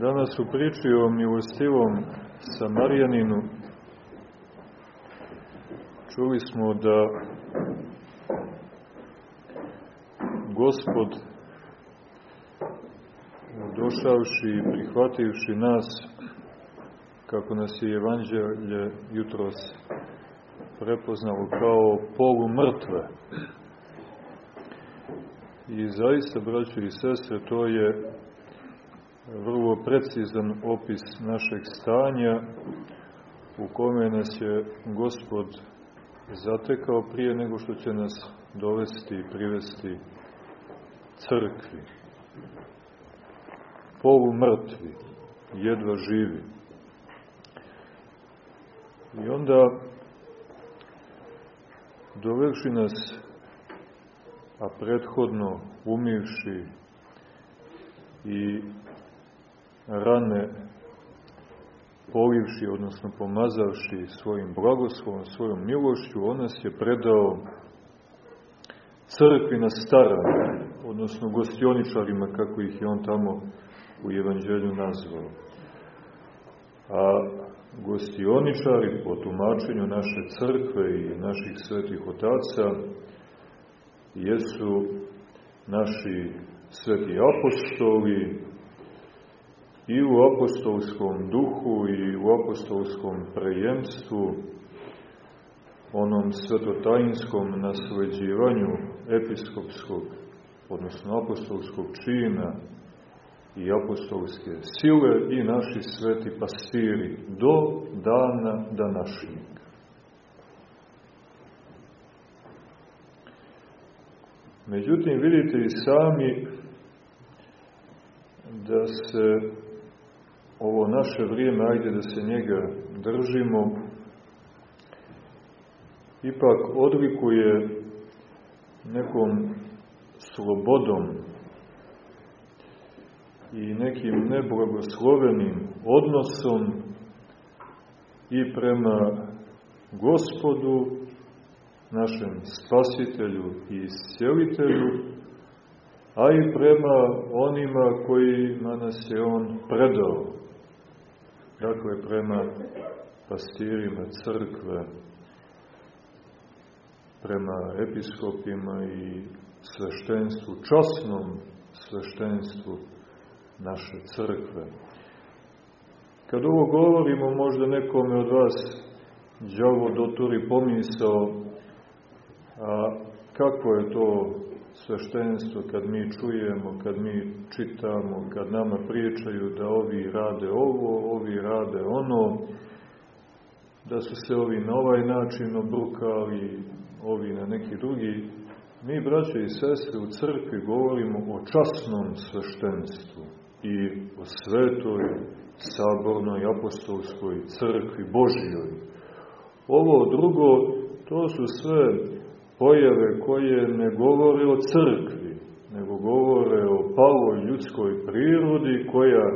Danas u priči o milostivom Samarijaninu čuli smo da Gospod došavši i prihvativši nas kako nas je evanđelje jutros prepoznalo kao polu mrtve. I zaista, braćo i sestre, to je vrlo precizan opis našeg stanja u kome nas je Gospod zatekao prije nego što će nas dovesti i privesti crkvi. Polu mrtvi, jedva živi. I onda dovekši nas, a prethodno umivši i rane polivši, odnosno pomazavši svojim blagoslovom, svojom milošću, on nas je predao crkvi na staranje, odnosno gostioničarima, kako ih je on tamo u evanđelju nazvao. A gostioničari, po tumačenju naše crkve i naših svetih otaca, jesu naši sveti apostoli, i u apostolskom duhu i u apostolskom prejemstvu, onom svetotajinskom nasleđivanju episkopskog, odnosno apostolskog čina i apostolske sile i naši sveti pastiri do dana današnjeg. Međutim, vidite i sami da se ovo naše vrijeme, ajde da se njega držimo, ipak odlikuje nekom slobodom i nekim neblagoslovenim odnosom i prema gospodu, našem spasitelju i iscijelitelju, a i prema onima kojima nas je on predao dakle prema pastirima crkve, prema episkopima i sveštenstvu, časnom sveštenstvu naše crkve. Kad ovo govorimo, možda nekome od vas džavo doturi pomisao, a kako je to sveštenstvo, kad mi čujemo, kad mi čitamo, kad nama pričaju da ovi rade ovo, ovi rade ono, da su se ovi na ovaj način obrukali, ovi na neki drugi. Mi, braće i sestre, u crkvi govorimo o časnom sveštenstvu i o svetoj, sabornoj, apostolskoj crkvi Božijoj. Ovo drugo, to su sve pojave koje ne govore o crkvi, nego govore o paloj ljudskoj prirodi koja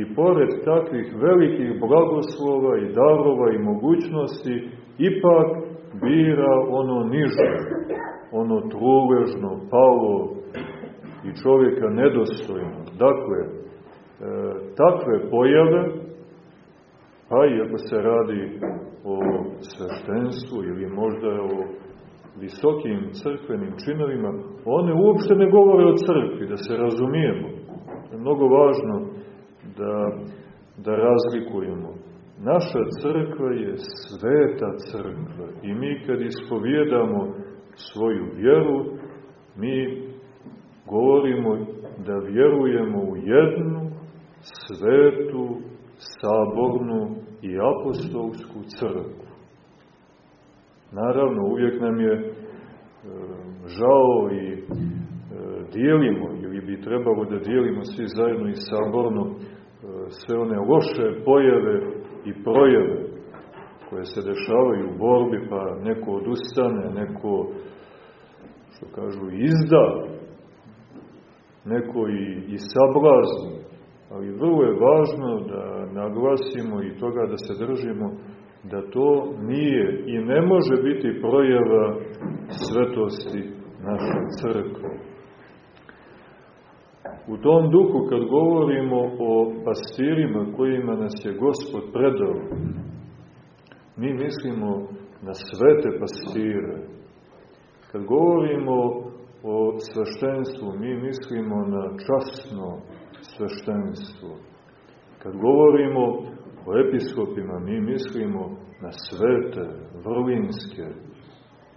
i pored takvih velikih blagoslova i darova i mogućnosti ipak bira ono niže, ono truležno, palo i čovjeka nedostojno. Dakle, e, takve pojave, pa i ako se radi o sveštenstvu ili možda o visokim crkvenim činovima, one uopšte ne govore o crkvi, da se razumijemo. Je mnogo važno da, da razlikujemo. Naša crkva je sveta crkva i mi kad ispovjedamo svoju vjeru, mi govorimo da vjerujemo u jednu svetu, sabornu i apostolsku crkvu. Naravno, uvijek nam je e, žao i e, dijelimo, ili bi trebalo da dijelimo svi zajedno i saborno e, sve one loše pojave i projeve koje se dešavaju u borbi, pa neko odustane, neko, što kažu, izda, neko i, i sablazni, ali vrlo je važno da naglasimo i toga da se držimo da to nije i ne može biti projava svetosti naše crkve. U tom duhu kad govorimo o pastirima kojima nas je Gospod predao, mi mislimo na svete pastire. Kad govorimo o sveštenstvu, mi mislimo na časno sveštenstvo. Kad govorimo o episkopima, mi mislimo na svete, vrlinske,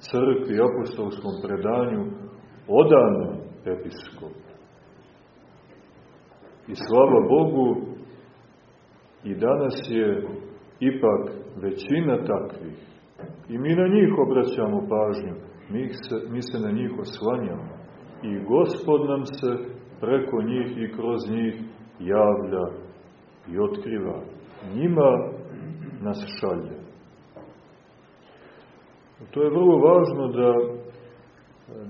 crkvi, apostolskom predanju, odane episkop. I slava Bogu, i danas je ipak većina takvih. I mi na njih obraćamo pažnju, mi se, mi se na njih oslanjamo. I Gospod nam se preko njih i kroz njih javlja i otkriva. Njima nas šalje. To je vrlo važno da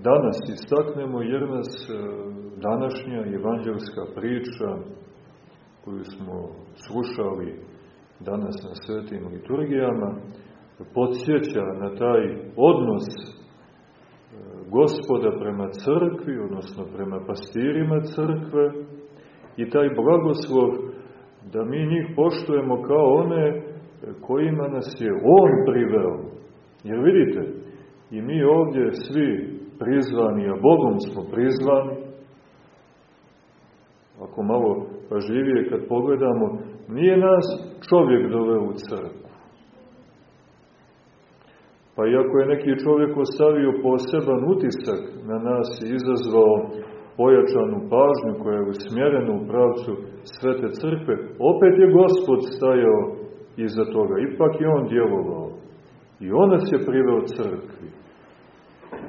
danas istaknemo jer nas e, današnja evanđelska priča koju smo slušali danas na svetim liturgijama podsjeća na taj odnos e, gospoda prema crkvi, odnosno prema pastirima crkve i taj blagoslov da mi njih poštujemo kao one kojima nas je On priveo. Jer vidite, i mi ovdje svi prizvani, a Bogom smo prizvani. Ako malo pažljivije kad pogledamo, nije nas čovjek doveo u crkvu. Pa iako je neki čovjek ostavio poseban utisak na nas i izazvao pojačanu pažnju koja je usmjerena u pravcu svete crkve, opet je Gospod stajao iza toga. Ipak je On djelovao. I On nas je priveo crkvi.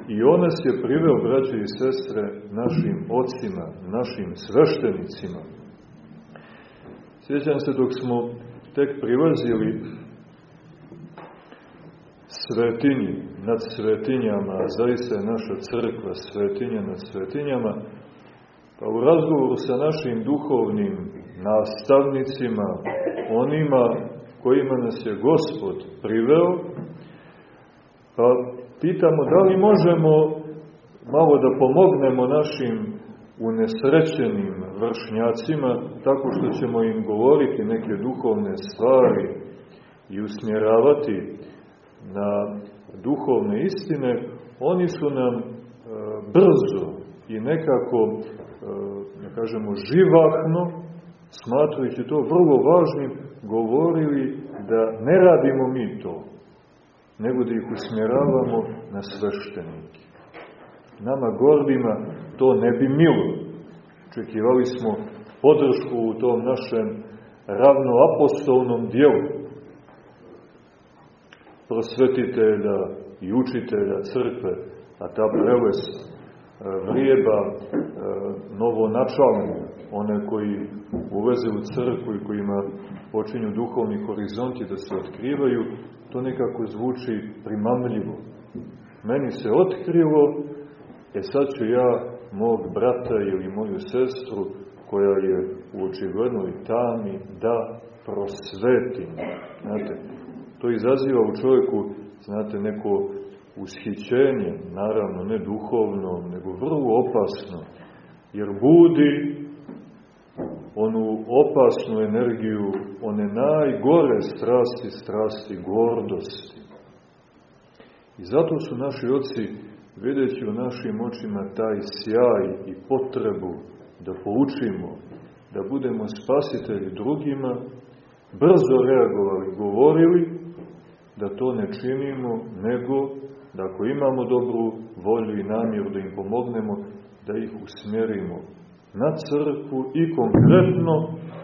I on nas je priveo, braće i sestre, našim ocima, našim sveštenicima. Sjećam se dok smo tek prilazili svetinji nad svetinjama, a zaista je naša crkva svetinja nad svetinjama, pa u razgovoru sa našim duhovnim nastavnicima, onima kojima nas je Gospod priveo, pa pitamo da li možemo malo da pomognemo našim unesrećenim vršnjacima tako što ćemo im govoriti neke duhovne stvari i usmjeravati na duhovne istine, oni su nam e, brzo i nekako, e, da kažemo, živahno, smatrujući to vrlo važnim, govorili da ne radimo mi to, nego da ih usmjeravamo na sveštenike. Nama gordima to ne bi milo. Čekivali smo podršku u tom našem ravnoapostolnom dijelu prosvetitelja i učitelja crkve, a ta prelest e, vrijeba e, novonačalnu, one koji uveze u crkvu i kojima počinju duhovni horizonti da se otkrivaju, to nekako zvuči primamljivo. Meni se otkrilo, e sad ću ja mog brata ili moju sestru, koja je u očiglednoj tami, da prosvetim. Znate, to izaziva u čovjeku, znate, neko ushićenje, naravno ne duhovno, nego vrlo opasno, jer budi onu opasnu energiju, one najgore strasti, strasti gordosti. I zato su naši oci, videći u našim očima taj sjaj i potrebu da poučimo, da budemo spasitelji drugima, brzo reagovali, govorili da to ne činimo, nego da ako imamo dobru volju i namjeru da im pomognemo, da ih usmjerimo na crkvu i konkretno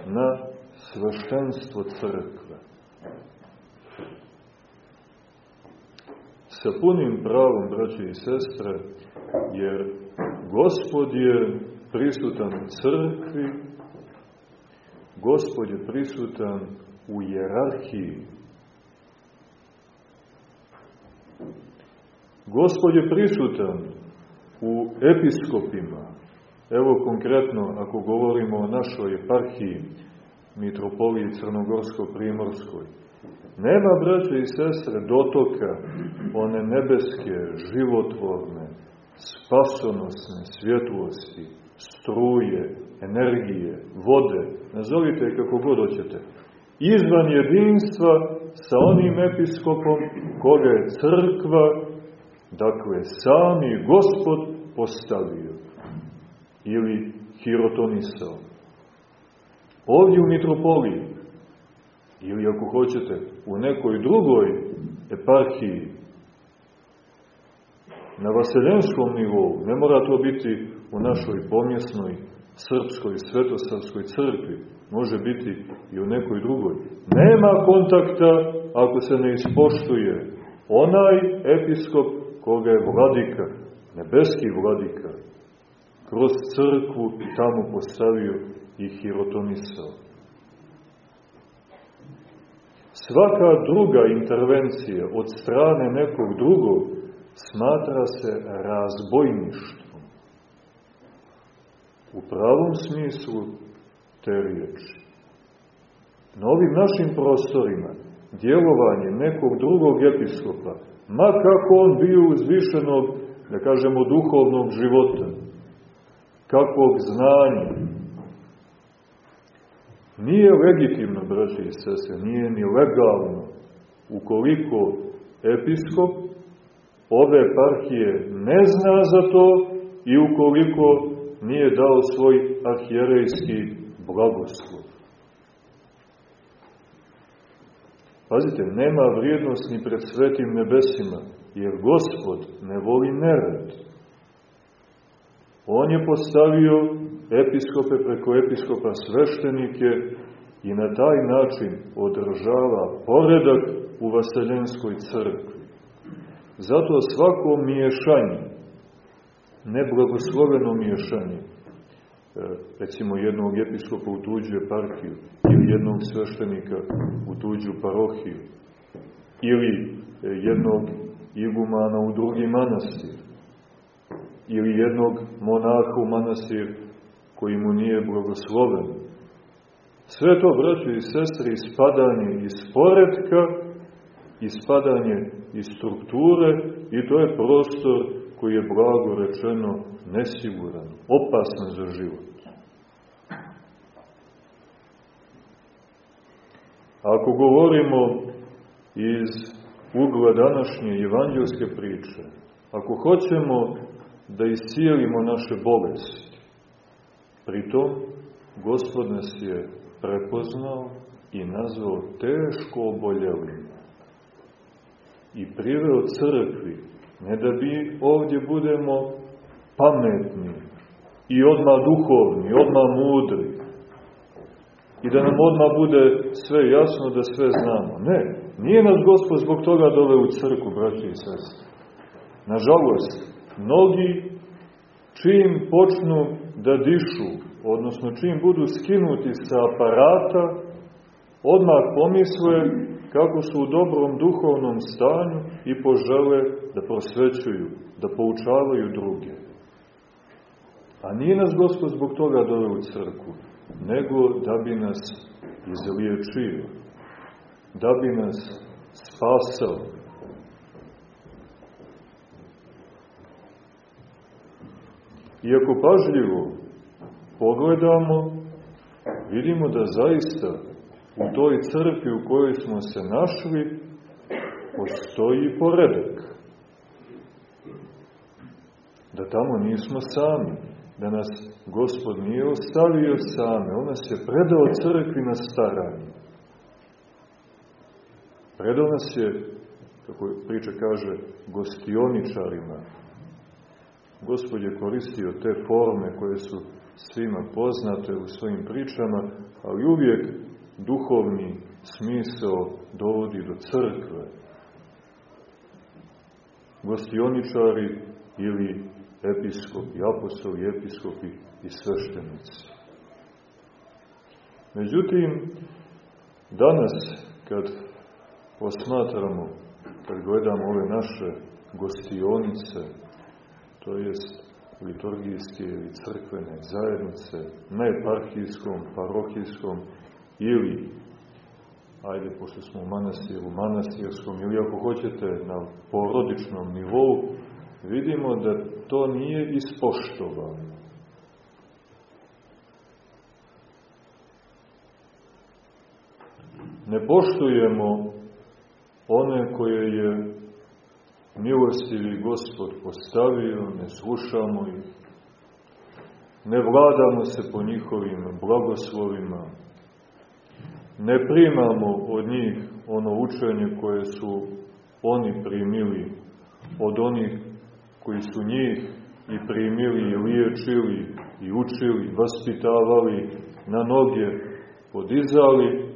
na sveštenstvo crkve. Sa punim pravom, braće i sestre, jer Gospod je prisutan u crkvi, Gospod je prisutan u jerarhiji. Gospod je prisutan u episkopima, Evo konkretno, ako govorimo o našoj eparhiji, mitropoliji Crnogorsko-Primorskoj, nema, braće i sestre, dotoka one nebeske, životvorne, spasonosne svjetlosti, struje, energije, vode, nazovite kako god hoćete, izvan jedinstva sa onim episkopom koga je crkva, dakle sami gospod postavio ili hirotonisao. Ovdje u mitropoliji, ili ako hoćete, u nekoj drugoj eparhiji, na vaseljenskom nivou, ne mora to biti u našoj pomjesnoj srpskoj svetosavskoj crkvi, može biti i u nekoj drugoj. Nema kontakta ako se ne ispoštuje onaj episkop koga je vladika, nebeski vladika, kroz crkvu tamo postavio i hirotonisao. Svaka druga intervencija od strane nekog drugog smatra se razbojništvom. U pravom smislu te riječi. Na ovim našim prostorima djelovanje nekog drugog episkopa, ma kako on bio uzvišenog, da kažemo, duhovnog života, kakvog znanja, nije legitimno, braći i sese, nije ni legalno, ukoliko episkop ove eparhije ne zna za to i ukoliko nije dao svoj arhijerejski blagoslov. Pazite, nema vrijednost ni pred svetim nebesima, jer Gospod ne voli nered. On je postavio episkope preko episkopa sveštenike i na taj način održava poredak u vaseljenskoj crkvi. Zato svako miješanje, neblagosloveno miješanje, recimo jednog episkopa u tuđu eparhiju ili jednog sveštenika u tuđu parohiju ili e, jednog igumana u drugi manastir ili jednog monaha u manastir koji mu nije blagosloven. Sve to, braćo i sestre, ispadanje iz poredka, ispadanje iz strukture i to je prostor koji je blago rečeno nesiguran, opasan za život. Ako govorimo iz ugla današnje evanđelske priče, ako hoćemo da iscijelimo naše bolesti, pritom Gospod nas je prepoznao i nazvao teško oboljelim i priveo crkvi, ne da bi ovdje budemo pametni i odmah duhovni, odmah mudri, i da nam odmah bude sve jasno, da sve znamo. Ne, nije nas Gospod zbog toga dole u crku, braći i sestri. Nažalost, mnogi čim počnu da dišu, odnosno čim budu skinuti sa aparata, odmah pomisle kako su u dobrom duhovnom stanju i požele da prosvećuju, da poučavaju druge. A nije nas Gospod zbog toga dole u crku, nego da bi nas izliječio, da bi nas spasao. Iako pažljivo pogledamo, vidimo da zaista u toj crkvi u kojoj smo se našli postoji poredak. Da tamo nismo sami, da nas Gospod nije ostavio same, on nas je predao crkvi na staranje. Predao nas je, kako priča kaže, gostioničarima. Gospod je koristio te forme koje su svima poznate u svojim pričama, ali uvijek duhovni smisao dovodi do crkve. Gostioničari ili episkopi, apostoli, episkopi i sveštenici. Međutim, danas kad posmatramo, kad gledamo ove naše gostionice, to jest liturgijske ili crkvene zajednice na eparhijskom, parohijskom ili, ajde, pošto smo u manastiru, manastirskom, ili ako hoćete na porodičnom nivou, vidimo da to nije ispoštovano. Ne poštujemo one koje je milostivi gospod postavio, ne slušamo ih, ne vladamo se po njihovim blagoslovima, ne primamo od njih ono učenje koje su oni primili, od onih koji su njih i primili i liječili i učili, vaspitavali, na noge podizali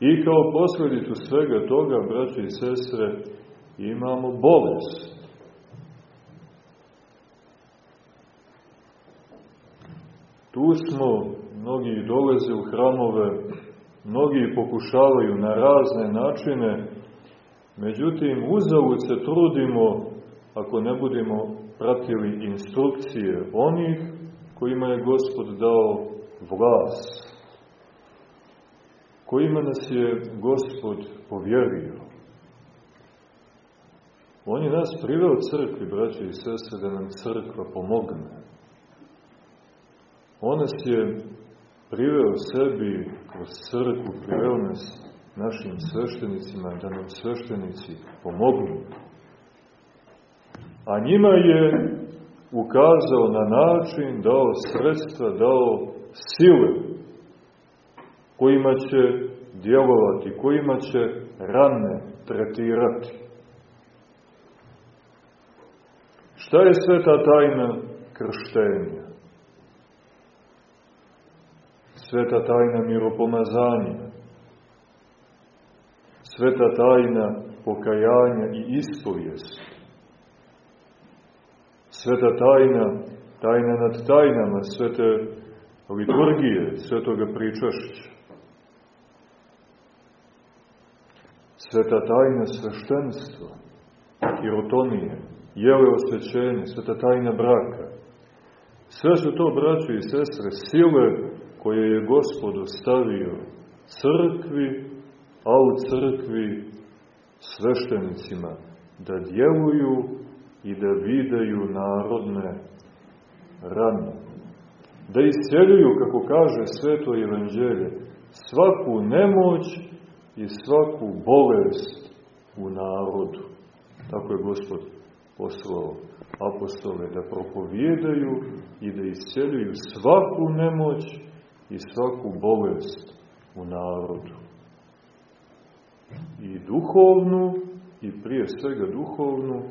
i kao posledicu svega toga, braće i sestre, imamo bolest. Tu smo, mnogi dolaze u hramove, mnogi pokušavaju na razne načine, međutim, uzavut se trudimo ako ne budemo pratili instrukcije onih kojima je Gospod dao vlast, kojima nas je Gospod povjerio. On je nas priveo crkvi, braće i sestre, da nam crkva pomogne. On nas je priveo sebi kroz crkvu, priveo nas našim sveštenicima, da nam sveštenici pomognu. A njima je ukazao na način, dao sredstva, dao sile kojima će djelovati, kojima će rane tretirati. Šta je sveta tajna krštenja? Sveta tajna miropomazanja. Sveta tajna pokajanja i ispovijesti. Sveta tajna, tajna nad tajnama, svete liturgije, svetoga pričašća. Sveta tajna sveštenstva, hirotonije, jele osvećenje, sveta tajna braka. Sve su to, braćo i sestre, sile koje je Gospod ostavio crkvi, a u crkvi sveštenicima, da djeluju i da videju narodne rane. Da isceljuju, kako kaže sveto evanđelje, svaku nemoć i svaku bolest u narodu. Tako je Gospod poslao apostole da propovijedaju i da isceljuju svaku nemoć i svaku bolest u narodu. I duhovnu, i prije svega duhovnu,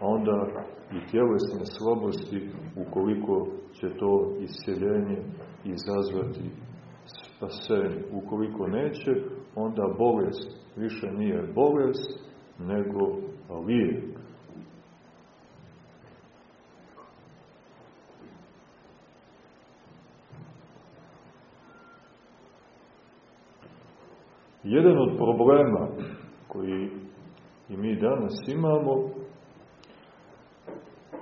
a onda i tjelesne slabosti, ukoliko će to isceljenje izazvati spasenje. Ukoliko neće, onda bolest više nije bolest, nego lijek. Jedan od problema koji i mi danas imamo,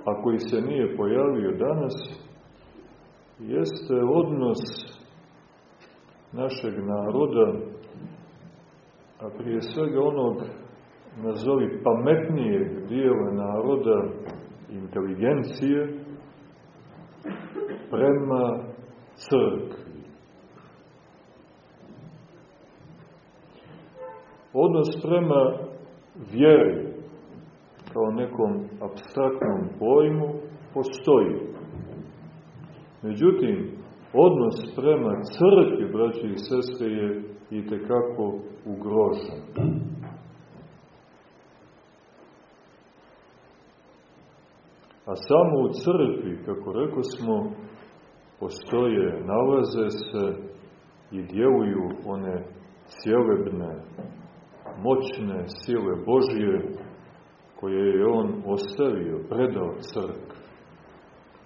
a koji se nije pojavio danas, jeste odnos našeg naroda, a prije svega onog, nazovi, pametnijeg dijela naroda, inteligencije, prema crkvi. Odnos prema vjeri kao nekom abstraktnom pojmu postoji. Međutim, odnos prema crkvi, braći i sestre, je i tekako ugrožen. A samo u crkvi, kako rekao smo, postoje, nalaze se i djeluju one cijelebne moćne sile Božije koje je On ostavio, predao crkvi.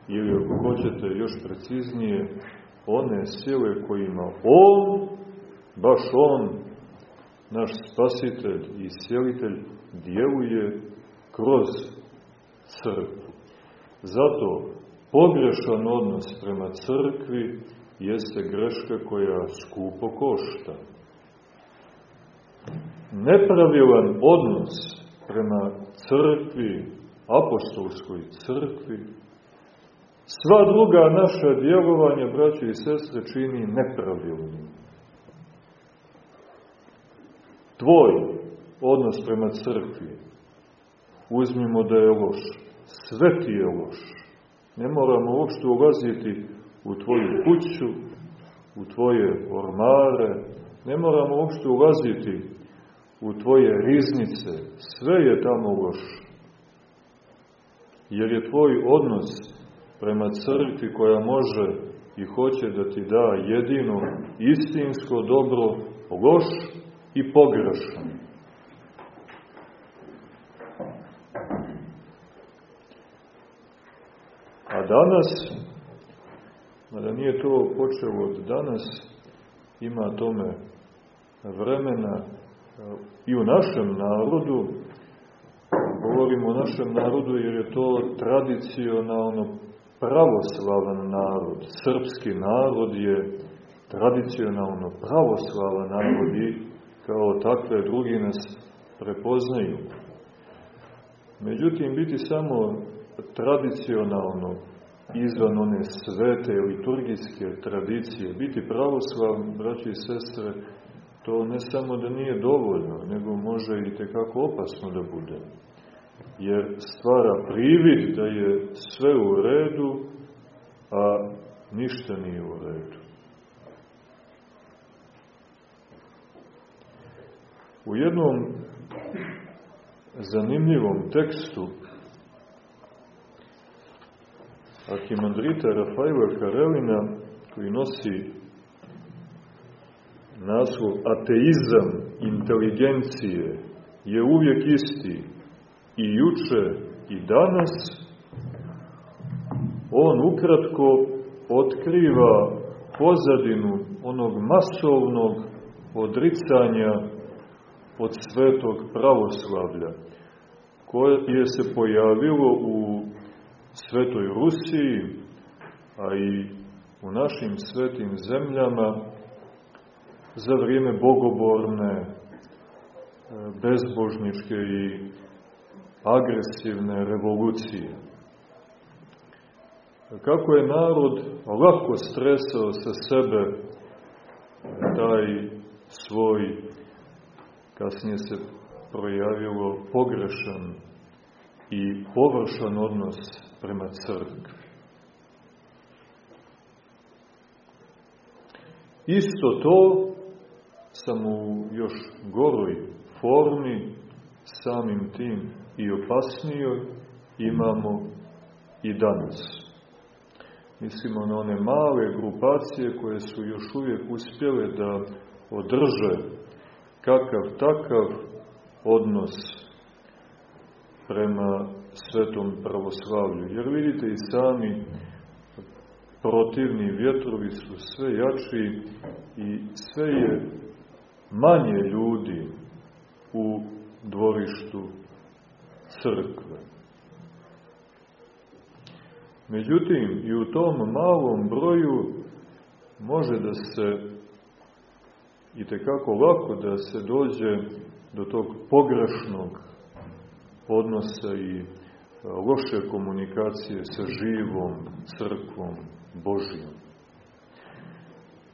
Ili ako hoćete još preciznije, one sile kojima On, baš On, naš spasitelj i sjelitelj, djeluje kroz crkvu. Zato pogrešan odnos prema crkvi jeste greška koja skupo košta nepravilan odnos prema crkvi, apostolskoj crkvi, sva druga naša djelovanja, braće i sestre, čini nepravilnim. tvoj odnos prema crkvi, uzmimo da je loš. Sve ti je loš. Ne moramo uopšte ulaziti u tvoju kuću, u tvoje ormare, ne moramo uopšte ulaziti u tvoje riznice. Sve je tamo loš. Jer je tvoj odnos prema crkvi koja može i hoće da ti da jedino istinsko dobro loš i pogrešan. A danas, mada nije to počelo od danas, ima tome vremena i u našem narodu, govorimo o našem narodu jer je to tradicionalno pravoslavan narod. Srpski narod je tradicionalno pravoslavan narod i kao takve drugi nas prepoznaju. Međutim, biti samo tradicionalno izvan one svete liturgijske tradicije, biti pravoslavan, braći i sestre, to ne samo da nije dovoljno, nego može i tekako opasno da bude. Jer stvara privid da je sve u redu, a ništa nije u redu. U jednom zanimljivom tekstu arhimandrita Rafaila Karelina, koji nosi naslov Ateizam inteligencije, je uvijek isti i juče i danas, on ukratko otkriva pozadinu onog masovnog odricanja od svetog pravoslavlja, koje se pojavilo u Svetoj Rusiji, a i u našim svetim zemljama za vrijeme bogoborne, bezbožničke i agresivne revolucije. Kako je narod lako stresao sa sebe taj svoj, kasnije se projavilo, pogrešan i površan odnos prema crkvi. Isto to, samo u još goroj formi, samim tim i opasnijoj, imamo i danas. Mislimo na one male grupacije koje su još uvijek uspjele da održe kakav takav odnos prema svetom pravoslavlju. Jer vidite i sami, protivni vjetrovi su sve jači i sve je manje ljudi u dvorištu crkve. Međutim, i u tom malom broju može da se i tekako lako da se dođe do tog pogrešnog odnosa i loše komunikacije sa živom crkvom Božijom.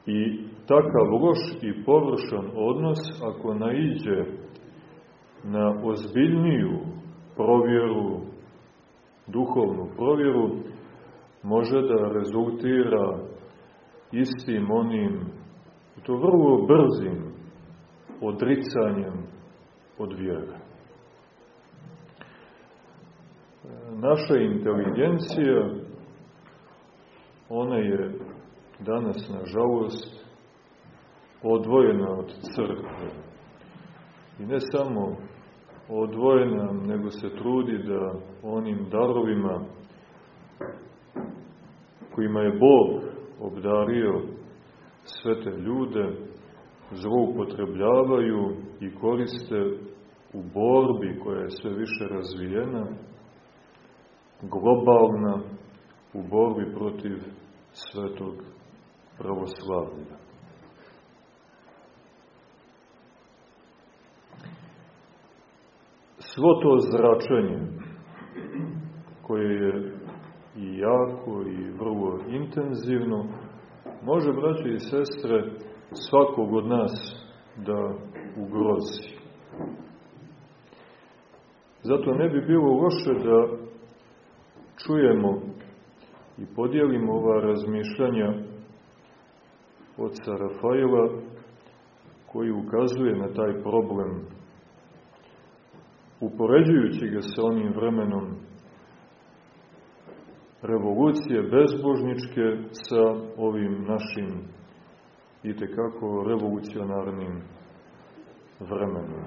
I takav loš i površan odnos, ako naiđe na ozbiljniju provjeru, duhovnu provjeru, može da rezultira istim onim, to vrlo brzim odricanjem od vjera. Naša inteligencija, ona je danas, nažalost, odvojena od crkve. I ne samo odvojena, nego se trudi da onim darovima kojima je Bog obdario sve te ljude, zloupotrebljavaju i koriste u borbi koja je sve više razvijena, globalna, u borbi protiv svetog pravoslavlja. Svo to zračenje, koje je i jako i vrlo intenzivno, može, braće i sestre, svakog od nas da u grozi. Zato ne bi bilo loše da čujemo i podijelimo ova razmišljanja oca Rafaela koji ukazuje na taj problem upoređujući ga sa onim vremenom revolucije bezbožničke sa ovim našim i tekako revolucionarnim vremenom.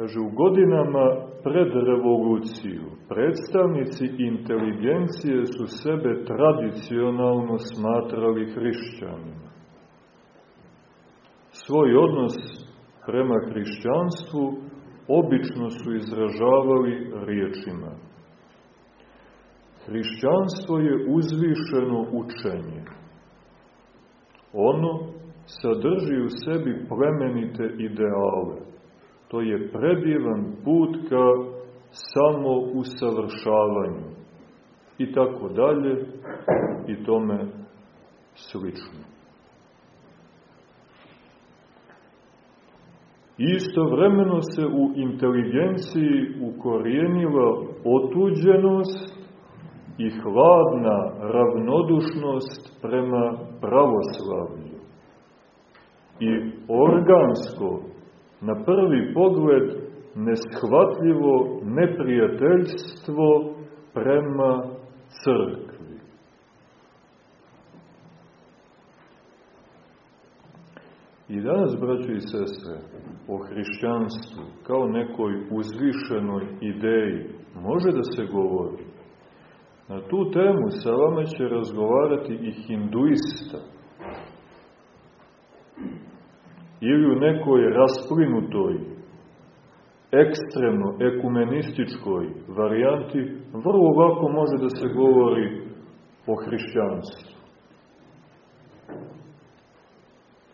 Kaže, u godinama pred revoluciju predstavnici inteligencije su sebe tradicionalno smatrali hrišćanima. Svoj odnos prema hrišćanstvu obično su izražavali riječima. Hrišćanstvo je uzvišeno učenje. Ono sadrži u sebi plemenite ideale To je predivan put ka samo usavršavanju. I tako dalje, i tome slično. Istovremeno se u inteligenciji ukorijenila otuđenost i hladna ravnodušnost prema pravoslavlju i organsko na prvi pogled neshvatljivo neprijateljstvo prema crkvi. I danas, braćo i sestre, o hrišćanstvu kao nekoj uzvišenoj ideji može da se govori. Na tu temu sa vama će razgovarati i hinduista, ili u nekoj rasplinutoj, ekstremno ekumenističkoj varijanti, vrlo lako može da se govori o hrišćanstvu.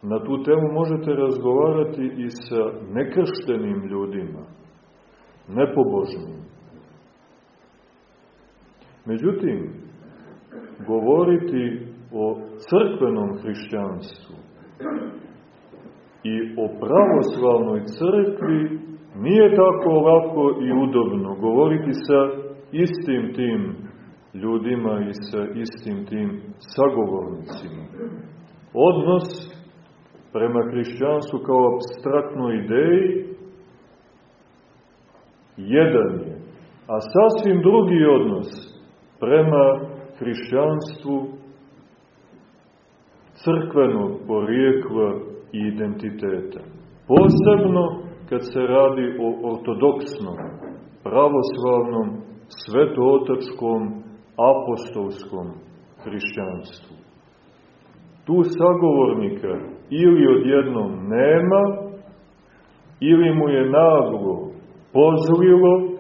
Na tu temu možete razgovarati i sa nekrštenim ljudima, nepobožnim. Međutim, govoriti o crkvenom hrišćanstvu i o pravoslavnoj crkvi nije tako lako i udobno govoriti sa istim tim ljudima i sa istim tim sagovornicima. Odnos prema hrišćanstvu kao abstraktnoj ideji jedan je, a sasvim drugi odnos prema hrišćanstvu crkvenog porijekla i identiteta. Posebno kad se radi o ortodoksnom, pravoslavnom, svetootačkom, apostolskom hrišćanstvu. Tu sagovornika ili odjednom nema, ili mu je naglo pozlilo,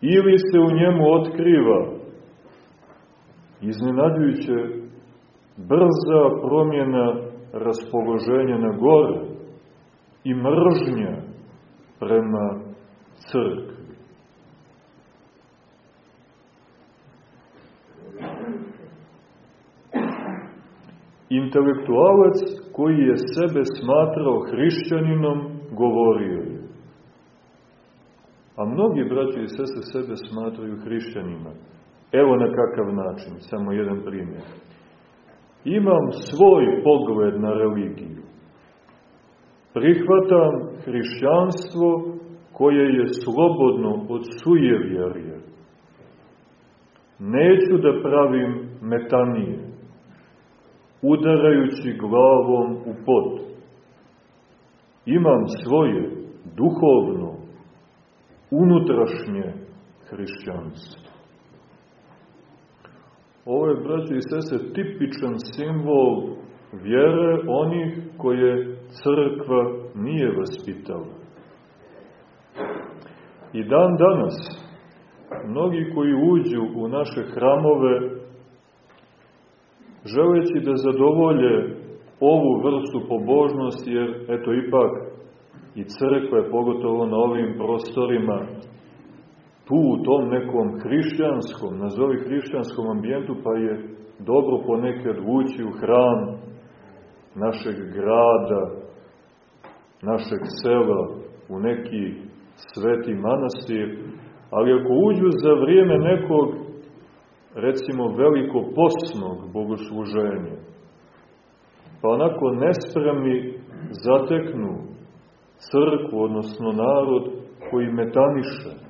ili se u njemu otkriva iznenađujuće brza promjena raspoloženja na gore i mržnja prema crkvi. Intelektualac koji je sebe smatrao hrišćaninom govorio je. A mnogi braći i sese sebe smatraju hrišćanima. Evo na kakav način, samo jedan primjer imam svoj pogled na religiju. Prihvatam hrišćanstvo koje je slobodno od sujevjerja. Neću da pravim metanije, udarajući glavom u pod. Imam svoje duhovno, unutrašnje hrišćanstvo. Ovo je, braći i sese, tipičan simbol vjere onih koje crkva nije vaspitala. I dan danas, mnogi koji uđu u naše hramove, želeći da zadovolje ovu vrstu pobožnosti, jer, eto, ipak, i crkve, pogotovo na ovim prostorima, tu u tom nekom hrišćanskom, nazovi hrišćanskom ambijentu, pa je dobro ponekad ući u hram našeg grada, našeg sela, u neki sveti manastir, ali ako uđu za vrijeme nekog, recimo, veliko posnog bogosluženja, pa onako nespremni zateknu crkvu, odnosno narod koji metaniše,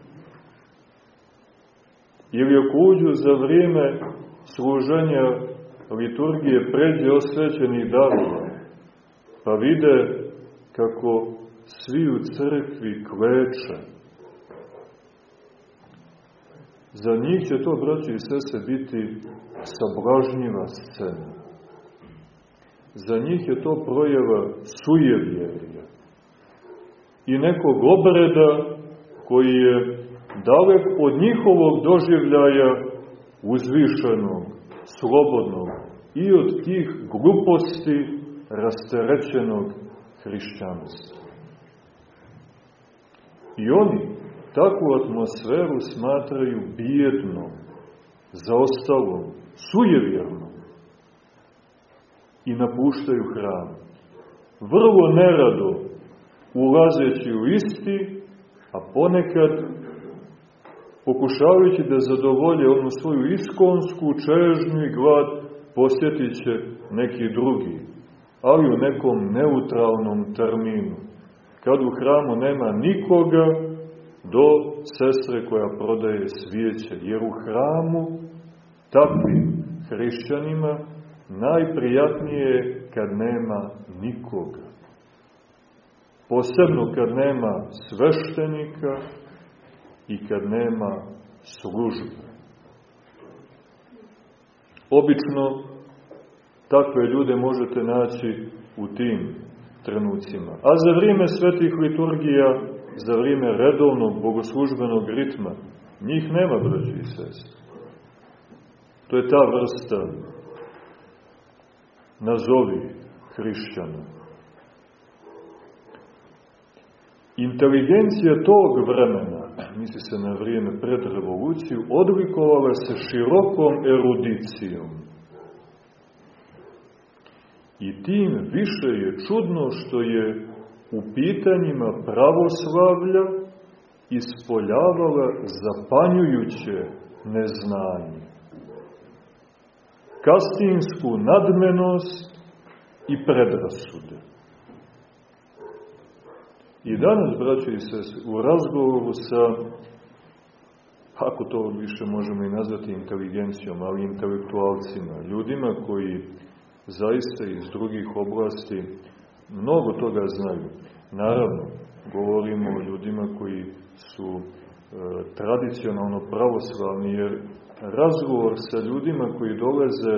ili ako uđu za vrijeme služenja liturgije pređe osvećenih darova, pa vide kako svi u crkvi kleče. Za njih će to, braći i sese, biti sablažnjiva scena. Za njih je to projeva sujevjerja i nekog obreda koji je dalek od njihovog doživljaja uzvišenog, slobodnog i od tih gluposti rasterećenog hrišćanstva. I oni takvu atmosferu smatraju bijednom, zaostalom, sujevjernom i napuštaju hram. Vrlo nerado ulazeći u isti, a ponekad pokušavajući da zadovolje onu svoju iskonsku čežnju i glad, posjetit će neki drugi, ali u nekom neutralnom terminu. Kad u hramu nema nikoga, do sestre koja prodaje svijeće, jer u hramu takvim hrišćanima najprijatnije je kad nema nikoga. Posebno kad nema sveštenika, i kad nema službe. Obično takve ljude možete naći u tim trenucima. A za vrijeme svetih liturgija, za vrijeme redovnog bogoslužbenog ritma, njih nema, braći i sest. To je ta vrsta nazovi hrišćana. Inteligencija tog vremena misli se na vrijeme pred revoluciju, odlikovala se širokom erudicijom. I tim više je čudno što je u pitanjima pravoslavlja ispoljavala zapanjujuće neznanje. Kastinsku nadmenost i predrasude. I danas, braćo i sese, u razgovoru sa, ako to više možemo i nazvati inteligencijom, ali intelektualcima, ljudima koji zaista iz drugih oblasti mnogo toga znaju. Naravno, govorimo o ljudima koji su e, tradicionalno pravoslavni, jer razgovor sa ljudima koji dolaze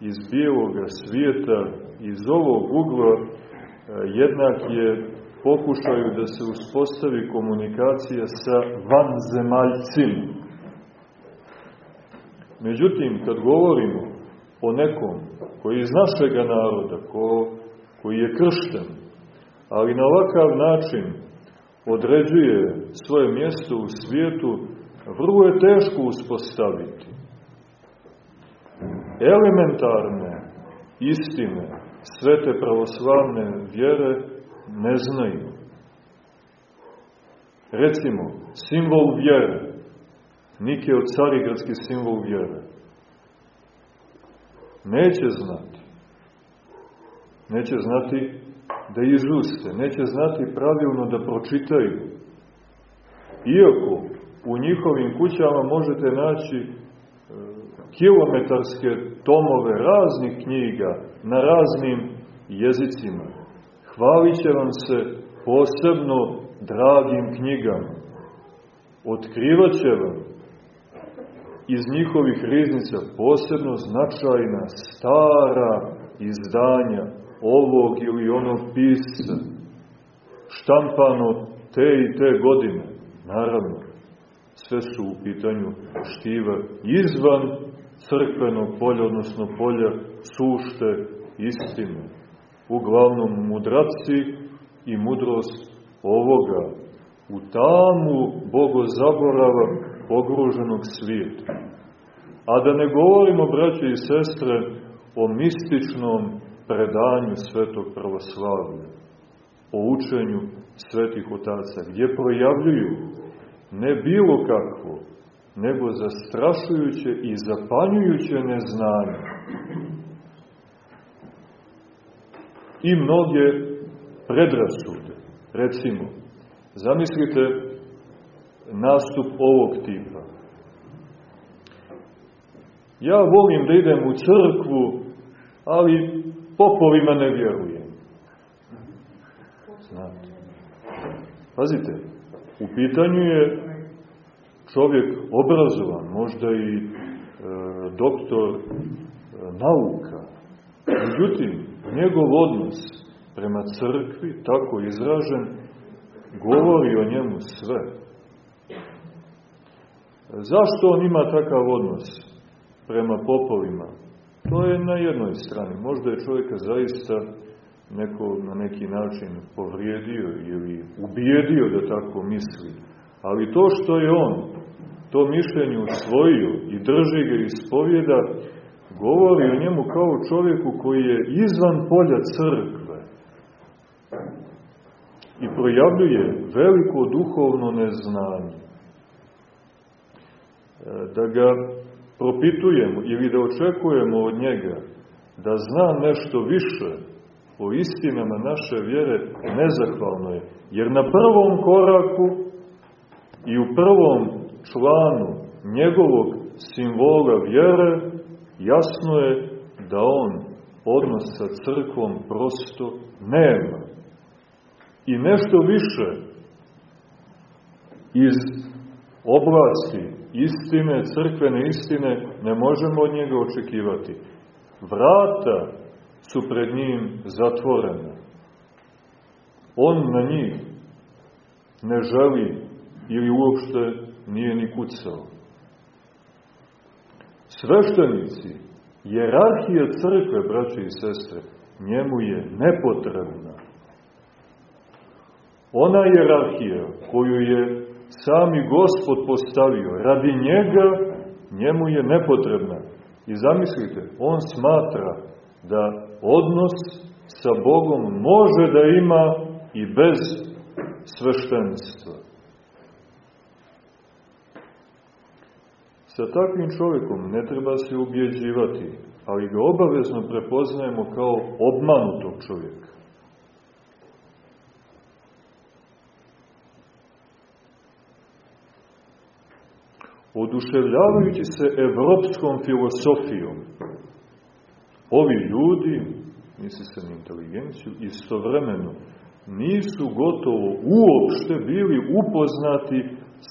iz bijeloga svijeta, iz ovog ugla, e, jednak je pokušaju da se uspostavi komunikacija sa vanzemaljcima. Međutim, kad govorimo o nekom koji je iz našega naroda, ko, koji je kršten, ali na ovakav način određuje svoje mjesto u svijetu, vrlo je teško uspostaviti. Elementarne istine svete pravoslavne vjere ne znaju. Recimo, simbol vjere. Nike od carigradski simbol vjere. Neće znati. Neće znati da izuste. Neće znati pravilno da pročitaju. Iako u njihovim kućama možete naći e, kilometarske tomove raznih knjiga na raznim jezicima Hvalit će vam se posebno dragim knjigama. Otkrivat će vam iz njihovih riznica posebno značajna stara izdanja ovog ili onog pisca, štampano te i te godine. Naravno, sve su u pitanju štiva izvan crkvenog polja, odnosno polja sušte istine uglavnom mudraci i mudrost ovoga, u tamu bogozaborava pogruženog svijeta. A da ne govorimo, braće i sestre, o mističnom predanju svetog pravoslavlja, o učenju svetih otaca, gdje projavljuju ne bilo kakvo, nego zastrašujuće i zapanjujuće neznanje. I mnoge predrasude. Recimo, zamislite nastup ovog tipa. Ja volim da idem u crkvu, ali popovima ne vjerujem. Znate. Pazite, u pitanju je čovjek obrazovan, možda i e, doktor e, nauka. Međutim, njegov odnos prema crkvi, tako izražen, govori o njemu sve. Zašto on ima takav odnos prema popovima? To je na jednoj strani. Možda je čovjeka zaista neko na neki način povrijedio ili ubijedio da tako misli. Ali to što je on to mišljenje usvojio i drži ga ispovjeda, govori o njemu kao čovjeku koji je izvan polja crkve i projavljuje veliko duhovno neznanje. E, da ga propitujemo ili da očekujemo od njega da zna nešto više o istinama naše vjere nezahvalno je. Jer na prvom koraku i u prvom članu njegovog simbola vjere, jasno je da on odnos sa crkvom prosto nema. I nešto više iz oblasti istine, crkvene istine, ne možemo od njega očekivati. Vrata su pred njim zatvorene. On na njih ne želi ili uopšte nije ni kucao. Sveštenici, jerarhija crkve, braće i sestre, njemu je nepotrebna. Ona jerarhija koju je sami gospod postavio, radi njega, njemu je nepotrebna. I zamislite, on smatra da odnos sa Bogom može da ima i bez sveštenstva. Sa takvim čovjekom ne treba se ubjeđivati, ali ga obavezno prepoznajemo kao obmanutog čovjeka. Oduševljavajući se evropskom filosofijom, ovi ljudi, misli se na inteligenciju, istovremeno nisu gotovo uopšte bili upoznati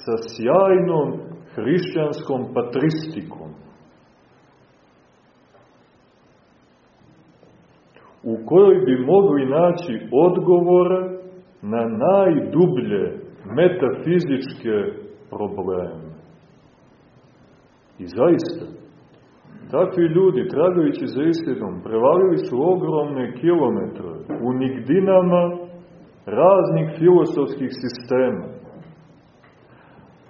sa sjajnom hrišćanskom patristikom, u kojoj bi mogli naći odgovore na najdublje metafizičke probleme. I zaista, takvi ljudi, tragajući za istinom, prevalili su ogromne kilometre u nigdinama raznih filosofskih sistema,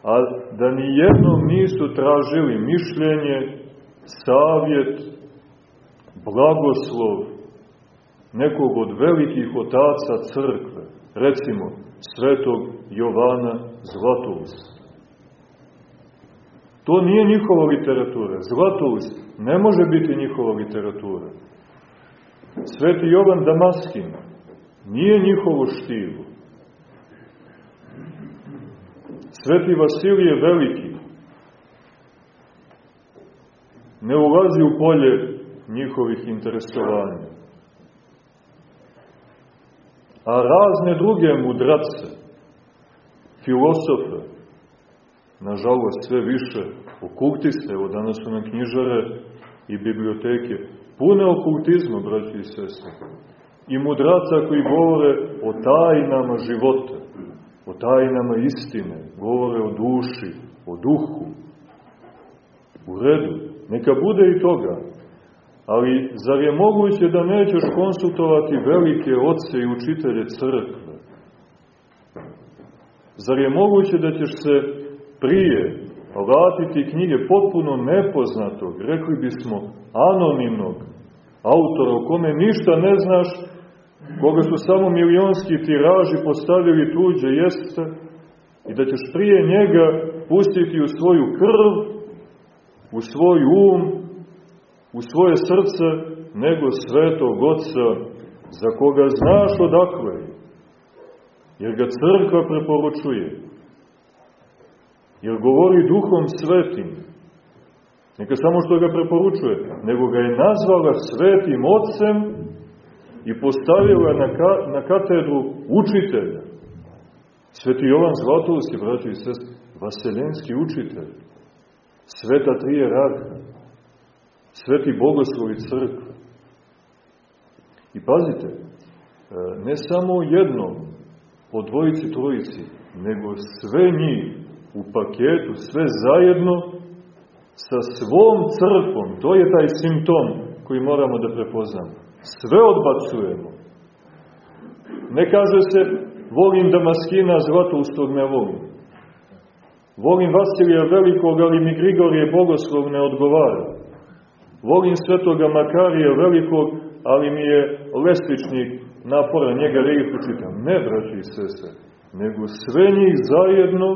a da ni jednom nisu tražili mišljenje, savjet, blagoslov nekog od velikih otaca crkve, recimo svetog Jovana Zlatousta. To nije njihova literatura. Zlatoust ne može biti njihova literatura. Sveti Jovan Damaskin nije njihovo štivo. Sveti Vasilije Veliki ne ulazi u polje njihovih interesovanja. A razne druge mudrace, filosofe, nažalost sve više okultiste, evo danas su nam knjižare i biblioteke, pune okultizma, braći i sestre, i mudraca koji govore o tajnama života, o tajnama istine, govore o duši, o duhu. U redu, neka bude i toga. Ali zar je moguće da nećeš konsultovati velike oce i učitelje crkve? Zar je moguće da ćeš se prije latiti knjige potpuno nepoznatog, rekli bismo anonimnog autora o kome ništa ne znaš, koga su samo milionski tiraži postavili tuđe jeste, i da ćeš prije njega pustiti u svoju krv, u svoj um, u svoje srce, nego svetog Otca, za koga znaš odakle, jer ga crkva preporučuje, jer govori duhom svetim, neka samo što ga preporučuje, nego ga je nazvala svetim Otcem i postavila na, ka, na katedru učitelja. Sveti Jovan Zlatovski, braći i sest, vaseljenski učitelj, sveta trije radka, sveti bogoslovi crkve. I pazite, e, ne samo jedno, po dvojici, trojici, nego sve njih u paketu, sve zajedno, sa svom crkvom, to je taj simptom koji moramo da prepoznamo. Sve odbacujemo. Ne kaže se, volim Damaskina, Zlatoustog ne volim. Volim Vasilija Velikog, ali mi Grigorije Bogoslov ne odgovara. Volim svetoga Makarija Velikog, ali mi je lestičnik napora, njega rijeku čitam. Ne, braći i sese, nego sve njih zajedno,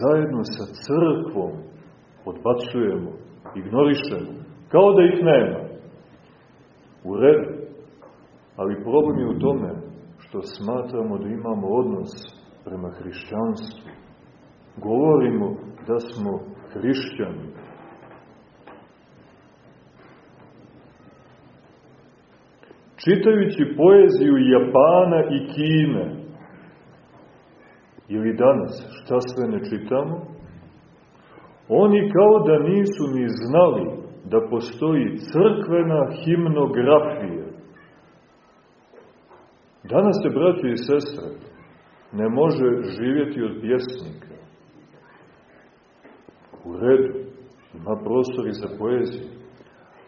zajedno sa crkvom odbacujemo, ignorišemo, kao da ih nema. U redu. Ali problem je u tome što smatramo da imamo odnos prema hrišćanstvu. Govorimo da smo hrišćani. Čitajući poeziju Japana i Kine, ili danas, šta sve ne čitamo, oni kao da nisu ni znali da postoji crkvena himnografija. Danas se, braći i sestre, ne može živjeti od pjesnika. U redu, ima prostori za poeziju.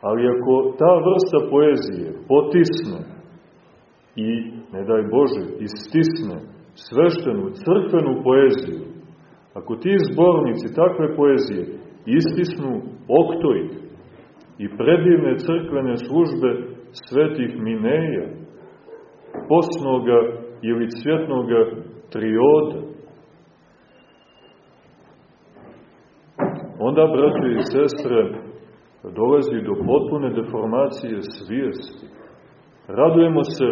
Ali ako ta vrsta poezije potisne i, ne daj Bože, istisne sveštenu, crkvenu poeziju, ako ti zbornici takve poezije istisnu oktoid i predivne crkvene službe svetih mineja, posnoga ili cvjetnoga trioda, onda, braće i sestre, dolazi do potpune deformacije svijesti. Radujemo se,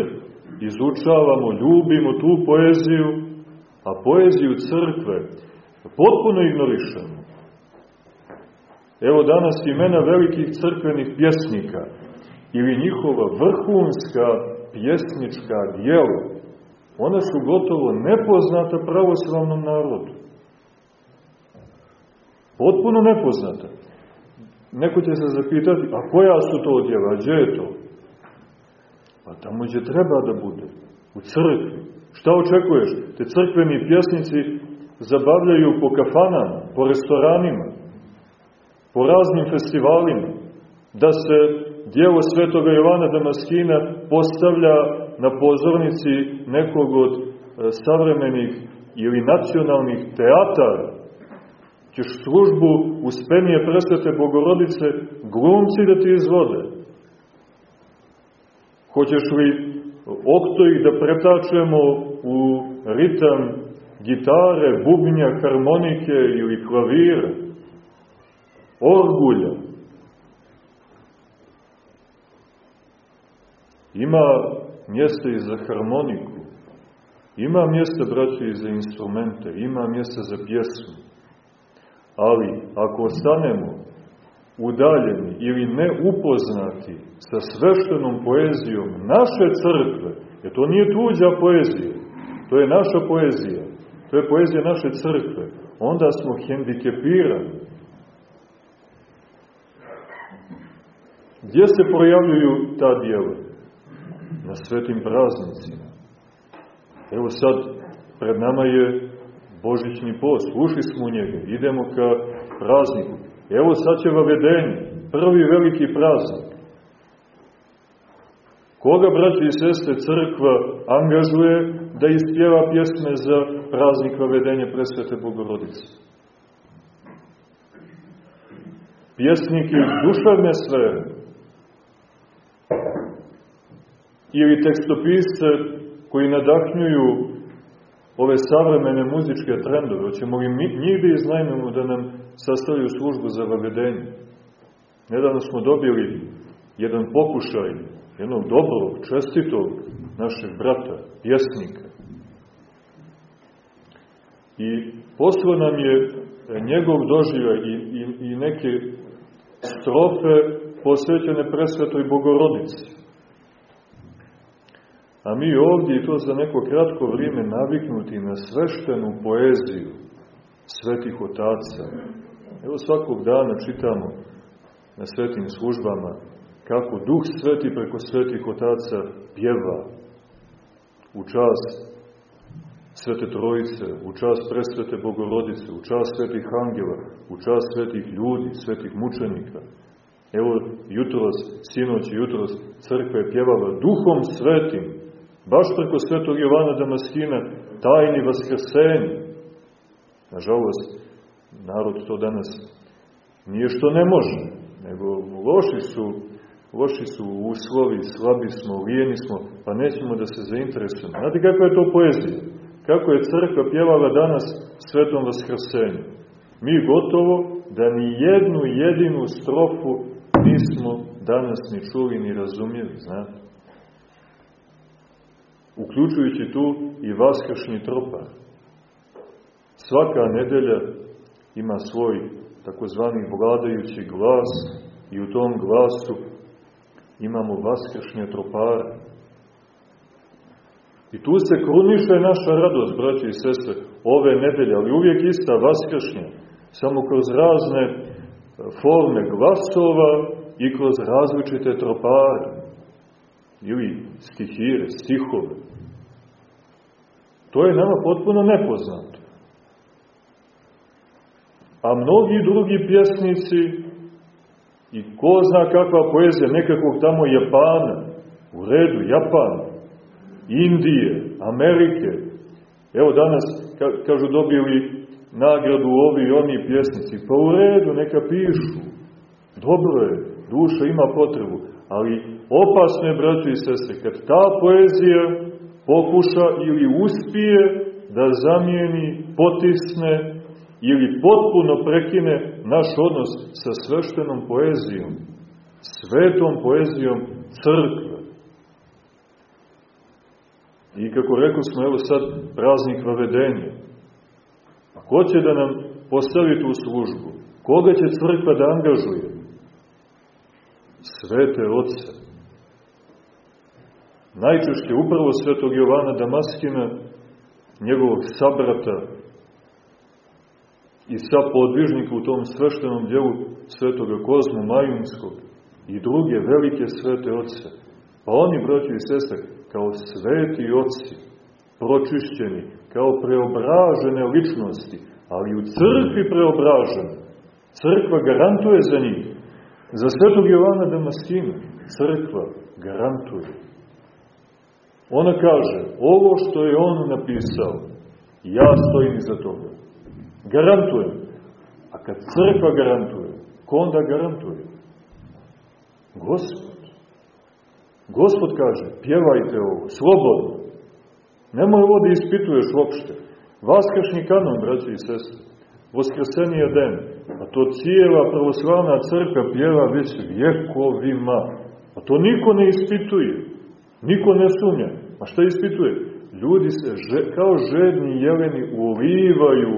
izučavamo, ljubimo tu poeziju, a poeziju crkve potpuno ignorišemo. Evo danas imena velikih crkvenih pjesnika ili njihova vrhunska pjesnička dijela, ona su gotovo nepoznata pravoslavnom narodu. Potpuno nepoznata. Neko će se zapitati, a koja su to djela, gdje je to? Pa tamo gdje treba da bude, u crkvi. Šta očekuješ? Te crkveni pjesnici zabavljaju po kafanama, po restoranima, po raznim festivalima, da se dijelo svetoga Jovana Damaskina postavlja na pozornici nekog od e, savremenih ili nacionalnih teatara, ćeš službu uspenije presvete Bogorodice glumci da ti izvode. Hoćeš li oktoji da pretačemo u ritam gitare, bubnja, harmonike ili klavira, orgulja. Ima mjesta i za harmoniku, ima mjesta, braći, i za instrumente, ima mjesta za pjesmu. Ali, ako ostanemo udaljeni ili ne upoznati sa sveštenom poezijom naše crkve, jer to nije tuđa poezija, to je naša poezija, to je poezija naše crkve, onda smo hendikepirani. Gdje se projavljuju ta dijela? Na svetim praznicima. Evo sad, pred nama je Božićni post, ušli smo u njega, idemo ka prazniku. Evo sad će vavedenje, prvi veliki praznik. Koga, braći i sestre, crkva angažuje da ispjeva pjesme za praznik vavedenja presvete Bogorodice. Pjesnik iz duševne sfere ili tekstopisce koji nadahnjuju ove savremene muzičke trendove, hoćemo li mi, njih da iznajmemo da nam sastavljaju službu za vavedenje. Nedavno smo dobili jedan pokušaj jednog dobrog, čestitog našeg brata, pjesnika. I poslo nam je njegov doživaj i, i, i neke strofe posvećene presvetoj bogorodici. A mi ovdje, i to za neko kratko vrijeme, naviknuti na sveštenu poeziju svetih otaca. Evo svakog dana čitamo na svetim službama kako Duh Sveti preko svetih otaca pjeva u čast Svete Trojice, u čast presvete Bogorodice, u čast svetih angela, u čast svetih ljudi, svetih mučenika. Evo, jutros, sinoć i jutros, crkva je pjevala Duhom Svetim, baš preko svetog Jovana Damaskina, tajni vaskrsenja. Nažalost, narod to danas nije što ne može, nego loši su loši su uslovi, slabi smo, lijeni smo, pa nećemo da se zainteresujemo. Znate kako je to poezija? Kako je crkva pjevala danas svetom vaskrsenju? Mi gotovo da ni jednu jedinu strofu nismo danas ni čuli ni razumjeli, znate? Uključujući tu i vaskršnji tropar. Svaka nedelja ima svoj takozvani vladajući glas i u tom glasu imamo vaskršnje tropare. I tu se kruniše naša radost, braći i sestre, ove nedelje, ali uvijek ista vaskršnja, samo kroz razne e, forme glasova i kroz različite tropare, ili stihire, stihove. To je nama potpuno nepoznato. A mnogi drugi pjesnici I ko zna kakva poezija nekakvog tamo Japana, u redu, Japan, Indije, Amerike. Evo danas, ka, kažu, dobili nagradu ovi i oni pjesnici. Pa u redu, neka pišu. Dobro je, duša ima potrebu. Ali opasno je, braćo i sestre, kad ta poezija pokuša ili uspije da zamijeni, potisne ili potpuno prekine naš odnos sa sveštenom poezijom, svetom poezijom crkve. I kako rekao smo, evo sad praznik vavedenja. A ko će da nam postavi tu službu? Koga će crkva da angažuje? Svete oce. Najčešće upravo svetog Jovana Damaskina, njegovog sabrata, i sa podvižnika u tom sveštenom djelu svetoga Kozmu Majunskog i druge velike svete oce. Pa oni, braći i sestre, kao sveti oci, pročišćeni, kao preobražene ličnosti, ali u crkvi preobražene. Crkva garantuje za njih. Za svetog Jovana Damaskina crkva garantuje. Ona kaže, ovo što je on napisao, ja stojim iza toga. Garantujem. A kad crkva garantuje, ko onda garantuje? Gospod. Gospod kaže, pjevajte ovo, slobodno. Nemoj ovo da ispituješ uopšte. Vaskršnji kanon, braći i sestre, Voskrsenije den, a to cijela pravoslavna crkva pjeva već vjekovima. A to niko ne ispituje, niko ne sumnja. A šta ispituje? Ljudi se kao žedni jeleni ulivaju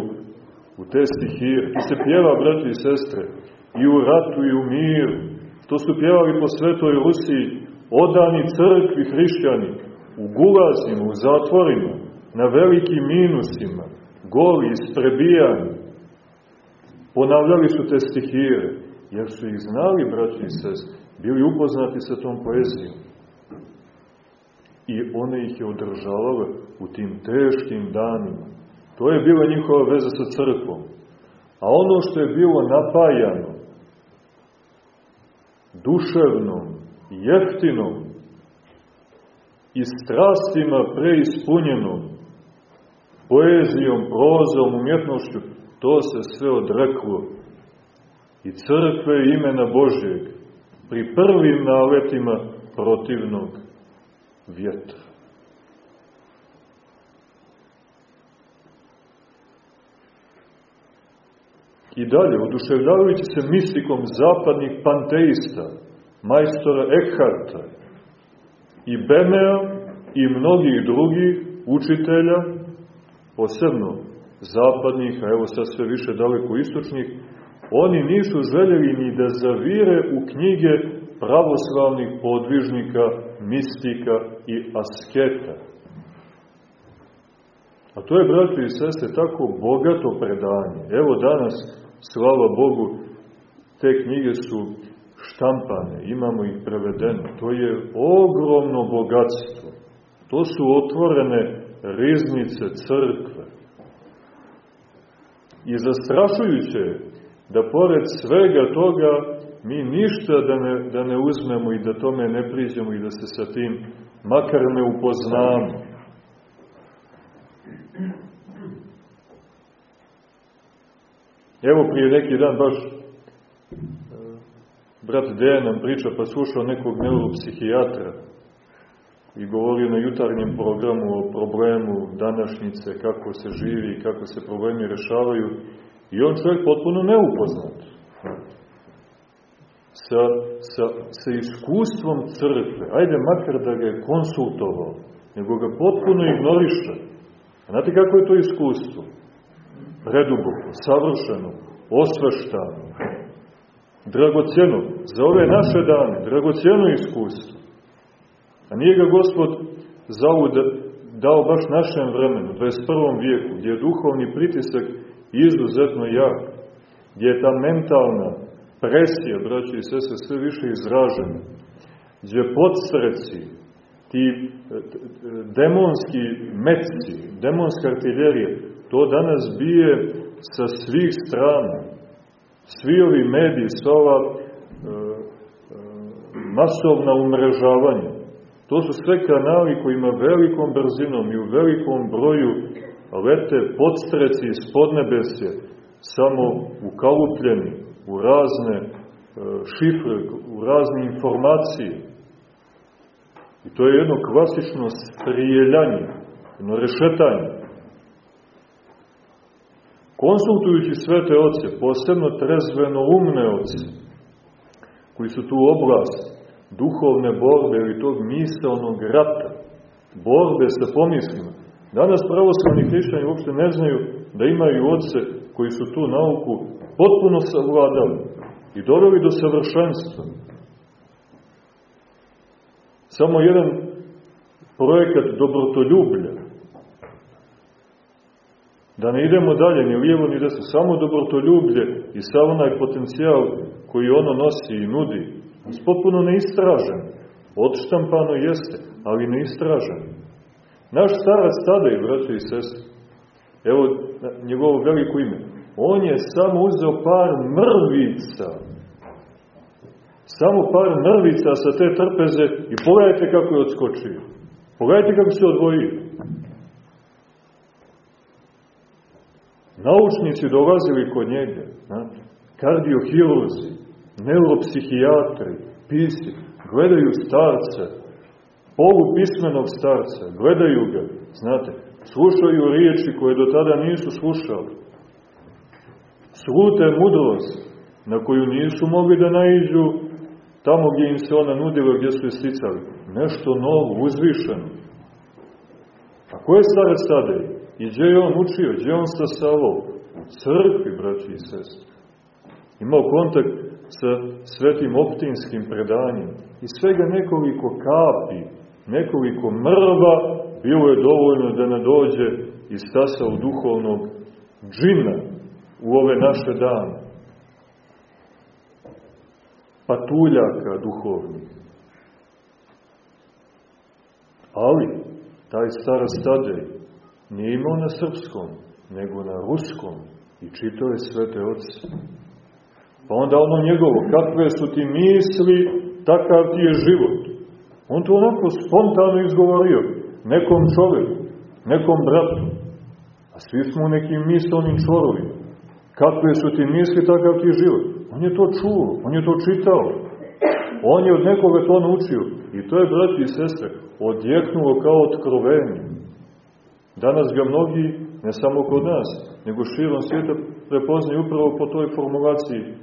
u te stihije. To se pjeva, braći i sestre, i u ratu i u miru. To su pjevali po svetoj Rusiji odani crkvi hrišćani, u gulazima, u zatvorima, na velikim minusima, goli, isprebijani. Ponavljali su te stihije, jer su ih znali, braći i sestre, bili upoznati sa tom poezijom. I one ih je održavale u tim teškim danima To je bila njihova veza sa crkvom. A ono što je bilo napajano, duševnom, jeftinom, i strastima preispunjenom, poezijom, prozom, umjetnošću, to se sve odreklo. I crkve imena Božjeg pri prvim naletima protivnog vjetra. I dalje, oduševljavajući se mistikom zapadnih panteista, majstora Eckharta i Bemea i mnogih drugih učitelja, posebno zapadnih, a evo sad sve više daleko istočnih, oni nisu željeli ni da zavire u knjige pravoslavnih podvižnika, mistika i asketa. A to je, braći i sestre, tako bogato predanje. Evo danas slava Bogu, te knjige su štampane, imamo ih prevedene. To je ogromno bogatstvo. To su otvorene riznice crkve. I zastrašujuće da pored svega toga mi ništa da ne, da ne uzmemo i da tome ne priđemo i da se sa tim makar ne upoznamo. Evo prije neki dan baš e, brat Dejan nam priča, pa slušao nekog neuropsihijatra i govorio na jutarnjem programu o problemu današnjice, kako se živi, kako se problemi rešavaju. I on čovjek potpuno neupoznat sa, sa, sa iskustvom crkve. Ajde makar da ga je konsultovao, nego ga potpuno ignoriša. A znate kako je to iskustvo? preduboko, savršeno, osveštano, dragocjeno, za ove naše dane, dragocjeno iskustvo. A nije ga Gospod zavud dao baš našem vremenu, 21. vijeku, gdje je duhovni pritisak izuzetno jak, gdje je ta mentalna presija, braći i sese, sve više izražena, gdje podstreci, ti e, demonski metci, demonska artiljerija, To danas bije sa svih strana. Svi ovi mediji, sva ova e, e, masovna umrežavanja, to su sve kanali kojima velikom brzinom i u velikom broju lete podstreci iz podnebesje, samo ukalupljeni u razne e, šifre, u razne informacije. I to je jedno klasično sprijeljanje, jedno rešetanje. Konsultujući svete oce, posebno trezveno umne oce, koji su tu oblast duhovne borbe ili tog misalnog rata, borbe sa pomislima. Danas pravoslavni hrišćani uopšte ne znaju da imaju oce koji su tu nauku potpuno savladali i doveli do savršenstva. Samo jedan projekat dobrotoljublja Da ne idemo dalje, ni lijevo ni desno, samo dobrotoljublje i sav onaj potencijal koji ono nosi i nudi, potpuno neistražen. Odštampano jeste, ali neistražen. Naš starac tada i braćo i sestre, evo njegovo veliko ime, on je samo uzeo par mrvica, samo par mrvica sa te trpeze i pogledajte kako je odskočio. Pogledajte kako se odvojio. Naučnici dolazili kod njega, znate, kardiohirurzi, neuropsihijatri, pisi, gledaju starca, polupismenog starca, gledaju ga, znate, slušaju riječi koje do tada nisu slušali. Slute mudrost na koju nisu mogli da naiđu tamo gdje im se ona nudila, gdje su je sticali. Nešto novo, uzvišeno. A ko je starac tada? I gdje je on učio, gdje je on stasavao? U crkvi, braći i sestri. Imao kontakt sa svetim optinskim predanjem. I svega nekoliko kapi, nekoliko mrva bilo je dovoljno da ne dođe i stasa u duhovnog džina u ove naše dane. Patuljaka duhovnih. Ali, taj stara stadej, nije imao na srpskom, nego na ruskom i čitao je svete oce. Pa onda ono njegovo, kakve su ti misli, takav ti je život. On to onako spontano izgovorio, nekom čoveku, nekom bratu. A svi smo u nekim mislom čvorovima. Kakve su ti misli, takav ti život. On je to čuo, on je to čitao. On je od nekoga to naučio. I to je, brati i sestre, odjeknulo kao otkrovenje. Danas ga mnogi, ne samo kod nas, nego širom svijeta prepoznaju upravo po toj formulaciji e,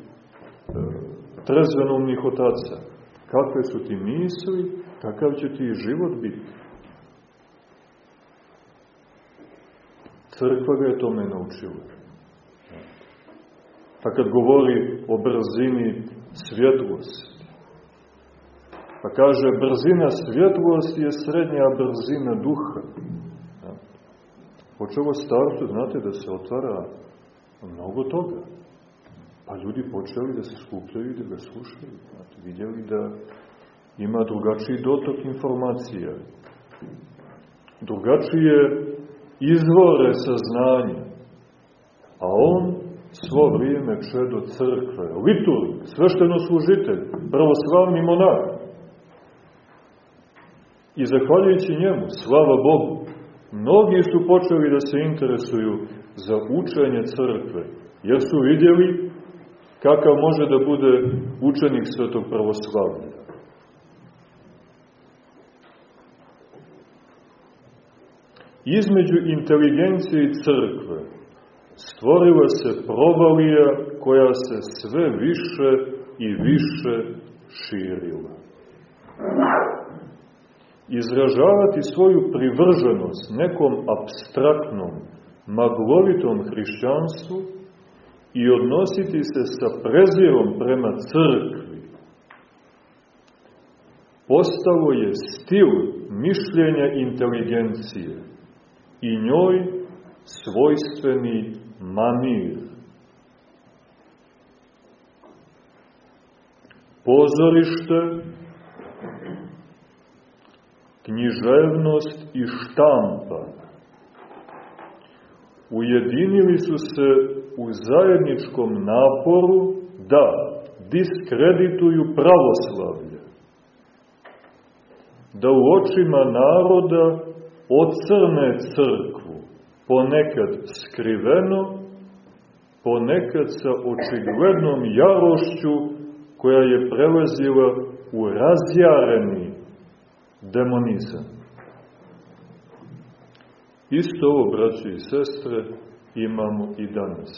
trezvenomnih otaca. Kakve su ti misli, takav će ti život biti. Crkva ga je tome naučila. Pa kad govori o brzini svjetlosti, pa kaže brzina svjetlosti je srednja brzina duha. Počelo startu, znate, da se otvara mnogo toga. Pa ljudi počeli da se skupljaju i da ga slušaju. Znate, vidjeli da ima drugačiji dotok informacija. Drugačije izvore saznanja. A on svo vrijeme čedo crkve, liturg, svešteno služitelj, pravoslavni monah. I zahvaljujući njemu, slava Bogu, mnogi su počeli da se interesuju za učenje crkve, jer su vidjeli kakav može da bude učenik svetog pravoslavlja. Između inteligencije i crkve stvorila se provalija koja se sve više i više širila. Izražavati svoju privrženost nekom abstraktnom, maglovitom hrišćanstvu i odnositi se sa prezirom prema crkvi postalo je stil mišljenja inteligencije i njoj svojstveni manir. Pozorište, književnost i štampa ujedinili su se u zajedničkom naporu da diskredituju pravoslavlje, da u očima naroda ocrne crkvu, ponekad skriveno, ponekad sa očiglednom jarošću koja je prelazila u razjareni demonizam. Isto ovo, braći i sestre, imamo i danas,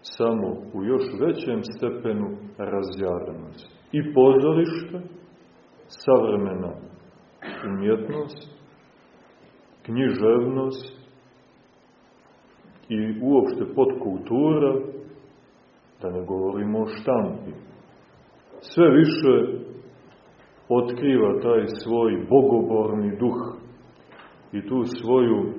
samo u još većem stepenu razjarenosti. I pozorište, savremena umjetnost, književnost, i uopšte podkultura, da ne govorimo o štampi. Sve više otkriva taj svoj bogoborni duh i tu svoju e,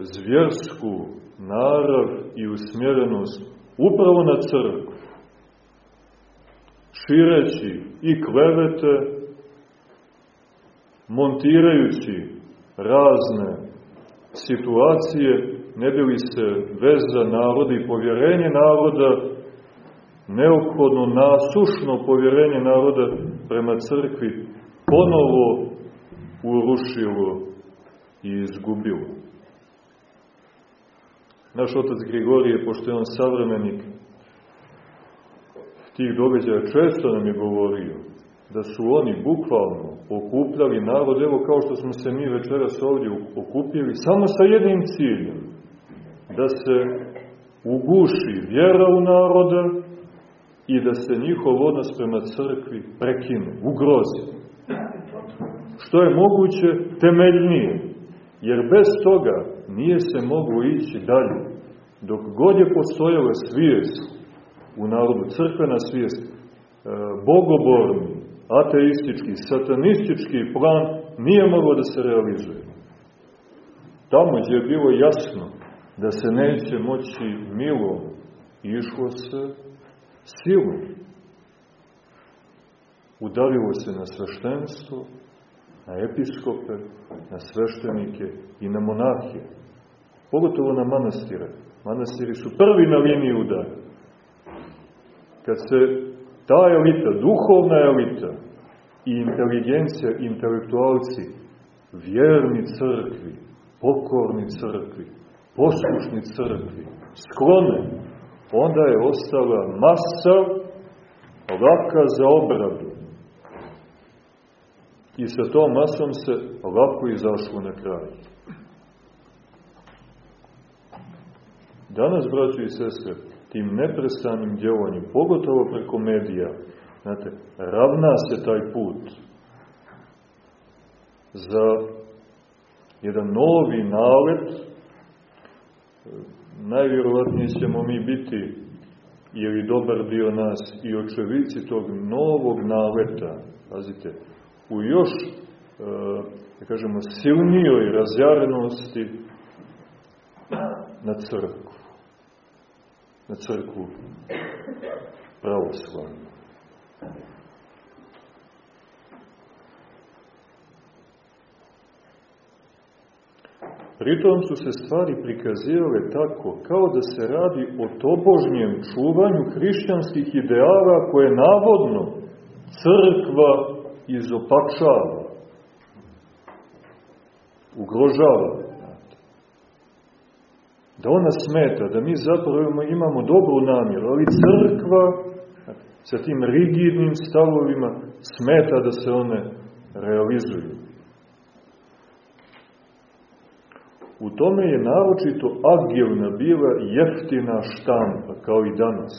zvjersku narav i usmjerenost upravo na crkvu, šireći i klevete, montirajući razne situacije ne bi li se veza naroda i povjerenje naroda, neophodno nasušno povjerenje naroda prema crkvi, ponovo urušilo i izgubilo. Naš otac Grigorije, pošto je on savremenik tih događaja, često nam je govorio da su oni bukvalno okupljali narod, evo kao što smo se mi večeras ovdje okupili, samo sa jednim ciljem, da se uguši vjera u naroda i da se njihov odnos prema crkvi prekine, ugrozi. Što je moguće temeljnije, jer bez toga nije se moglo ići dalje. Dok god je postojala svijest u narodu, crkvena svijest, e, bogoborni, ateistički, satanistički plan nije moglo da se realizuje. Tamo gdje je bilo jasno da se neće moći milom, išlo se silom. Udarilo se na sveštenstvo, na episkope, na sveštenike i na monahije. Pogotovo na manastire. Manastiri su prvi na liniji udara. Kad se ta elita, duhovna elita, i inteligencija, intelektualci, vjerni crkvi, pokorni crkvi, poslušni crkvi, sklone, onda je ostala masa laka za obradu. I sa tom masom se lako izašlo na kraj. Danas, braći i sestre, tim neprestanim djelovanjem, pogotovo preko medija, znate, ravna se taj put za jedan novi nalet, najvjerovatnije ćemo mi biti, ili dobar dio nas, i očevici tog novog naleta, pazite, u još, da kažemo, silnijoj razjarenosti na crkvu na crkvu pravoslavnu. Pritom su se stvari prikazivale tako, kao da se radi o tobožnjem čuvanju hrišćanskih ideala koje navodno crkva izopačava, ugrožava da ona smeta, da mi zapravo imamo dobru namjeru, ali crkva sa tim rigidnim stavovima smeta da se one realizuju. U tome je naročito agilna bila jeftina štampa, kao i danas,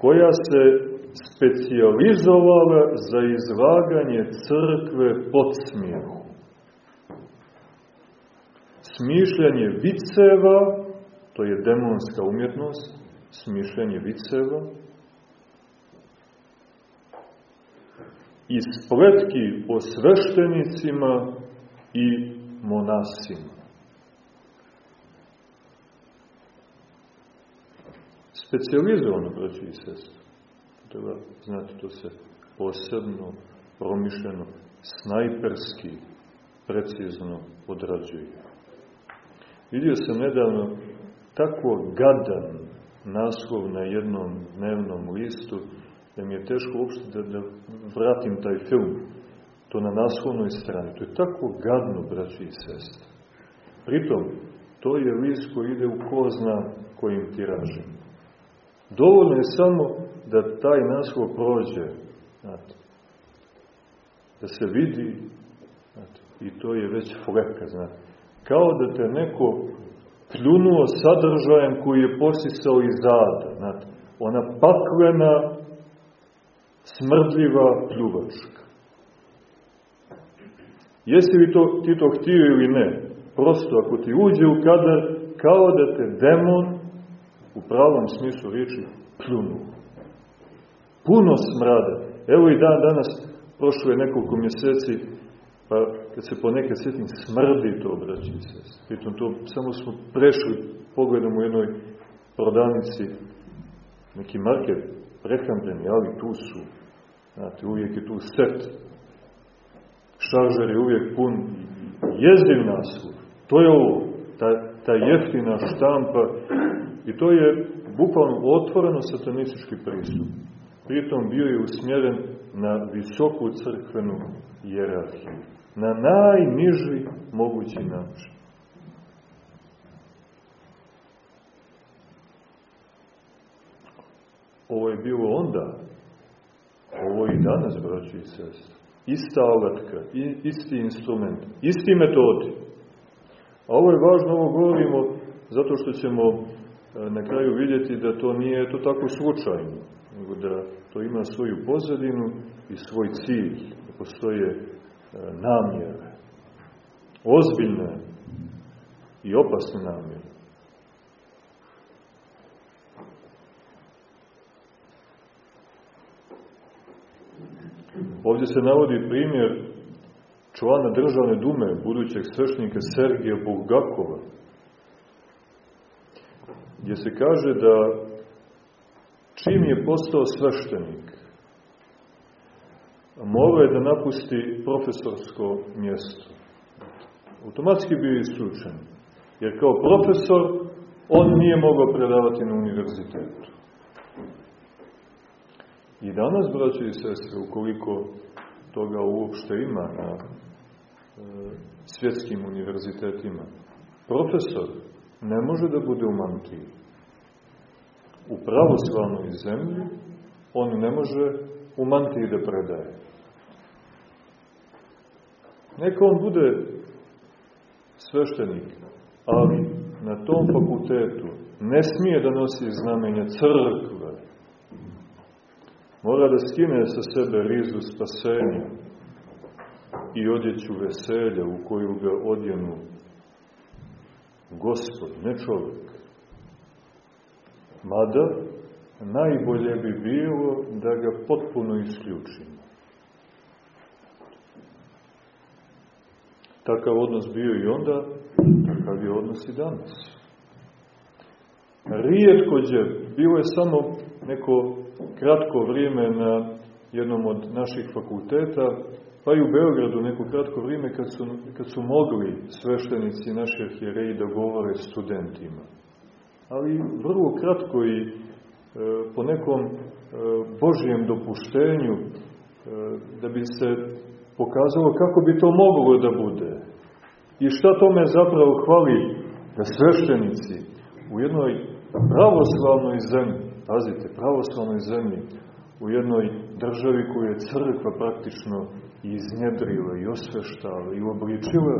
koja se specijalizovala za izlaganje crkve pod smijehom smišljanje viceva, to je demonska umjetnost, smišljanje viceva, i spletki o sveštenicima i monasima. Specializovano, braći i sestri, treba znati, to se posebno, promišljeno, snajperski, precizno odrađuje. Vidio sam nedavno tako gadan naslov na jednom dnevnom listu, da mi je teško uopšte da, da vratim taj film, to na naslovnoj strani. To je tako gadno, braći i sestre. Pritom, to je list koji ide u ko zna kojim tiražem. Dovoljno je samo da taj naslov prođe, znate, da se vidi, znate, i to je već fleka, znate kao da te neko pljunuo sadržajem koji je posisao iz zada. Znate, ona paklena, smrdljiva pljuvačka. Jesi li to, ti to htio ili ne? Prosto, ako ti uđe u kadar, kao da te demon, u pravom smislu riječi, pljunuo. Puno smrada. Evo i dan danas, prošlo je nekoliko mjeseci, pa kad se ponekad sjetim, smrdi to, braći se. Pritom to, samo smo prešli pogledom u jednoj prodavnici, neki market prehrambeni, ali tu su, znate, uvijek je tu set. Šaržer je uvijek pun jezdiv naslov. To je ovo, ta, ta jeftina štampa i to je bukvalno otvoreno satanistički pristup. Pritom bio je usmjeren na visoku crkvenu jerarhiju na najniži mogući način. Ovo je bilo onda, ovo i danas, braći i sestri. Ista alatka, isti instrument, isti metodi. A ovo je važno, ovo govorimo zato što ćemo e, na kraju vidjeti da to nije to tako slučajno, nego da to ima svoju pozadinu i svoj cilj, da postoje namjere. Ozbiljne i opasne namjere. Ovdje se navodi primjer člana državne dume, budućeg svešnika Sergija Bulgakova, gdje se kaže da čim je postao sveštenik, morao je da napusti profesorsko mjesto. Automatski bio isključen. Jer kao profesor on nije mogao predavati na univerzitetu. I danas, braće i sestre, ukoliko toga uopšte ima na e, svjetskim univerzitetima, profesor ne može da bude u mantiji. U pravoslavnoj zemlji on ne može u mantiji da predaje. Neka on bude sveštenik, ali na tom fakultetu ne smije da nosi znamenje crkve. Mora da skine sa sebe rizu spasenja i odjeću veselja u koju ga odjenu gospod, ne čovjek. Mada, najbolje bi bilo da ga potpuno isključimo. Takav odnos bio i onda, takav je odnos i danas. Rijetkođe, bilo je samo neko kratko vrijeme na jednom od naših fakulteta, pa i u Beogradu neko kratko vrijeme kad su, kad su mogli sveštenici naše arhijereji da govore studentima. Ali vrlo kratko i e, po nekom e, Božijem dopuštenju e, da bi se pokazalo kako bi to moglo da bude. I šta tome zapravo hvali da sveštenici u jednoj pravoslavnoj zemlji, pazite, pravoslavnoj zemlji, u jednoj državi koju je crkva praktično iznjedrila i osveštala i obličila,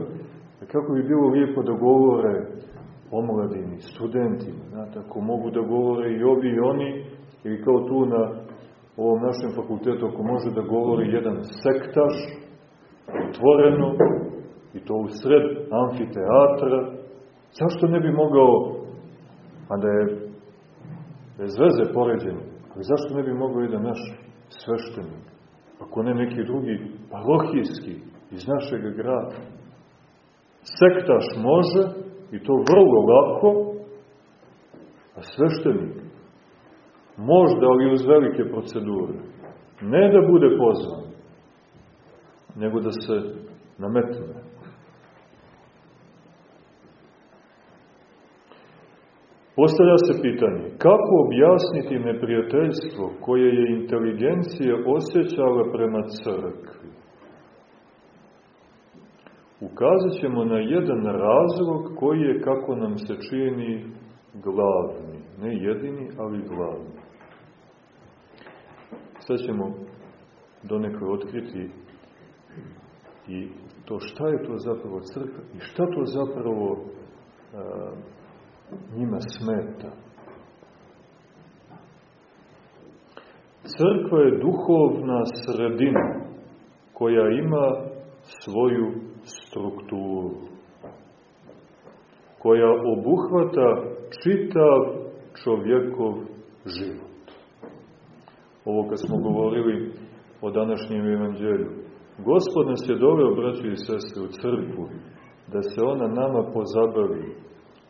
kako bi bilo lijepo da govore omladini, studentima, znate, ako mogu da govore i ovi i oni, ili kao tu na ovom našem fakultetu, ako može da govori jedan sektaš, otvoreno, i to u sred amfiteatra, zašto ne bi mogao, a da je bez veze poređenje, ali zašto ne bi mogao jedan naš sveštenik, ako ne neki drugi parohijski iz našeg grada. Sektaš može, i to vrlo lako, a sveštenik možda, ali uz velike procedure. Ne da bude pozvan, nego da se nametne. Postavlja se pitanje, kako objasniti neprijateljstvo koje je inteligencija osjećala prema crkvi? Ukazat ćemo na jedan razlog koji je, kako nam se čini, glavni. Ne jedini, ali glavni. Sad ćemo donekle otkriti i to šta je to zapravo crkva i šta to zapravo a, njima smeta. Crkva je duhovna sredina koja ima svoju strukturu, koja obuhvata čitav čovjekov život. Ovo kad smo govorili o današnjem evanđelju. Gospod nas je doveo, braći i sestre, u crkvu, da se ona nama pozabavi,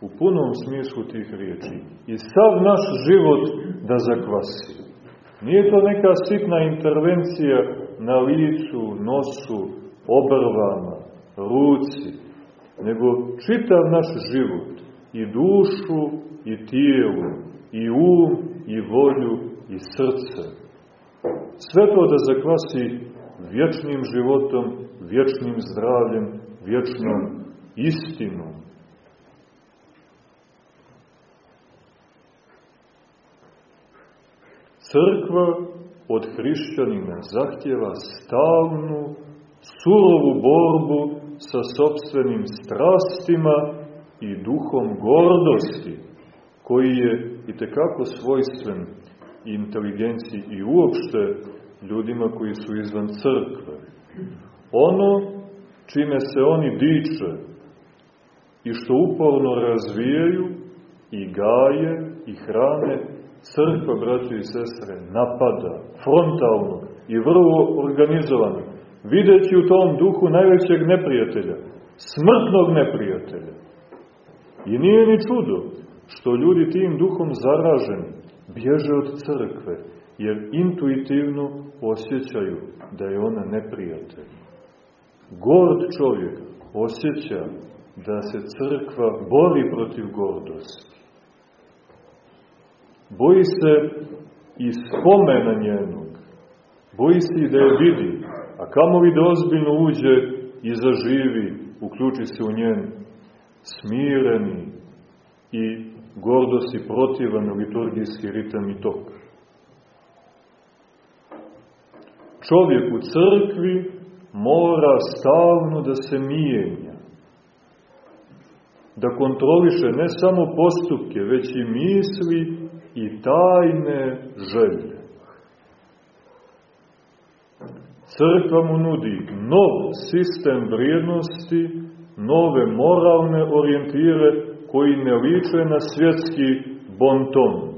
u punom smislu tih riječi i sav naš život da zakvasi. Nije to neka sitna intervencija na licu, nosu, obrvama, ruci, nego čitav naš život, i dušu, i tijelu, i um, i volju, i srce. Sve to da zakvasi vječnim životom, vječnim zdravljem, vječnom istinom. Crkva od hrišćanina zahtjeva stalnu, surovu borbu sa sobstvenim strastima i duhom gordosti, koji je i tekako svojstven inteligenciji i uopšte ljudima koji su izvan crkve. Ono čime se oni diče i što uporno razvijaju i gaje i hrane crkva, braće i sestre, napada frontalno i vrlo organizovano, videći u tom duhu najvećeg neprijatelja, smrtnog neprijatelja. I nije ni čudo što ljudi tim duhom zaraženi bježe od crkve, jer intuitivno osjećaju da je ona neprijatelj. Gord čovjek osjeća da se crkva bori protiv gordosti. Boji se i spomena njenog, Boji se da je vidi, a kamo vi da ozbiljno uđe i zaživi, uključi se u njen smireni i gordosti protivan liturgijski ritam i tok. Čovjek u crkvi mora stalno da se mijenja, da kontroliše ne samo postupke, već i misli i tajne želje. Crkva mu nudi nov sistem vrijednosti, nove moralne orijentire koji ne liče na svjetski bonton.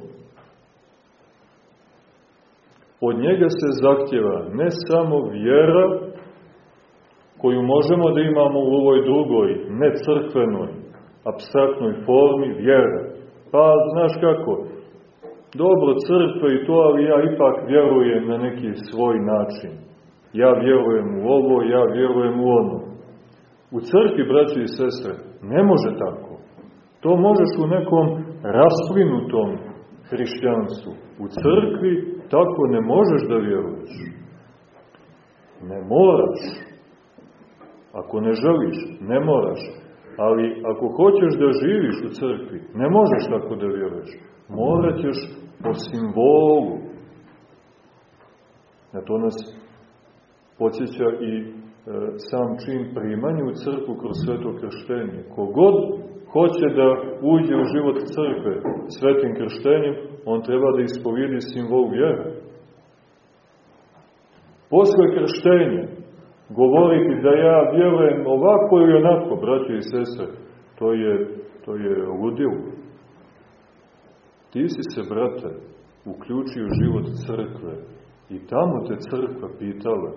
Od njega se zahtjeva ne samo vjera, koju možemo da imamo u ovoj drugoj, ne crkvenoj, abstraktnoj formi vjera. Pa, znaš kako, dobro crkva i to, ali ja ipak vjerujem na neki svoj način. Ja vjerujem u ovo, ja vjerujem u ono. U crkvi, braći i sestre, ne može tako. To možeš u nekom rasplinutom hrišćanstvu. U crkvi tako ne možeš da vjeruješ. Ne moraš. Ako ne želiš, ne moraš. Ali ako hoćeš da živiš u crkvi, ne možeš tako da vjeruješ. Morat ćeš po simbolu. Na to nas podsjeća i e, sam čin primanja u crkvu kroz sveto krštenje. Kogod hoće da uđe u život crkve svetim krštenjem, on treba da ispovijedi simbol vjere. Posle krštenja, govoriti da ja vjerujem ovako ili onako, braće i sestre, to je, to je ludilo. Ti si se, brate, uključio u život crkve i tamo te crkva pitala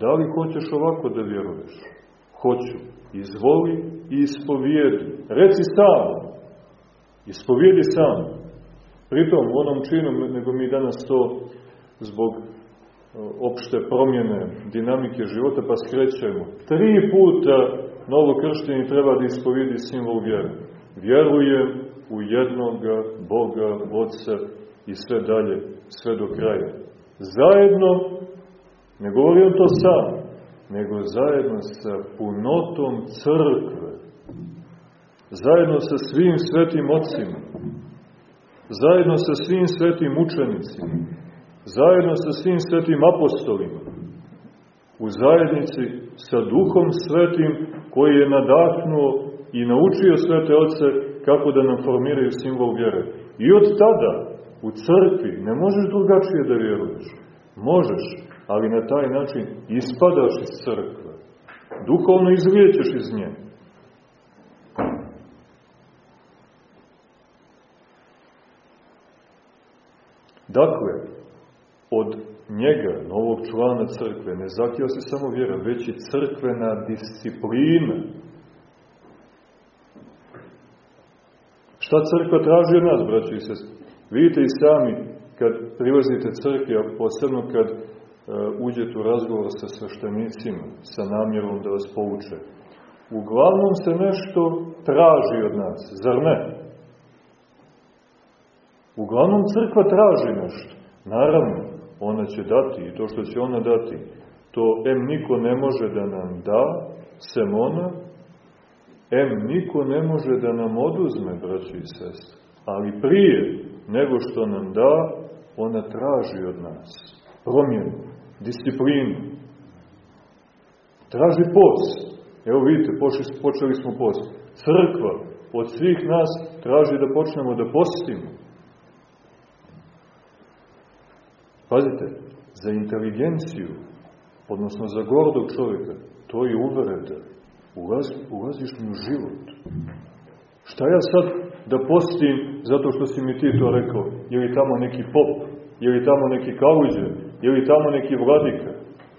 da li hoćeš ovako da vjeruješ? Hoću. Izvoli i ispovijedi. Reci sam. Ispovijedi sam. Pritom onom činu, nego mi danas to zbog opšte promjene dinamike života pa skrećemo. Tri puta novo krštenje treba da ispovijedi simbol vjere. Vjerujem u jednoga Boga, Otca i sve dalje, sve do kraja. Zajedno, ne govori on to sam, nego zajedno sa punotom crkve, zajedno sa svim svetim ocima, zajedno sa svim svetim učenicima, zajedno sa svim svetim apostolima, u zajednici sa duhom svetim koji je nadahnuo i naučio svete oce kako da nam formiraju simbol vjere. I od tada u crkvi ne možeš drugačije da vjeruješ. Možeš, ali na taj način ispadaš iz crkve. Duhovno izlijećeš iz nje. Dakle, od njega, novog člana crkve, ne zahtjeva se samo vjera, već i crkvena disciplina. Šta crkva traži od nas, braći i sest? Vidite i sami, kad prilazite crkvi, a posebno kad uh, uđete u razgovor sa sveštenicima, sa namjerom da vas pouče, uglavnom se nešto traži od nas, zar ne? Uglavnom crkva traži nešto. Naravno, ona će dati i to što će ona dati, to em niko ne može da nam da, sem ona, em niko ne može da nam oduzme, braći i sestri. Ali prije nego što nam da, ona traži od nas promjenu, disciplinu. Traži post. Evo vidite, počeli smo post. Crkva od svih nas traži da počnemo da postimo. Pazite, za inteligenciju, odnosno za gordog čovjeka, to je uvereda. Ulaz, ulaziš mi u život. Šta ja sad da postim zato što si mi ti to rekao? Je li tamo neki pop? Je li tamo neki kaluđe? Je li tamo neki vladika?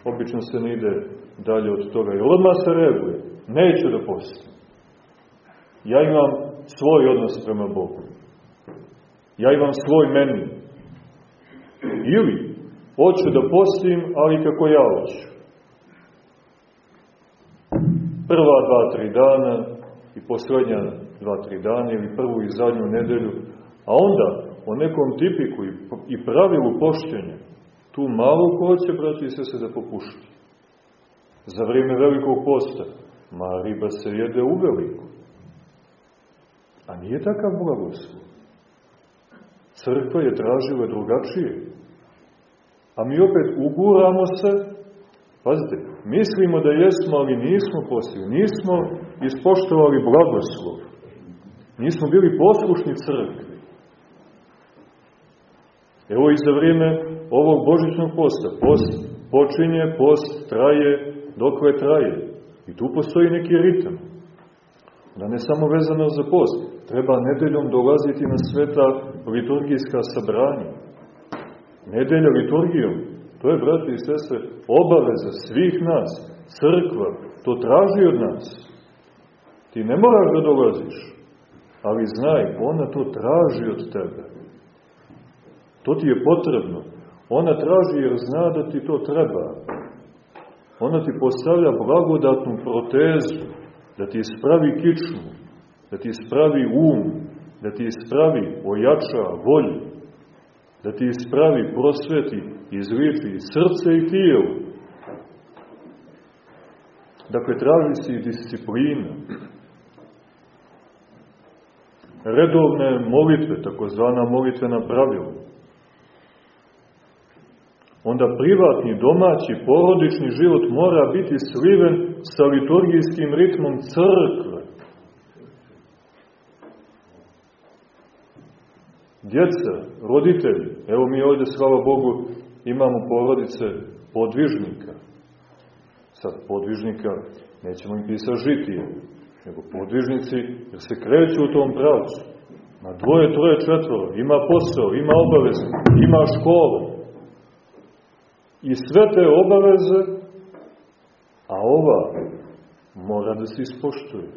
Obično se ne ide dalje od toga. Jer odmah se reaguje. Neću da postim. Ja imam svoj odnos prema Bogu. Ja imam svoj meni. Ili, hoću da postim, ali kako ja hoću. Prva dva, tri dana i poslednja dva, tri dana ili prvu i zadnju nedelju, a onda o nekom tipiku i pravilu poštenja, Tu malo hoće, braći i se da popušti. Za vrijeme velikog posta, ma riba se jede u veliku. A nije takav blagoslov. Crkva je tražila drugačije. A mi opet uguramo se, pazite, mislimo da jesmo, ali nismo postigli, nismo ispoštovali blagoslov. Nismo bili poslušni crkvi. Evo i za vrijeme ovog božićnog posta. Post počinje, post traje, dokle traje. I tu postoji neki ritam. Da ne samo vezano za post. Treba nedeljom dolaziti na sveta liturgijska sabranja. Nedelja liturgijom. To je, brati i sese, obaveza svih nas. Crkva to traži od nas. Ti ne moraš da dolaziš. Ali znaj, ona to traži od tebe. To ti je potrebno. Ona traži jer zna da ti to treba. Ona ti postavlja blagodatnu protezu, da ti ispravi kičnu, da ti ispravi um, da ti ispravi, ojača volju, da ti ispravi, prosveti, izliči srce i tijelo. Dakle, traži si disciplina, redovne molitve, takozvana molitvena pravila. Onda privatni, domaći, porodični život mora biti sliven sa liturgijskim ritmom crkve. Djeca, roditelji, evo mi ovdje, slava Bogu, imamo porodice podvižnika. Sad podvižnika, nećemo im pisati žitije, nego podvižnici, jer se kreću u tom pravcu. Na dvoje, troje, četvoro, ima posao, ima obaveze, ima školu. I sve te obaveze, a ova mora da se ispoštuje.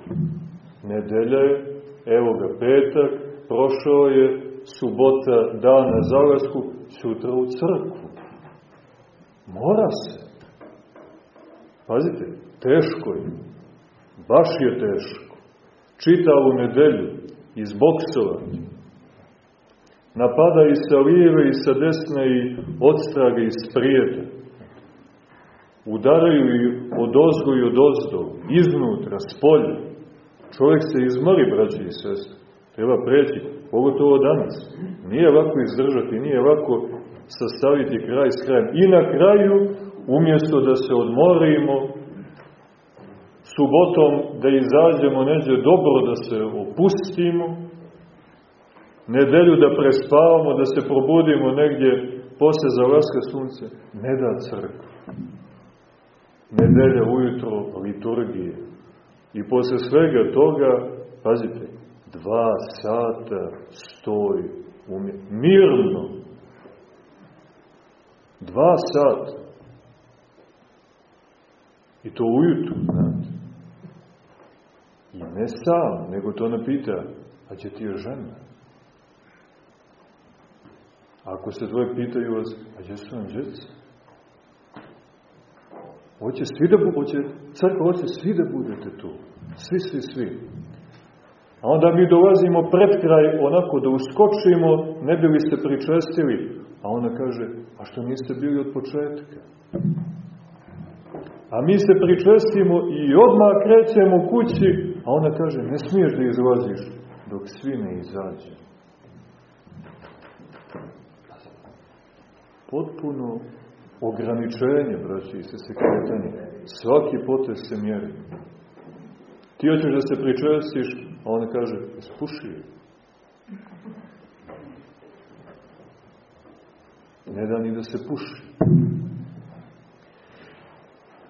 Nedelja je, evo ga petak, prošao je, subota, dan na zalasku, sutra u crkvu. Mora se. Pazite, teško je. Baš je teško. Čitavu nedelju izboksovati. Napada i sa lijeve i sa desne i odstrage i sprijede. Udaraju i od ozgo i od ozdo, iznutra, spolje. Čovjek se izmori, braći i sestre. Treba preći, pogotovo danas. Nije lako izdržati, nije lako sastaviti kraj s krajem. I na kraju, umjesto da se odmorimo, subotom da izađemo neđe dobro da se opustimo, nedelju da prespavamo, da se probudimo negdje posle zalaska sunce, ne da crkva. Nedelja ujutro liturgije. I posle svega toga, pazite, dva sata stoji umje, mirno. Dva sata. I to ujutru, znate. I ne sam, nego to napita, a će ti je žena? Ako se dvoje pitaju vas, a gdje su vam djeca? Hoće svi da hoće, crkva hoće svi da budete tu. Svi, svi, svi. A onda mi dolazimo pred kraj onako da uskočimo, ne bi li ste pričestili. A ona kaže, a što niste bili od početka? A mi se pričestimo i odmah krećemo kući, a ona kaže, ne smiješ da izlaziš dok svi ne izađe. Potpuno ograničenje, braći i se kretanje. Svaki potez se mjeri. Ti hoćeš da se pričestiš, a ona kaže, ispuši Ne da ni da se puši.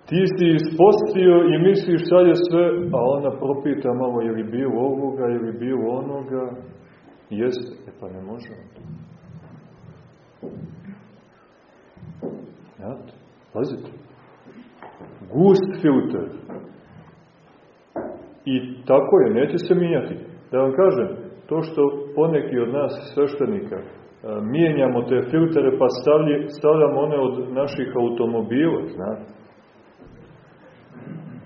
Ti si ispostio i misliš sad je sve, a ona propita malo je li bilo ovoga, je li bilo onoga. Jeste, e pa ne može. Znate, pazite. Gust filter. I tako je, neće se mijenjati. Da vam kažem, to što poneki od nas sveštenika mijenjamo te filtere pa stavljamo one od naših automobila, znate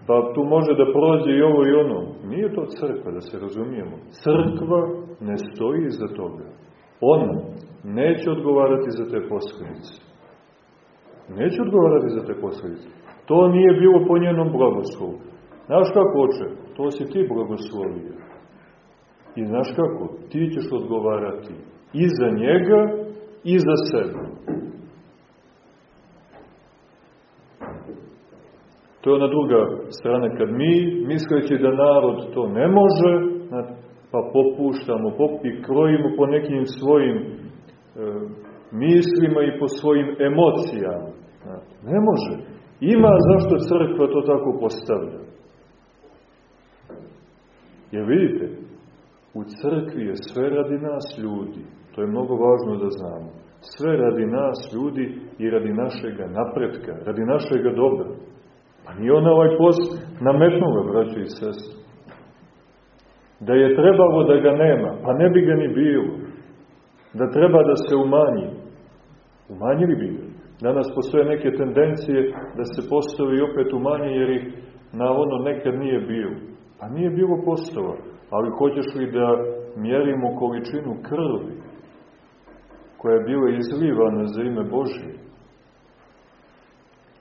Pa tu može da prođe i ovo i ono. Nije to crkva, da se razumijemo. Crkva ne stoji iza toga. Ona neće odgovarati za te posljedice. Neće odgovarati za te posljedice. To nije bilo po njenom blagoslovu. Znaš kako, oče? To si ti blagoslovio. I znaš kako? Ti ćeš odgovarati i za njega i za sebe. To je ona druga strana, kad mi, misleći da narod to ne može, pa popuštamo pop i krojimo po nekim svojim e, mislima i po svojim emocijama. Ne može. Ima zašto crkva to tako postavlja. Jer vidite, u crkvi je sve radi nas ljudi. To je mnogo važno da znamo. Sve radi nas ljudi i radi našega napretka, radi našega dobra. Pa nije ona ovaj post nametnula, braćo i sestri. Da je trebalo da ga nema, pa ne bi ga ni bilo. Da treba da se umanji. Umanjili bi ga. Danas postoje neke tendencije da se postovi opet umanje jer ih na ono nekad nije bilo. Pa nije bilo postova. Ali hoćeš li da mjerimo količinu krvi koja je bila izlivana za ime Božije?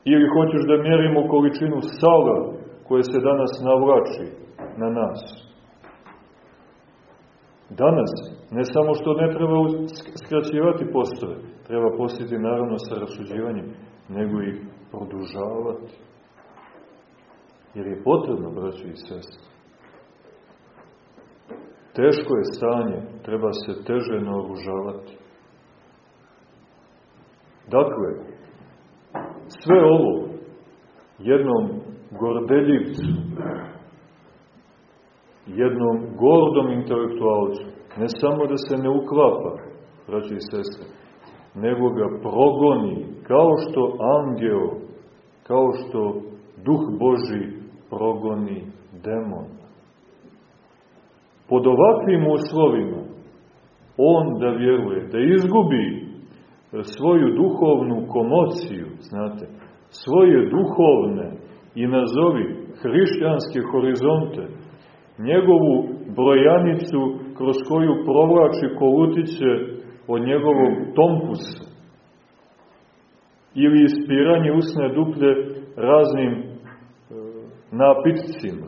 Ili hoćeš da mjerimo količinu sala koje se danas navlači na nas? Danas, ne samo što ne treba skraćivati postove, treba postiti naravno sa rasuđivanjem, nego ih produžavati. Jer je potrebno, braći i sestri. Teško je stanje, treba se teže naoružavati. Dakle, sve ovo jednom gordeljivcu, jednom gordom intelektualcu, ne samo da se ne uklapa, braći i sestre, nego ga progoni, kao što angel, kao što duh Boži progoni demon. Pod ovakvim uslovima, on da vjeruje, da izgubi svoju duhovnu komociju, znate, svoje duhovne i nazovi hrišćanske horizonte, njegovu brojanicu kroz koju provlači kolutiće od njegovog tompusa ili ispiranje usne duplje raznim e, napitcima,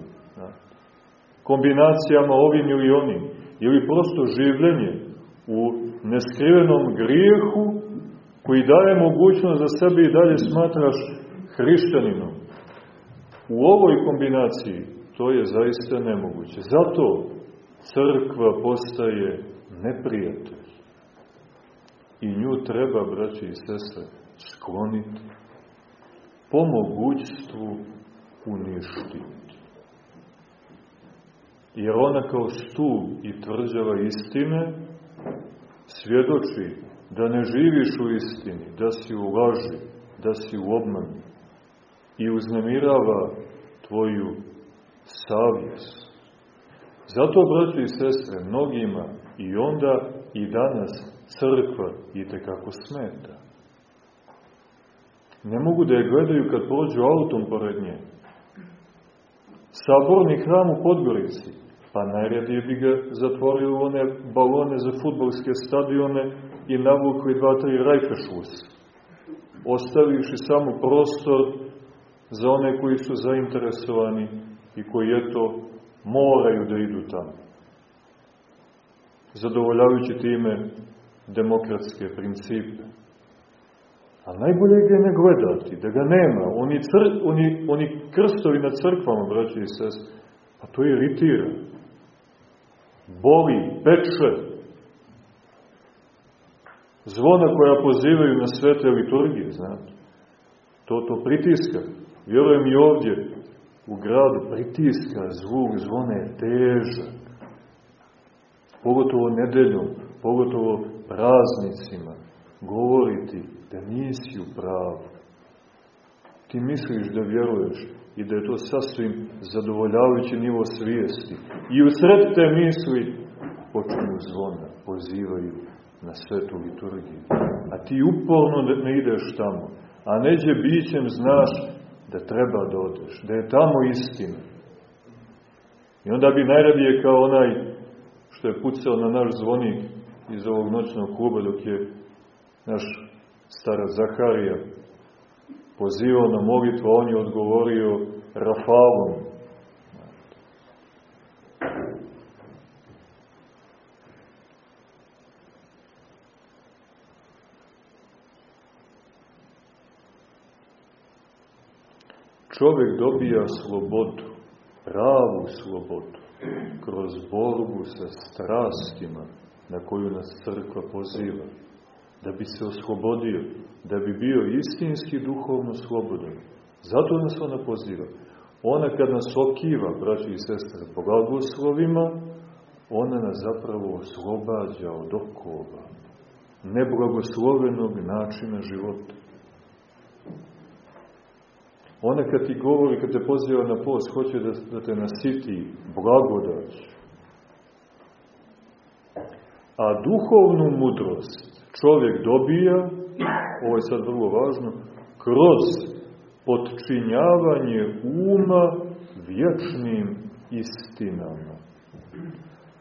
kombinacijama ovim ili onim, ili prosto življenje u neskrivenom grijehu koji daje mogućnost da sebe i dalje smatraš hrišćaninom. U ovoj kombinaciji to je zaista nemoguće. Zato crkva postaje neprijatelj. I nju treba, braći i sestre, skloniti. Po mogućstvu uništiti. Jer ona kao stup i tvrđava istine svjedoči da ne živiš u istini, da si u laži, da si u obmanu i uznemirava tvoju savjest. Zato, braći i sestre, mnogima i onda i danas crkva i tekako smeta. Ne mogu da je gledaju kad prođu autom pored nje. Saborni hram u Podgorici, pa najredije bi ga zatvorili one balone za futbolske stadione i navukli dva, tri rajkašus, ostavivši samo prostor za one koji su zainteresovani i koji, eto, moraju da idu tamo. Zadovoljavajući time demokratske principe. A najbolje ga je ne gledati, da ga nema. Oni, cr, oni, oni krstovi na crkvama, braći i sest, pa to iritira. Boli, peče, Zvona koja pozivaju na svete liturgije, znate. To, to pritiska. Vjerujem i ovdje u gradu pritiska, zvuk zvona je težak. Pogotovo nedeljom, pogotovo praznicima, govoriti da nisi u pravu. Ti misliš da vjeruješ i da je to sasvim zadovoljavajući nivo svijesti. I u sred te misli počinu zvona, pozivaju na svetu liturgiju. A ti uporno ne ideš tamo. A neđe bićem znaš da treba da odeš, da je tamo istina. I onda bi najradije kao onaj što je pucao na naš zvonik iz ovog noćnog kluba dok je naš starac Zaharija pozivao na molitvu, on je odgovorio Rafalom. Čovjek dobija slobodu, pravu slobodu, kroz borbu sa strastima na koju nas crkva poziva, da bi se oslobodio, da bi bio istinski duhovno slobodan. Zato nas ona poziva. Ona kad nas okiva, braći i sestre, blagoslovima, ona nas zapravo oslobađa od okova, neblagoslovenog načina života. Ona kad ti govori, kad te poziva na post, hoće da, da te nasiti blagodać. A duhovnu mudrost čovjek dobija, ovo je sad vrlo važno, kroz podčinjavanje uma vječnim istinama.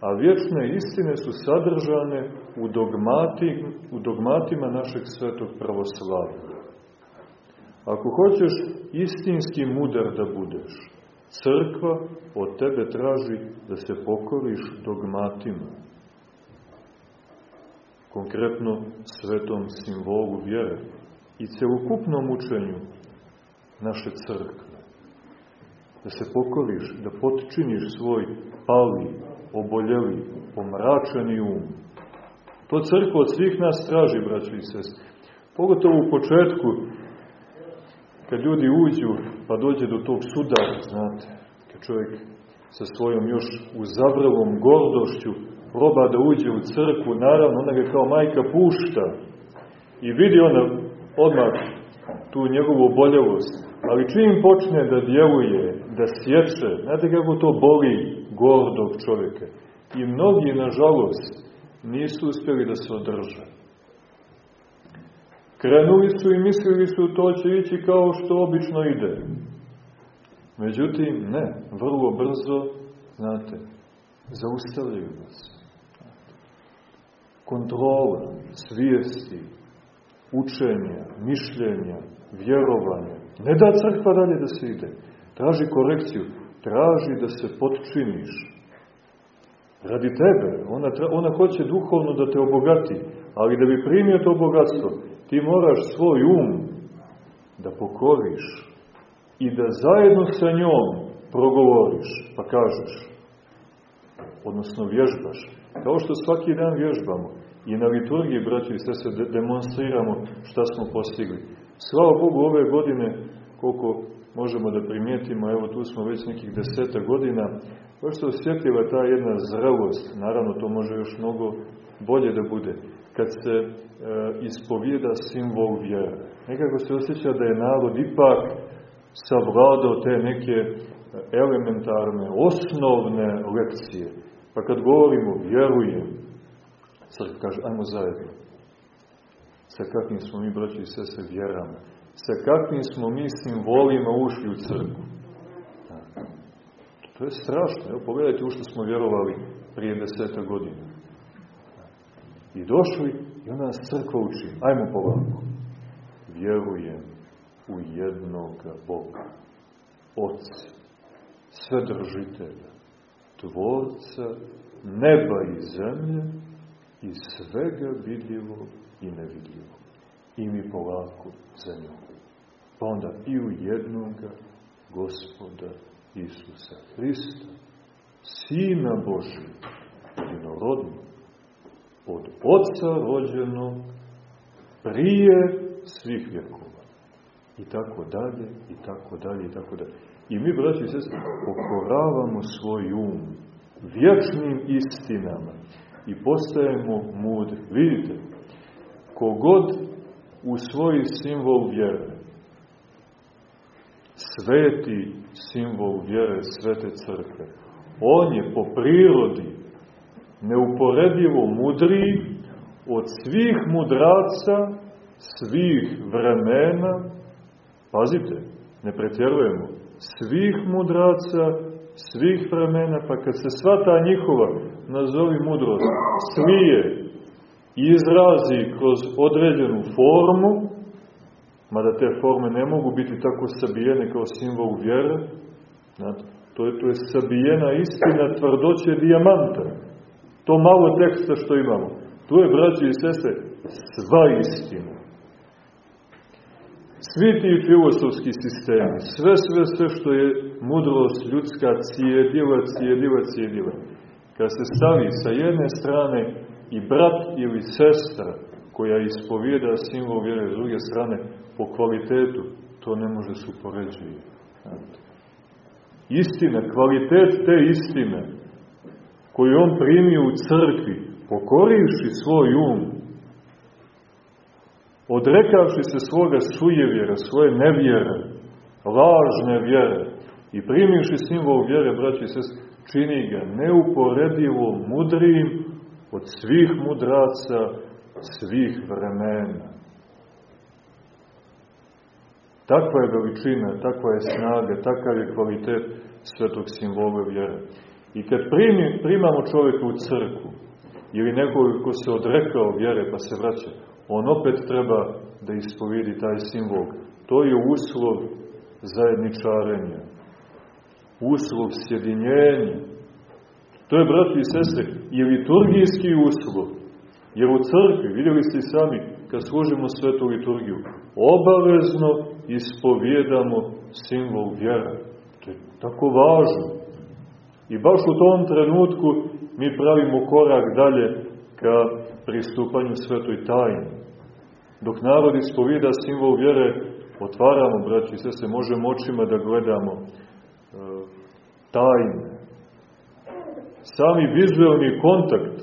A vječne istine su sadržane u, dogmati, u dogmatima našeg svetog pravoslavlja. Ako hoćeš istinski mudar da budeš, crkva od tebe traži da se pokoriš dogmatima. Konkretno svetom simbolu vjere i celokupnom učenju naše crkve. Da se pokoriš, da potčiniš svoj pali, oboljeli, pomračeni um. To crkva od svih nas traži, braći i sest. Pogotovo u početku, kad ljudi uđu, pa dođe do tog suda, znate, kad čovjek sa svojom još uzavrelom gordošću proba da uđe u crkvu, naravno ona ga kao majka pušta i vidi ona odmah tu njegovu oboljelost, ali čim počne da djeluje, da sječe, znate kako to boli gordog čovjeka. I mnogi, nažalost, nisu uspjeli da se održe. Krenuli su i mislili su to će ići kao što obično ide. Međutim, ne, vrlo brzo, znate, zaustavljaju nas. Kontrola, svijesti, učenja, mišljenja, vjerovanja. Ne da crkva dalje da se ide. Traži korekciju, traži da se potčiniš. Radi tebe. Ona, ona hoće duhovno da te obogati, ali da bi primio to bogatstvo, ti moraš svoj um da pokoriš i da zajedno sa njom progovoriš, pa kažeš, odnosno vježbaš, kao što svaki dan vježbamo i na liturgiji, braći i se demonstriramo šta smo postigli. Slava Bogu ove godine, koliko možemo da primijetimo, evo tu smo već nekih deseta godina, što osjetila ta jedna zrelost, naravno to može još mnogo bolje da bude, kad se e, ispovijeda simbol vjere. Nekako se osjeća da je narod ipak savladao te neke elementarne, osnovne lekcije. Pa kad govorimo vjerujem, crk kaže, ajmo zajedno. Sa kakvim smo mi, braći i sese, vjerama. Sa kakvim smo mi simbolima ušli u crkvu. To je strašno. Evo, pogledajte u što smo vjerovali prije deseta godina. I došli i onda nas crkva uči. Ajmo polako. Vjerujem u jednog Boga. Otca. Svedržitelja. Tvorca neba i zemlje i svega vidljivo i nevidljivo. I mi polako za njom. Pa onda i u jednoga gospoda Isusa Hrista, Sina Božja, jedinorodnog, od Otca rođenog prije svih vjekova. I tako dalje, i tako dalje, i tako dalje. I mi, braći i sestri, pokoravamo svoj um vječnim istinama i postajemo mudri. Vidite, kogod u svoj simbol vjere, sveti simbol vjere svete crkve, on je po prirodi neuporedivo mudriji od svih mudraca, svih vremena, pazite, ne pretjerujemo, svih mudraca, svih vremena, pa kad se sva ta njihova, nazovi mudrost, slije i izrazi kroz određenu formu, mada te forme ne mogu biti tako sabijene kao simbol vjere, znate, to je, to je sabijena istina tvrdoće dijamanta. To malo teksta što imamo. Tu je, braći i sese, sva istina. Svi ti filosofski sistemi, sve, sve, sve što je mudrost ljudska cijedila, cijedila, cijedila. Kad se stavi sa jedne strane i brat ili sestra koja ispovijeda simbol vjere s druge strane po kvalitetu, to ne može se upoređiti. Istina, kvalitet te istine koju on primio u crkvi, pokorivši svoj um, odrekavši se svoga sujevjera, svoje nevjere, lažne vjere i primivši simbol vjere, braći i sest, čini ga neuporedivo mudrijim od svih mudraca svih vremena. Takva je veličina, takva je snaga, takav je kvalitet svetog simbola vjere. I kad primi, primamo čovjeka u crku, ili nekog ko se odrekao vjere pa se vraća, on opet treba da ispovidi taj simbol. To je uslov zajedničarenja. Uslov sjedinjenja. To je, brati i sestre, i liturgijski uslov. Jer u crkvi, vidjeli ste sami, kad služimo svetu liturgiju, obavezno ispovjedamo simbol vjera. To je tako važno. I baš u tom trenutku mi pravimo korak dalje ka pristupanju svetoj tajni. Dok narod ispovida simbol vjere, otvaramo, braći sve se možemo očima da gledamo tajne. Sami vizualni kontakt,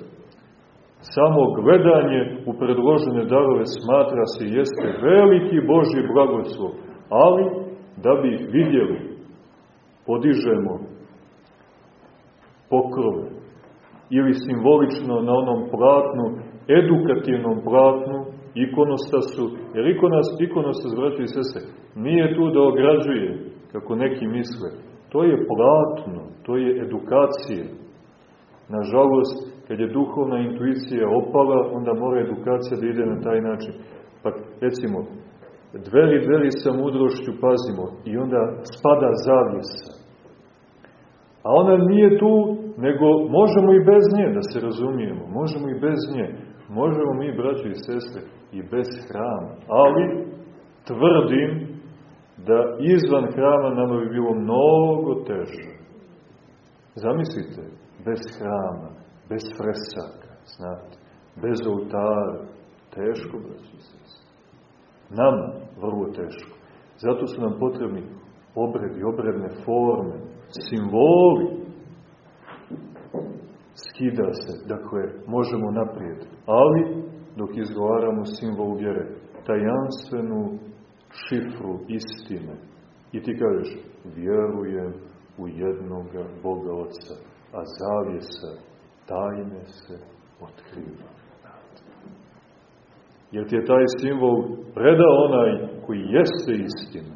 samo gledanje u predložene darove smatra se jeste veliki Boži blagoslov, ali da bi ih vidjeli, podižemo pokrove ili simbolično na onom platnu, edukativnom platnu, ikonostasu, jer ikonas, ikonostas, braći i sese, nije tu da ograđuje, kako neki misle. To je platno, to je edukacija. Nažalost, kad je duhovna intuicija opala, onda mora edukacija da ide na taj način. Pa, recimo, dveri, dveri sa mudrošću pazimo i onda spada zavjesa. A ona nije tu, nego možemo i bez nje, da se razumijemo, možemo i bez nje. Možemo mi, braći i sestre, i bez hrama. Ali, tvrdim da izvan hrama nama bi bilo mnogo teže. Zamislite, bez hrama, bez fresaka, znate, bez oltara, teško, braći sestre. Nama vrlo teško. Zato su nam potrebni obredi, obredne forme, simboli. Skida se, dakle, možemo naprijed. Ali, dok izgovaramo simbol vjere, tajanstvenu šifru istine. I ti kažeš, vjerujem u jednoga Boga Otca, a zavjesa tajne se otkriva. Jer ti je taj simbol predao onaj koji jeste istina.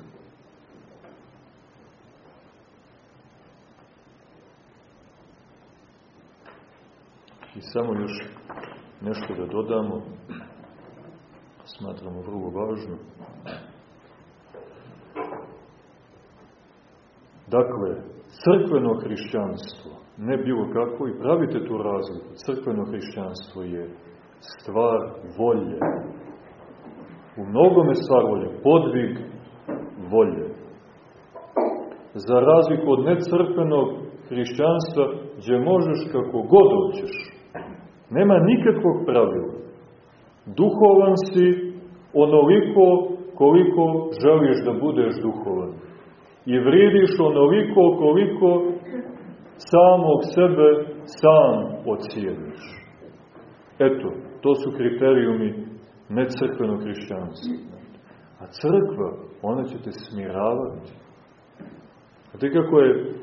I samo još nešto da dodamo, smatramo vrlo važno. Dakle, crkveno hrišćanstvo, ne bilo kako, i pravite tu razliku, crkveno hrišćanstvo je stvar volje. U mnogome stvar volje, podvig volje. Za razliku od necrkvenog hrišćanstva, gdje možeš kako god hoćeš, Nema nikakvog pravila. Duhovan si onoliko koliko želiš da budeš duhovan. I vridiš onoliko koliko samog sebe sam ocijeniš. Eto, to su kriterijumi necrkvenog hrišćanstva. A crkva, ona će te smiravati. Znate kako je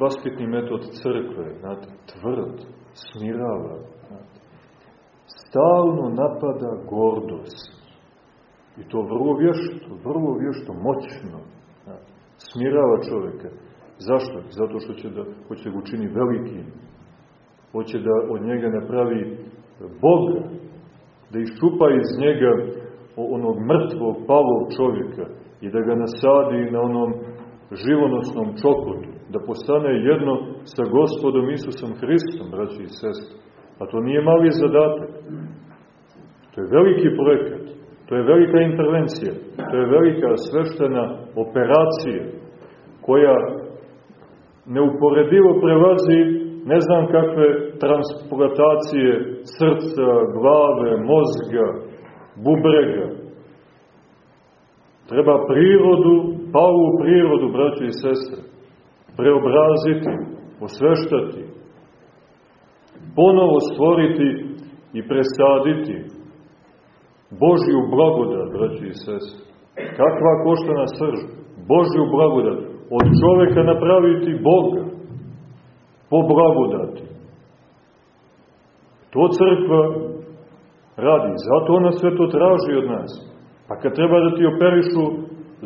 vaspitni metod crkve, znate, tvrd, smirava, stalno napada gordost. I to vrlo vješto, vrlo vješto, moćno. Smirava čovjeka. Zašto? Zato što će da, hoće da ga učini velikim. Hoće da od njega napravi Boga. Da iščupa iz njega onog mrtvog, palog čovjeka i da ga nasadi na onom živonosnom čokotu, da postane jedno sa gospodom Isusom Hristom, braći i sestri. A to nije mali zadatak. To je veliki projekat. To je velika intervencija. To je velika sveštena operacija koja neuporedivo prelazi ne znam kakve transplantacije srca, glave, mozga, bubrega. Treba prirodu, palu prirodu, braći i sestre, preobraziti, osveštati, ponovo stvoriti i presaditi Božju blagodat, braći i sestre. Kakva koštana srž? Božju blagodat. Od čoveka napraviti Boga po blagodati. To crkva radi, zato ona sve to traži od nas. Pa kad treba da ti operišu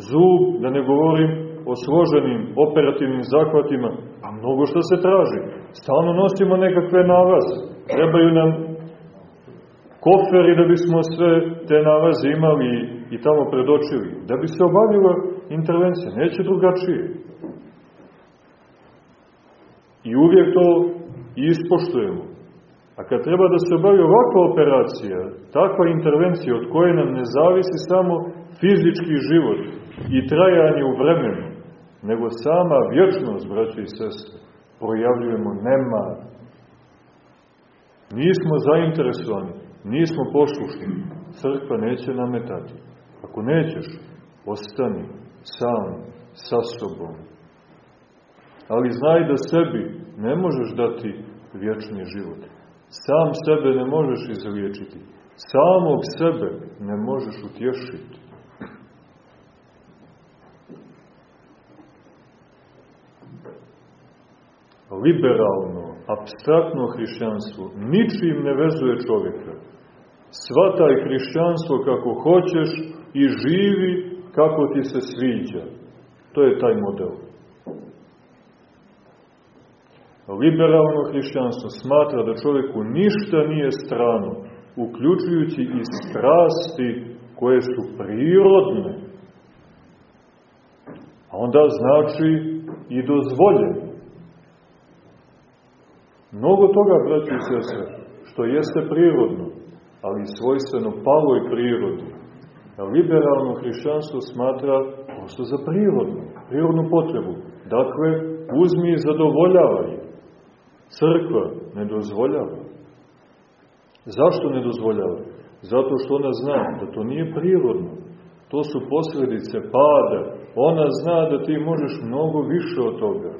zub, da ne govorim o složenim operativnim zahvatima, pa mnogo što se traži. Stalno nosimo nekakve nalaze. Trebaju nam koferi da bismo sve te nalaze imali i tamo predočili. Da bi se obavila intervencija. Neće drugačije. I uvijek to ispoštujemo. A kad treba da se obavi ovakva operacija, takva intervencija od koje nam ne zavisi samo fizički život i trajanje u vremenu, nego sama vječnost, braće i sestre, projavljujemo nema. Nismo zainteresovani, nismo poslušni. Crkva neće nametati. Ako nećeš, ostani sam, sa sobom. Ali znaj da sebi ne možeš dati vječni život. Sam sebe ne možeš izliječiti. Samog sebe ne možeš utješiti. Liberalno, abstraktno hrišćanstvo ničim ne vezuje čovjeka. Svataj hrišćanstvo kako hoćeš i živi kako ti se sviđa. To je taj model. Liberalno hrišćanstvo smatra da čovjeku ništa nije strano, uključujući i strasti koje su prirodne. A onda znači i dozvoljeno. Mnogo toga, braći sestre, što jeste prirodno, ali svojstveno paloj prirodi. Liberalno hrišćanstvo smatra prosto za prirodnu, prirodnu potrebu. Dakle, uzmi i zadovoljavaj. Crkva ne dozvoljava. Zašto ne dozvoljava? Zato što ona zna da to nije prirodno. To su posledice pada. Ona zna da ti možeš mnogo više od toga.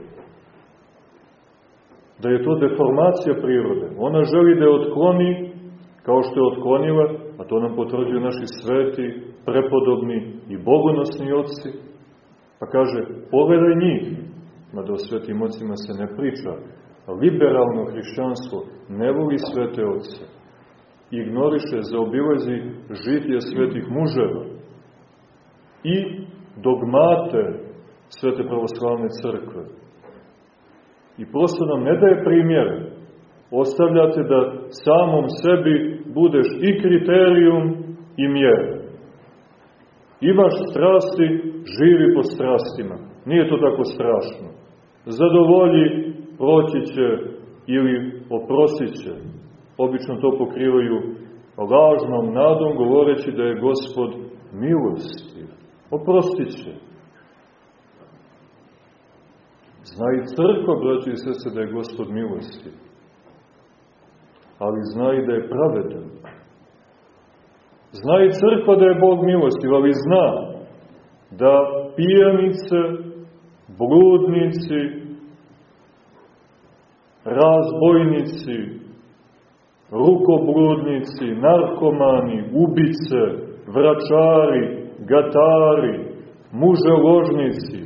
Da je to deformacija prirode. Ona želi da je otkloni kao što je otklonila, a to nam potvrđuju naši sveti, prepodobni i bogonosni oci, pa kaže, pogledaj njih, mada o svetim ocima se ne priča, liberalno hrišćanstvo ne voli svete oce, ignoriše, zaobilazi žitije svetih muževa i dogmate svete pravoslavne crkve. I prosto nam ne daje primjere, ostavljate da samom sebi budeš i kriterijum i mjera. Imaš strasti, živi po strastima. Nije to tako strašno. Zadovolji, proći će ili oprostit će. Obično to pokrivaju lažnom nadom, govoreći da je gospod milosti. Oprostit će. Zna i crkva, braći i sese, da je gospod milosti ali zna i da je pravedan. Zna i crkva da je Bog milostiv, ali zna da pijanice, bludnici, razbojnici, rukobludnici, narkomani, ubice, vračari, gatari, muželožnici,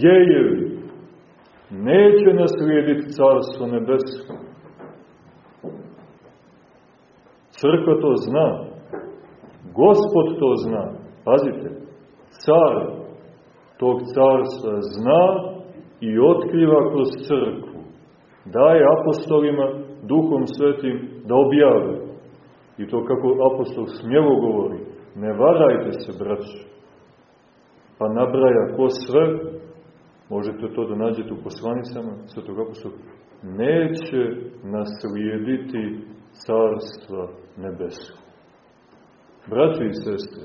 gejevi, neće naslijediti carstvo nebesko. Crkva to zna. Gospod to zna. Pazite, car tog carstva zna i otkriva kroz crkvu. Daje apostolima, duhom svetim, da objave. I to kako apostol smjelo govori, ne varajte se, braći. Pa nabraja ko sve, možete to da nađete u poslanicama svetog apostola, neće naslijediti carstva nebesko. Braći i sestre,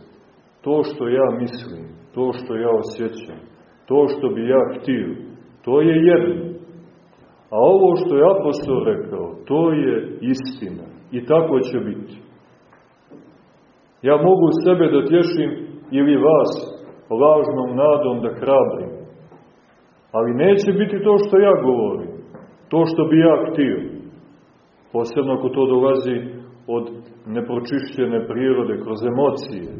to što ja mislim, to što ja osjećam, to što bi ja htio, to je jedno. A ovo što je apostol rekao, to je istina. I tako će biti. Ja mogu sebe da tješim ili vas lažnom nadom da hrabrim. Ali neće biti to što ja govorim. To što bi ja htio. Posebno ako to dolazi od nepročišćene prirode, kroz emocije.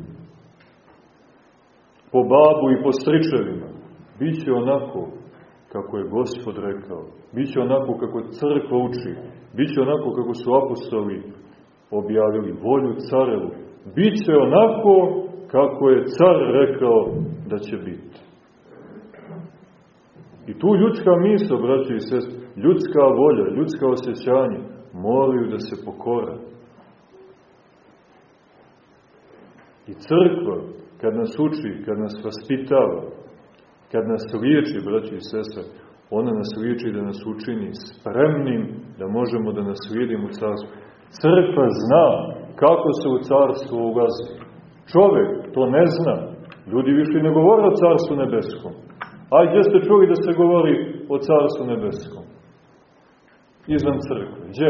Po babu i po stričevima. Biće onako kako je Gospod rekao. Biće onako kako crkva uči. Biće onako kako su apostoli objavili volju carevu. Biće onako kako je car rekao da će biti. I tu ljudska misla, braći i sest, ljudska volja, ljudska osjećanja moraju da se pokora. I crkva, kad nas uči, kad nas vaspitava, kad nas liječi, braći i sestre, ona nas liječi da nas učini spremnim da možemo da naslijedimo carstvo. Crkva zna kako se u carstvo ulazi. Čovek to ne zna. Ljudi više ne govore o carstvu nebeskom. A gdje ste čuli da se govori o carstvu nebeskom? Izvan crkve. Gdje?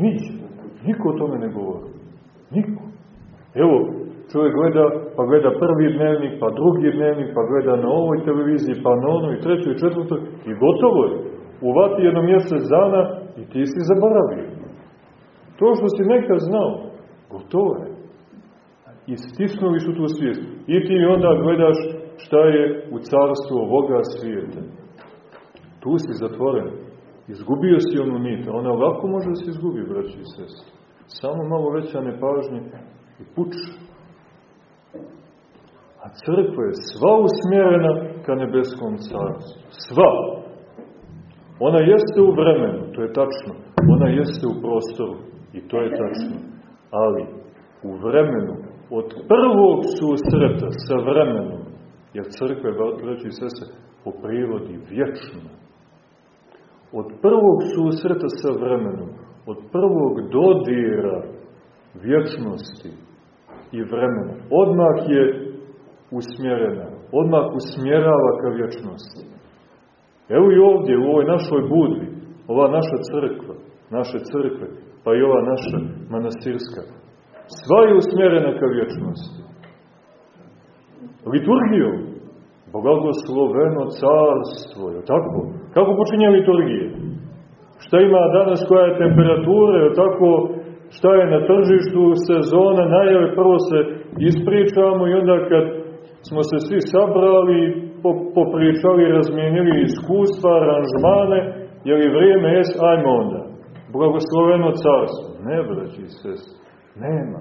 Niđe. Niko o tome ne govori. Niko. Evo, čovjek gleda, pa gleda prvi dnevnik, pa drugi dnevnik, pa gleda na ovoj televiziji, pa na onoj, trećoj, četvrtoj, i gotovo je. Uvati jedno mjesec dana i ti si zaboravio. To što si nekad znao, gotovo je. I stisnuli su tu svijest. I ti onda gledaš šta je u carstvu ovoga svijeta. Tu si zatvoren. Izgubio si onu nit. Ona ovako može da se izgubi, braći i sestri. Samo malo veća nepažnje i puče. A crkva je sva usmjerena ka nebeskom carstvu. Sva. Ona jeste u vremenu, to je tačno. Ona jeste u prostoru, i to je tačno. Ali u vremenu, od prvog susreta sa vremenom, jer crkva je, reći se, po prirodi vječna. Od prvog susreta sa vremenom, od prvog dodira vječnosti i vremena, odmah je usmjerena, odmah usmjerava ka vječnosti. Evo i ovdje, u ovoj našoj budvi, ova naša crkva, naše crkve, pa i ova naša manastirska, sva je usmjerena ka vječnosti. Liturgijom, blagosloveno carstvo, je tako? Kako počinje liturgije? Šta ima danas, koja je temperatura, je tako? Šta je na tržištu, sezona, najave, prvo se ispričamo i onda kad smo se svi sabrali, popričali, razmijenili iskustva, aranžmane, je li vrijeme jes, ajmo onda. Blagosloveno carstvo. Ne, braći sest, nema.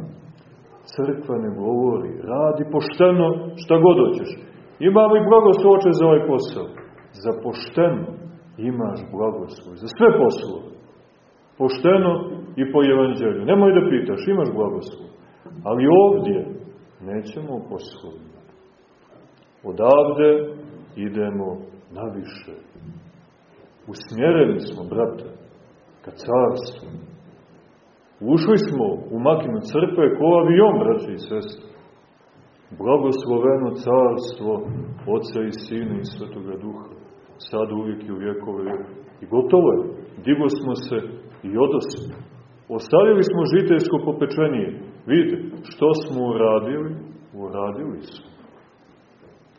Crkva ne govori, radi pošteno šta god hoćeš. Imamo i blagosloče za ovaj posao. Za pošteno imaš blagoslov. Za sve poslove. Pošteno i po evanđelju. Nemoj da pitaš, imaš blagoslov. Ali ovdje nećemo poslovno. Odavde idemo na više. Usmjereni smo, brate, ka carstvu. Ušli smo u makinu crkve ko avion, braći i sestri. Blagosloveno carstvo Oca i Sina i Svetoga Duha, sad uvijek i u vjekove I gotovo je. Digo smo se i odosmo. Ostavili smo žiteljsko popečenije. Vidite, što smo uradili? Uradili smo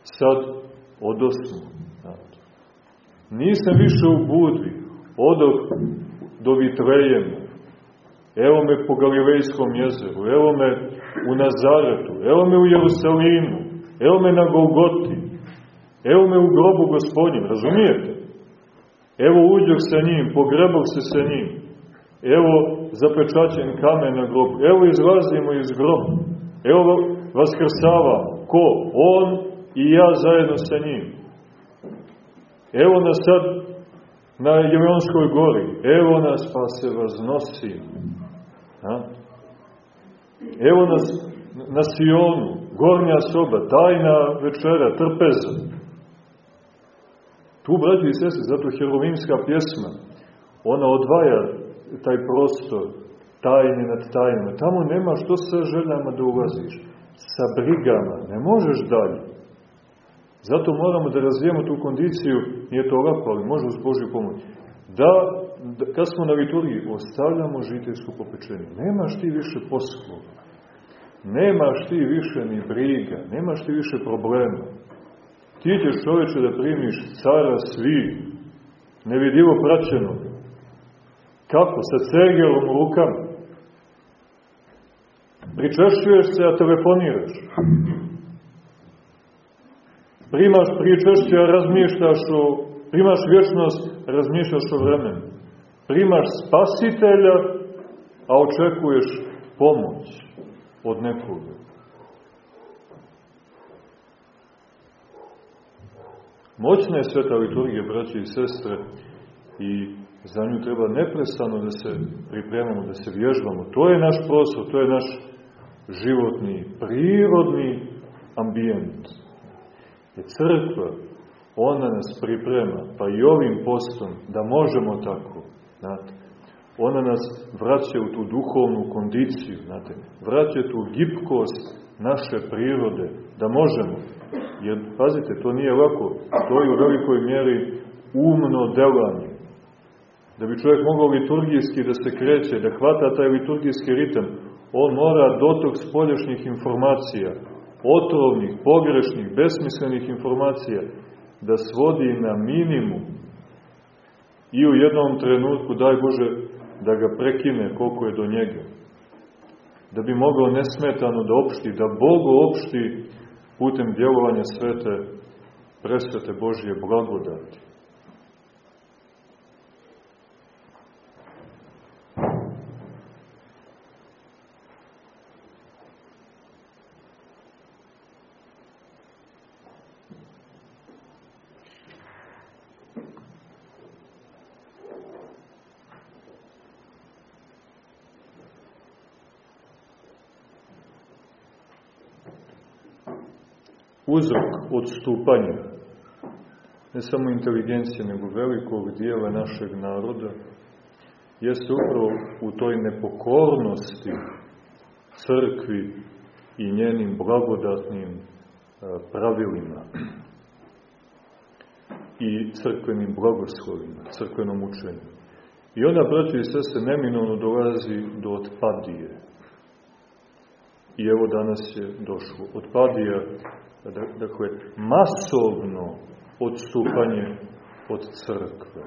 sad odosmo. Nisam više u Budvi, odoh do Vitrejema. Evo me po Galilejskom jezeru, evo me u Nazaretu, evo me u Jerusalimu, evo me na Golgoti, evo me u grobu gospodnjem, razumijete? Evo uđoh sa njim, pogrebog se sa njim, evo zapečaćen kamen na grobu, evo izlazimo iz groba, evo vaskrsava, ko? On i ja zajedno sa njim. Evo nas sad na Jelionskoj gori, evo nas pa se vaznosi. A? Evo nas na Sionu, gornja soba, tajna večera, trpeza. Tu, braći i sestri, zato herovimska pjesma, ona odvaja taj prostor, tajni nad tajnima. Tamo nema što sa željama da ulaziš, sa brigama, ne možeš dalje. Zato moramo da razvijemo tu kondiciju, nije to ovako, ali može uz Božju pomoć. Da kad smo na liturgiji, ostavljamo žiteljsku popečenju. Nemaš ti više poslova. Nemaš ti više ni briga, nemaš ti više problema. Ti ćeš čoveče da primiš cara svi, nevidivo praćenog. Kako? Sa cegelom u rukama. Pričešćuješ se, a telefoniraš. Primaš pričešće, a razmišljaš o... Primaš vječnost, razmišljaš o vremenu. Primaš spasitelja, a očekuješ pomoć od nekoga. Moćna je sveta liturgija, braće i sestre, i za nju treba neprestano da se pripremamo, da se vježbamo. To je naš prostor, to je naš životni, prirodni ambijent. Je crkva, ona nas priprema, pa i ovim postom, da možemo tako, znate. Ona nas vraća u tu duhovnu kondiciju, znate. Vraća tu gipkost naše prirode, da možemo. Jer, pazite, to nije lako, to je u velikoj mjeri umno delanje. Da bi čovjek mogao liturgijski da se kreće, da hvata taj liturgijski ritam, on mora dotok spolješnjih informacija, otrovnih, pogrešnih, besmislenih informacija, da svodi na minimum i u jednom trenutku, daj Bože, da ga prekine koliko je do njega. Da bi mogao nesmetano da opšti, da Bogu opšti putem djelovanja svete, presvete Božje blagodati. Uzrok odstupanja, ne samo inteligencije, nego velikog dijela našeg naroda, jeste upravo u toj nepokornosti crkvi i njenim blagodatnim e, pravilima i crkvenim blagoslovima, crkvenom učenju. I ona, braći i sese, neminovno dolazi do otpadije. I evo danas je došlo. Otpadija dakle, masovno odstupanje od crkve.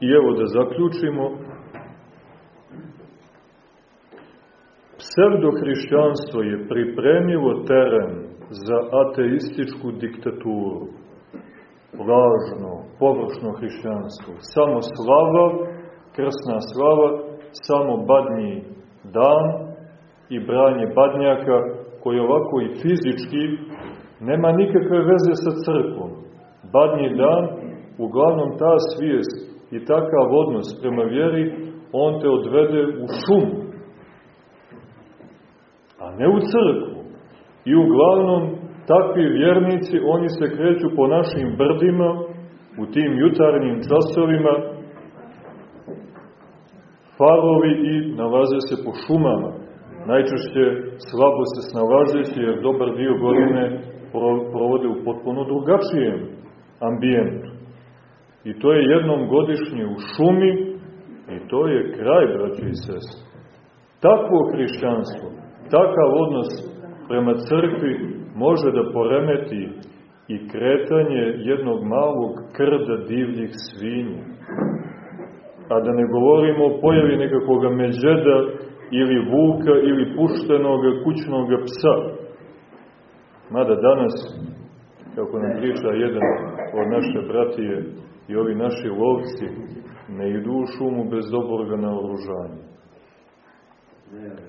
I evo da zaključimo, pseudohrišćanstvo je pripremilo teren za ateističku diktaturu. Lažno, površno hrišćanstvo. Samo slava, krsna slava, samo badnji dan, i branje badnjaka, koji ovako i fizički nema nikakve veze sa crkvom. Badnji dan, uglavnom ta svijest i takav odnos prema vjeri, on te odvede u šum, a ne u crkvu. I uglavnom takvi vjernici, oni se kreću po našim brdima, u tim jutarnjim časovima, farovi i nalaze se po šumama najčešće slabo se snalazeći, jer dobar dio godine provode u potpuno drugačijem ambijentu. I to je jednom godišnje u šumi i to je kraj, braći i sest. Takvo hrišćanstvo, takav odnos prema crkvi može da poremeti i kretanje jednog malog krda divljih svinja. A da ne govorimo o pojavi nekakvog međeda ili vuka ili puštenog kućnog psa. Mada danas, kako nam priča jedan od naše bratije i ovi naši lovci, ne idu u šumu bez dobrog naoružanja.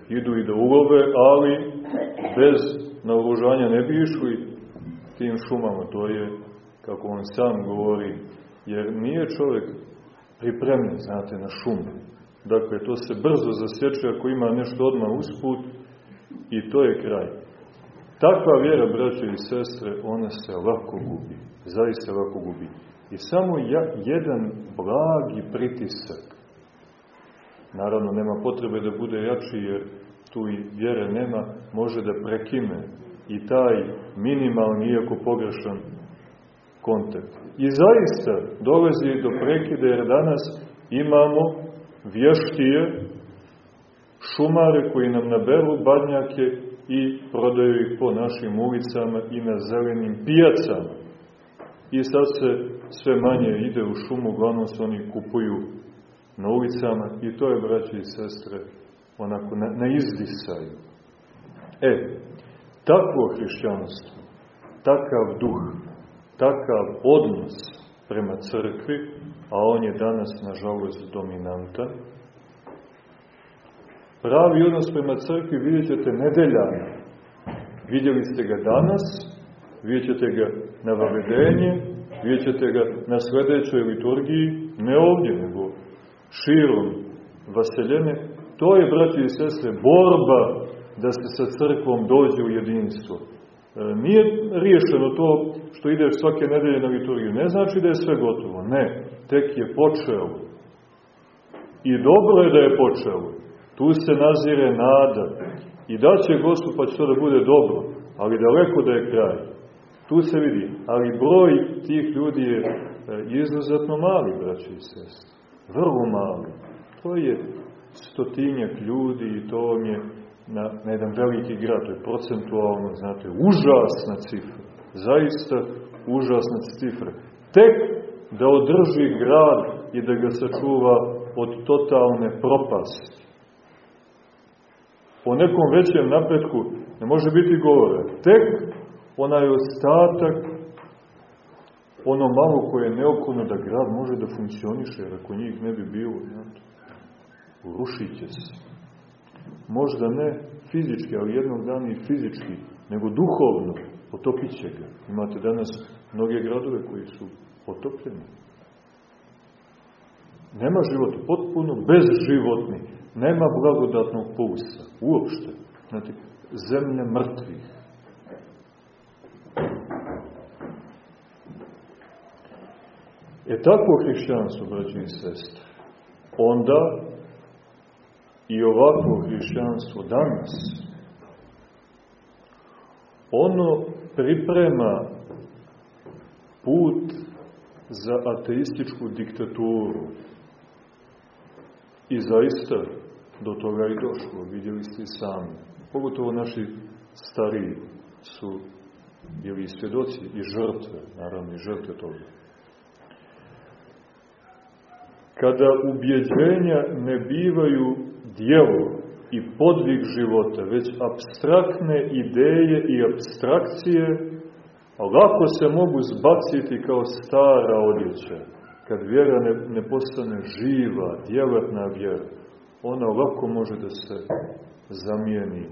Idu i da ulove, ali bez naoružanja ne bi išli tim šumama. To je, kako on sam govori, jer nije čovjek pripremljen, znate, na šumu. Dakle, to se brzo zasječe ako ima nešto odmah usput i to je kraj. Takva vjera, braće i sestre, ona se lako gubi. Zaista lako gubi. I samo ja, jedan blagi pritisak, naravno nema potrebe da bude jači jer tu i vjere nema, može da prekime i taj minimalni, iako pogrešan kontakt. I zaista dolazi do prekide jer danas imamo vještije šumare koji nam naberu badnjake i prodaju ih po našim ulicama i na zelenim pijacama. I sad se sve manje ide u šumu, uglavnom se oni kupuju na ulicama i to je, braći i sestre, onako na, na izdisaju. E, takvo hrišćanstvo, takav duh, takav odnos prema crkvi, a on je danas, nažalost, dominantan, pravi odnos prema crkvi vidjet ćete nedeljano. Vidjeli ste ga danas, vidjet ćete ga na vavedenje, vidjet ćete ga na sledećoj liturgiji, ne ovdje, nego širom vaseljene. To je, braći i sestre, borba da se sa crkvom dođe u jedinstvo. E, nije riješeno to što ideš svake nedelje na liturgiju. Ne znači da je sve gotovo. Ne, tek je počeo. I dobro je da je počeo. Tu se nazire nada. I da će Gospod pa će to da bude dobro, ali daleko da je kraj. Tu se vidi. Ali broj tih ljudi je e, izuzetno mali, braći i sestri. Vrlo mali. To je stotinjak ljudi i to vam je na, na jedan veliki grad. To je procentualno, znate, užasna cifra. Zaista užasna cifra. Tek da održi grad i da ga sačuva od totalne propasti. Po nekom većem napretku ne može biti govore. Tek onaj ostatak, ono malo koje je neophodno da grad može da funkcioniše, jer ako njih ne bi bilo, znate, urušit će se. Možda ne fizički, ali jednog dana i fizički, nego duhovno, potopit će ga. Imate danas mnoge gradove koji su potopljeni. Nema života, potpuno bezživotni. Nema blagodatnog pulsa, uopšte. Znate, zemlje mrtvih. E tako hrišćanstvo, braći i sestre, onda i ovako hrišćanstvo danas, ono priprema put za ateističku diktaturu. I zaista do toga i došlo, vidjeli ste i sami. Pogotovo naši stariji su bili svjedoci i žrtve, naravno i žrtve toga. Kada ubjeđenja ne bivaju dijelo i podvig života, već abstraktne ideje i abstrakcije, lako se mogu zbaciti kao stara odjeća. Kad vjera ne, ne postane živa, djelatna vjera, ona lako može da se zamijeni e,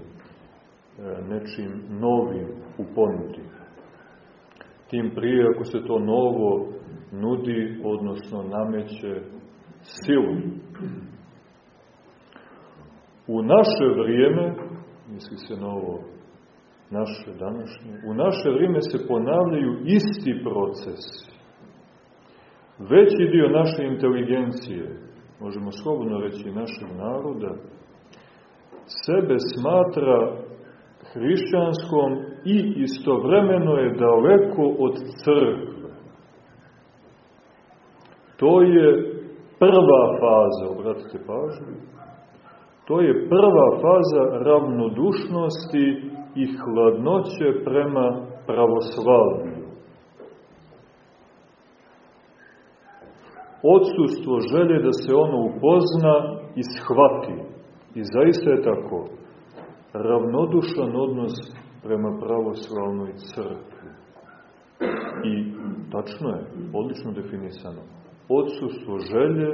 nečim novim u ponudi. Tim prije ako se to novo nudi, odnosno nameće silu. U naše vrijeme, misli se na ovo naše današnje, u naše vrijeme se ponavljaju isti procesi. Veći dio naše inteligencije, možemo slobodno reći našeg naroda, sebe smatra hrišćanskom i istovremeno je daleko od crkve. To je prva faza, obratite pažnju, to je prva faza ravnodušnosti i hladnoće prema pravoslavlju. Odsustvo želje da se ono upozna i shvati. I zaista je tako. Ravnodušan odnos prema pravoslavnoj crkvi. I tačno je, odlično definisano. Odsustvo želje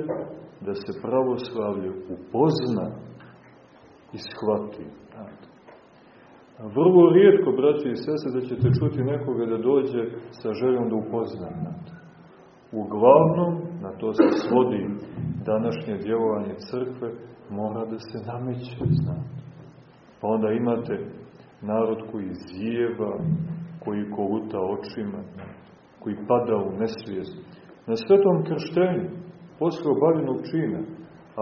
da se pravoslavlje upozna i shvati. Vrlo rijetko, braći i sese, da ćete čuti nekoga da dođe sa željom da upozna. Uglavnom, na to se svodi današnje djelovanje crkve mora da se nameće, znate. Pa onda imate narod koji zijeva, koji koluta očima, koji pada u nesvijest. Na svetom krštenju, posle obavljenog čina,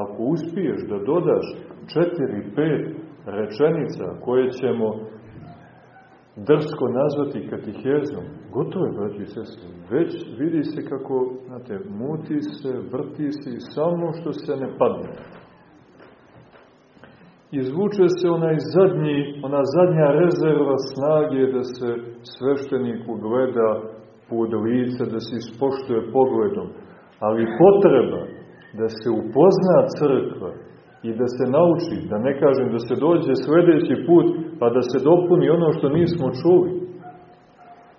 ako uspiješ da dodaš četiri, pet rečenica koje ćemo drsko nazvati katihezom, gotovo je, braći i sestri. Već vidi se kako, znate, muti se, vrti se i samo što se ne padne. Izvuče se onaj zadnji, ona zadnja rezerva snage da se svešteniku gleda pud lice, da se ispoštuje pogledom. Ali potreba da se upozna crkva i da se nauči, da ne kažem da se dođe sledeći put, pa da se dopuni ono što nismo čuli,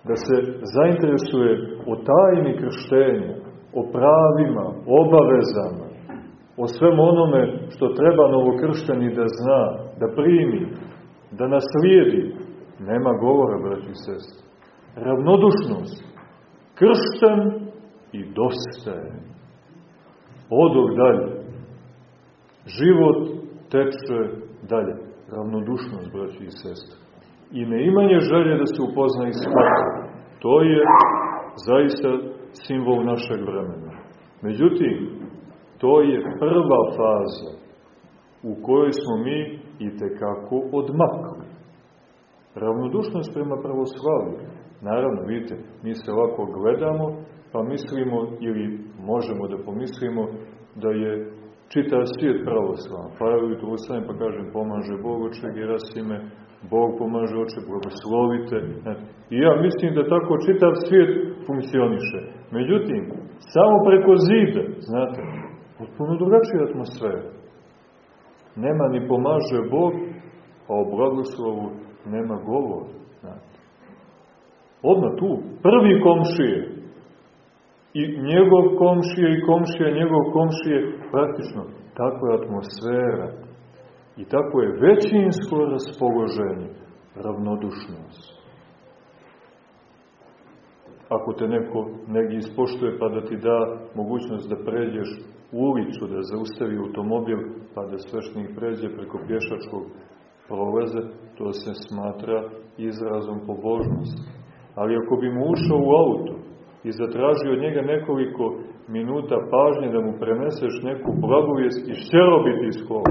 da se zainteresuje o tajni krštenja, o pravima, obavezama, o svem onome što treba novokršteni da zna, da primi, da naslijedi, nema govora, braći i sestri. Ravnodušnost, kršten i dosta je. Odog dalje. Život teče dalje. Ravnodušnost, braći i sestre. I neimanje želje da se upozna i shvata. To je zaista simbol našeg vremena. Međutim, to je prva faza u kojoj smo mi i tekako odmakli. Ravnodušnost prema pravoslavlju. Naravno, vidite, mi se ovako gledamo, pa mislimo ili možemo da pomislimo da je čitav svijet pravoslavan. Pa evo i tu pa kažem, pomaže Bog oče Gerasime, Bog pomaže oče, blagoslovite. I ja mislim da tako čitav svijet funkcioniše. Međutim, samo preko zida, znate, potpuno drugačija atmosfera. Nema ni pomaže Bog, a o blagoslovu nema govor. Znate. Odmah tu, prvi komšije, i njegov komšija i komšija njegov komšije, praktično, takva je atmosfera i tako je većinsko raspoloženje, ravnodušnost. Ako te neko negdje ispoštuje pa da ti da mogućnost da pređeš u ulicu, da zaustavi automobil, pa da svešnik pređe preko pješačkog prolaze, to se smatra izrazom pobožnosti. Ali ako bi mu ušao u auto i zatražio od njega nekoliko minuta pažnje da mu preneseš neku blagovijest i šćero biti iz kola.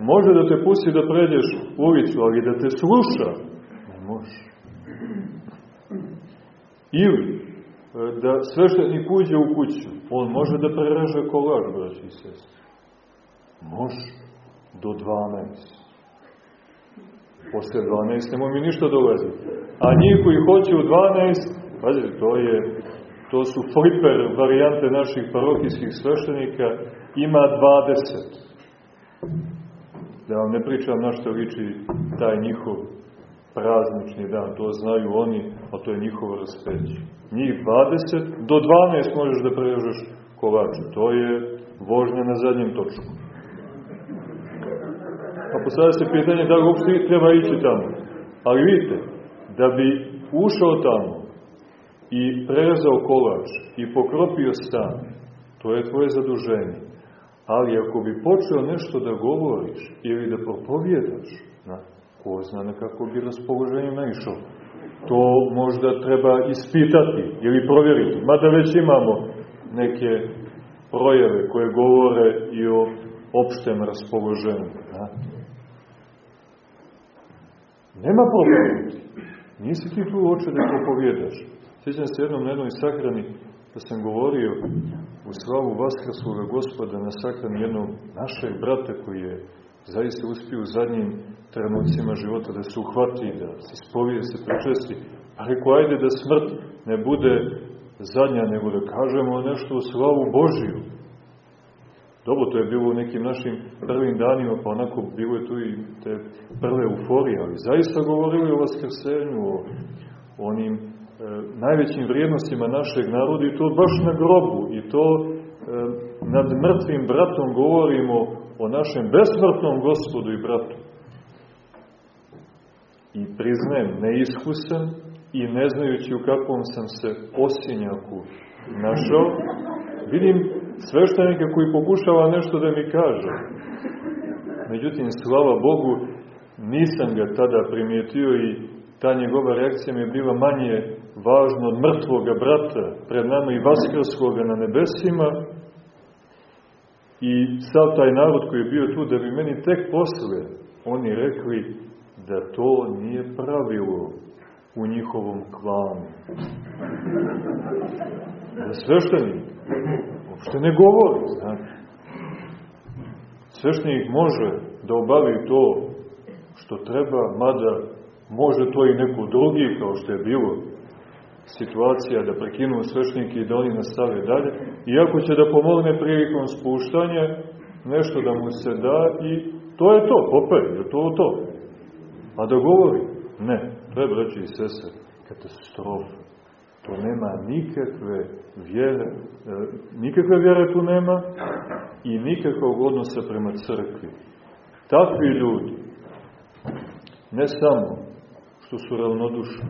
Može da te pusti da pređeš ulicu, ali da te sluša, ne može. Ili da sveštenik uđe u kuću, on može da prereže kolaž, braći i sestri. Može. Do 12. Posle 12 nemo mi ništa dolaziti. A njih koji hoće u 12, pazite, to je, to su fliper varijante naših parokijskih sveštenika, ima 20. Da vam ne pričam na što liči taj njihov praznični dan, to znaju oni, a to je njihovo raspeće. Njih 20, do 12 možeš da prežeš kolače, to je vožnja na zadnjem točku. Pa postavlja se pitanje da li uopšte treba ići tamo. Ali vidite, da bi ušao tamo i prezao kolač i pokropio stan, to je tvoje zaduženje. Ali ako bi počeo nešto da govoriš ili da propovjedaš, na, ko zna na kako bi raspoloženje naišao, to možda treba ispitati ili provjeriti. Mada već imamo neke projeve koje govore i o opštem raspoloženju. Na. Nema propovjeti. Nisi ti tu oče da propovjedaš. Sjećam se jednom na jednoj sahrani da sam govorio u slavu Vaskrskoga gospoda na sahrani jednog našeg brata koji je zaista uspio u zadnjim trenucima života da se uhvati, da se spovije, da se prečesti. Pa rekao, ajde da smrt ne bude zadnja, nego da kažemo nešto u slavu Božiju. Dobro, to je bilo u nekim našim prvim danima, pa onako bilo je tu i te prve euforije, ali zaista govorili o vaskrsenju, o, onim e, najvećim vrijednostima našeg naroda i to baš na grobu i to e, nad mrtvim bratom govorimo o našem besmrtnom gospodu i bratu. I priznajem, neiskusan, i ne znajući u kakvom sam se osinjaku našao, vidim sveštenika koji pokušava nešto da mi kaže. Međutim, slava Bogu, nisam ga tada primijetio i ta njegova reakcija mi je bila manje važna od mrtvoga brata pred nama i vaskrsloga na nebesima i sav taj narod koji je bio tu da bi meni tek posle oni rekli da to nije pravilo u njihovom klanu. Da sveštenik uopšte ne govori, znate. Sveštenik može da obavi to što treba, mada može to i neko drugi, kao što je bilo situacija da prekinu sveštenike i da oni nastave dalje, iako će da pomogne prilikom spuštanja, nešto da mu se da i to je to, opet, je to to. A da govori? Ne, to je, braći i sese, katastrofa. To nema nikakve vjere, e, nikakve vjere tu nema i nikakvog odnosa prema crkvi. Takvi ljudi, ne samo što su ravnodušni,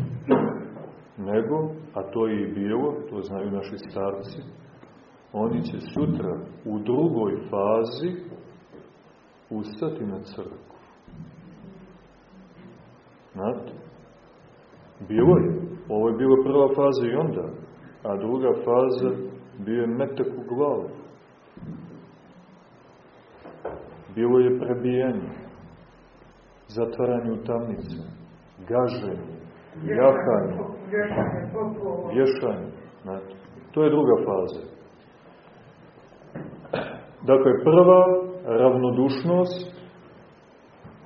nego, a to je i bilo, to znaju naši starci, oni će sutra u drugoj fazi ustati na crkvu. Znate? Bilo je. Ovo je bila prva faza i onda. A druga faza bio je metak u glavu. Bilo je prebijanje, zatvaranje u tamnice, gaženje, jahanje, vješanje. To je druga faza. Dakle, prva, ravnodušnost,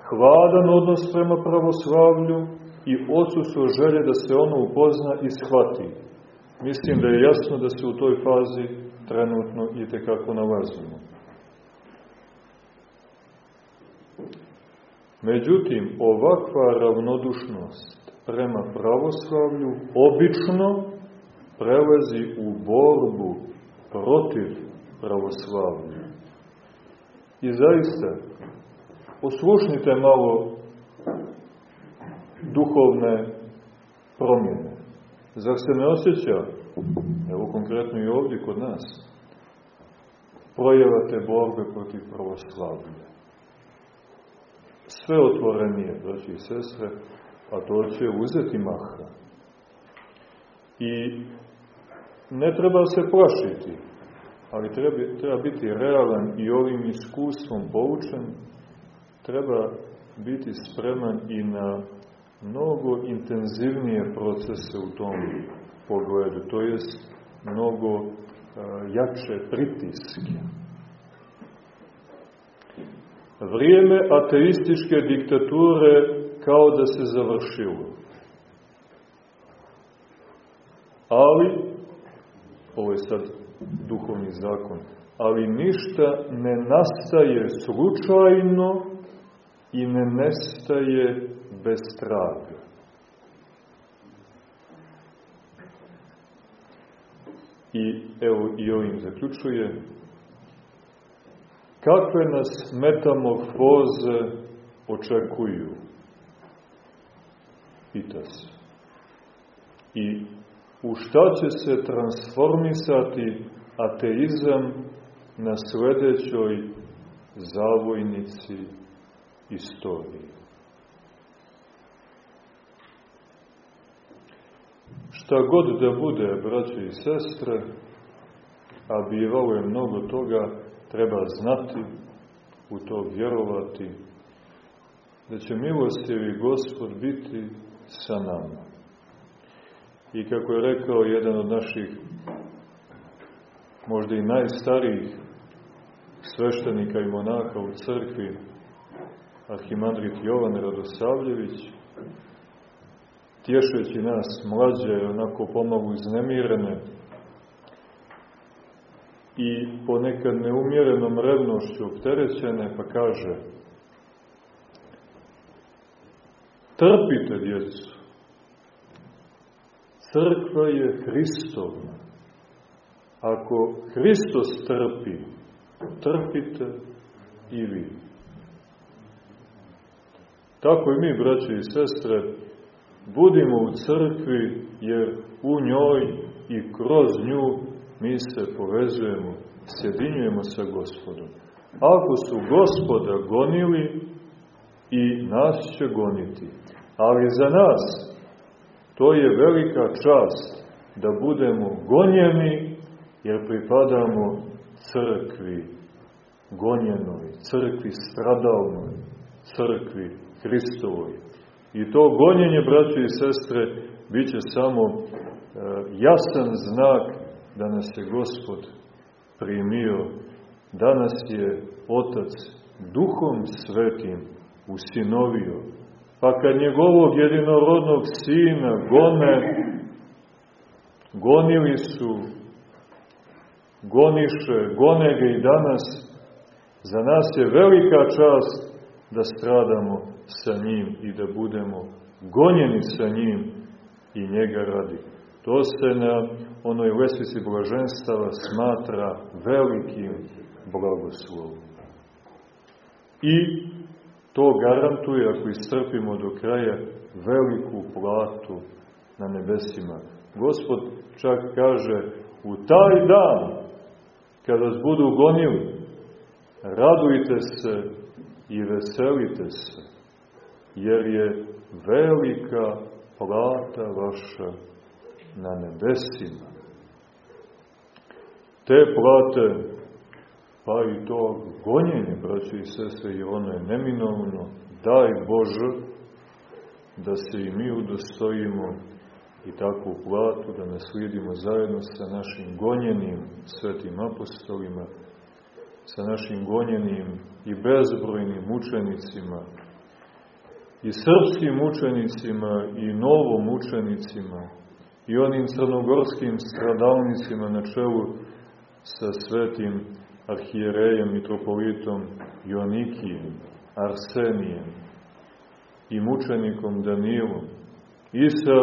hladan odnos prema pravoslavlju i odsustvo želje da se ono upozna i shvati. Mislim da je jasno da se u toj fazi trenutno i tekako nalazimo. Međutim, ovakva ravnodušnost prema pravoslavlju obično prelazi u borbu protiv pravoslavlja. I zaista, oslušnite malo duhovne promjene. Zar se ne osjeća, evo konkretno i ovdje kod nas, projevate borbe protiv pravoslavlja? Sve otvorenije, braći i sestre, a to će uzeti maha. I ne treba se plašiti, ali treba, treba biti realan i ovim iskustvom poučen, treba biti spreman i na mnogo intenzivnije procese u tom pogledu, to jest mnogo uh, jače pritiske. Vrijeme ateističke diktature kao da se završilo. Ali, ovo je sad duhovni zakon, ali ništa ne nastaje slučajno i ne nestaje bez traga. I evo i ovim zaključuje kakve nas metamorfoze očekuju. Pita se. I u šta će se transformisati ateizam na sledećoj zavojnici istorije. Šta god da bude, braće i sestre, a bivalo je mnogo toga, treba znati, u to vjerovati, da će milostivi Gospod biti sa nama. I kako je rekao jedan od naših, možda i najstarijih sveštenika i monaha u crkvi, arhimandrit Jovan Radosavljević, tješeći nas mlađe, onako pomalo iznemirene i ponekad neumjerenom revnošću opterećene, pa kaže Trpite, djecu. Crkva je Hristova. Ako Hristos trpi, trpite i vi. Tako i mi, braće i sestre, budimo u crkvi, jer u njoj i kroz nju mi se povezujemo, sjedinjujemo sa gospodom. Ako su gospoda gonili, i nas će goniti. Ali za nas to je velika čast da budemo gonjeni, jer pripadamo crkvi gonjenoj, crkvi stradalnoj, crkvi Hristovoj. I to gonjenje, braće i sestre, bit će samo e, jasan znak da nas je Gospod primio, da nas je Otac Duhom Svetim usinovio. Pa kad njegovog jedinorodnog sina gone, gonili su, goniše, gone ga i danas, za nas je velika čast da stradamo sa njim i da budemo gonjeni sa njim i njega radi. To se na onoj lesvici blaženstava smatra velikim blagoslovom. I to garantuje, ako istrpimo do kraja, veliku platu na nebesima. Gospod čak kaže, u taj dan, kada vas budu gonili, radujte se i veselite se, jer je velika plata vaša na nebesima. Te plate, pa i to gonjenje, braće i sese, i ono je neminovno, daj Bože, da se i mi udostojimo i takvu platu, da naslijedimo zajedno sa našim gonjenim svetim apostolima, sa našim gonjenim i bezbrojnim mučenicima, i srpskim mučenicima i novom mučenicima, i onim crnogorskim stradalnicima na čelu sa svetim arhijerejem, mitropolitom Joanikijem, Arsenijem i mučenikom Danilom i sa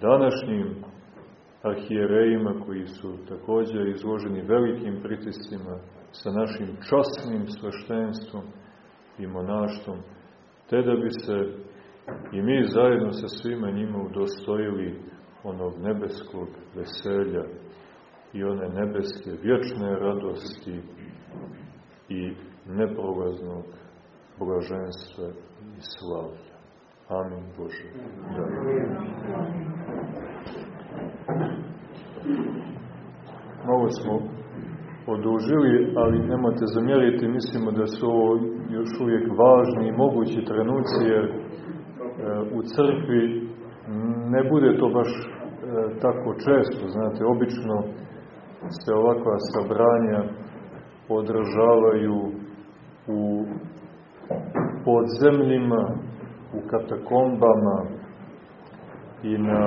današnjim arhijerejima koji su također izloženi velikim pritiscima sa našim časnim sveštenstvom i monaštvom, te da bi se i mi zajedno sa svima njima udostojili onog nebeskog veselja i one nebeske vječne radosti i neprolaznog blaženstva i slavlja. Amin Bože. Da. Malo smo odužili, ali nemojte zamjeriti, mislimo da su ovo još uvijek važni i mogući trenuci, jer e, u crkvi ne bude to baš e, tako često, znate, obično se ovakva sabranja održavaju u podzemljima, u katakombama i na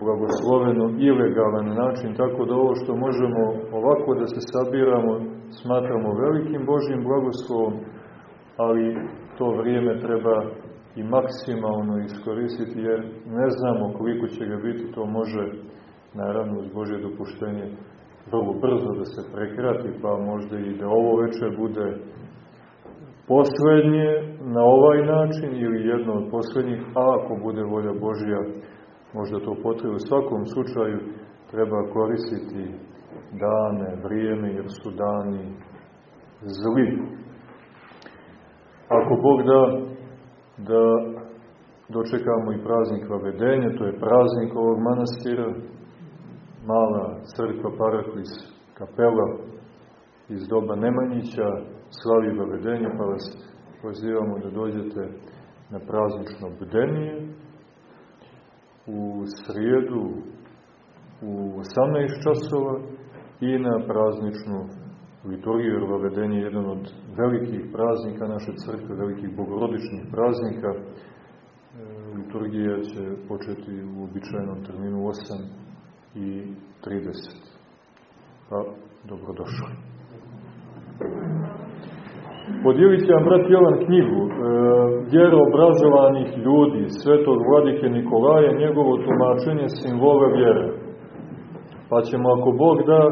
blagosloveno ilegalan način, tako da ovo što možemo ovako da se sabiramo, smatramo velikim Božjim blagoslovom, ali to vrijeme treba i maksimalno iskoristiti, jer ne znamo koliko će ga biti, to može, naravno, uz Božje dopuštenje, vrlo brzo da se prekrati, pa možda i da ovo večer bude poslednje na ovaj način ili jedno od poslednjih, a ako bude volja Božja, možda to potrebe. U svakom slučaju treba koristiti dane, vrijeme, jer su dani zli. Ako Bog da, da dočekamo i praznik vavedenja, to je praznik ovog manastira, mala crkva Paraklis kapela iz doba Nemanjića, slavi vavedenje, pa vas pozivamo da dođete na praznično bdenije u srijedu u 18 časova i na prazničnu liturgiju, jer vavedenje je jedan od velikih praznika naše crkve, velikih bogorodičnih praznika. E, liturgija će početi u običajnom terminu 8 i 30. Pa, dobrodošli. Podijelit će vam brat Jovan knjigu e, vjeroobrazovanih ljudi, svetog vladike Nikolaja, njegovo tumačenje simbola vjere. Pa ćemo, ako Bog da,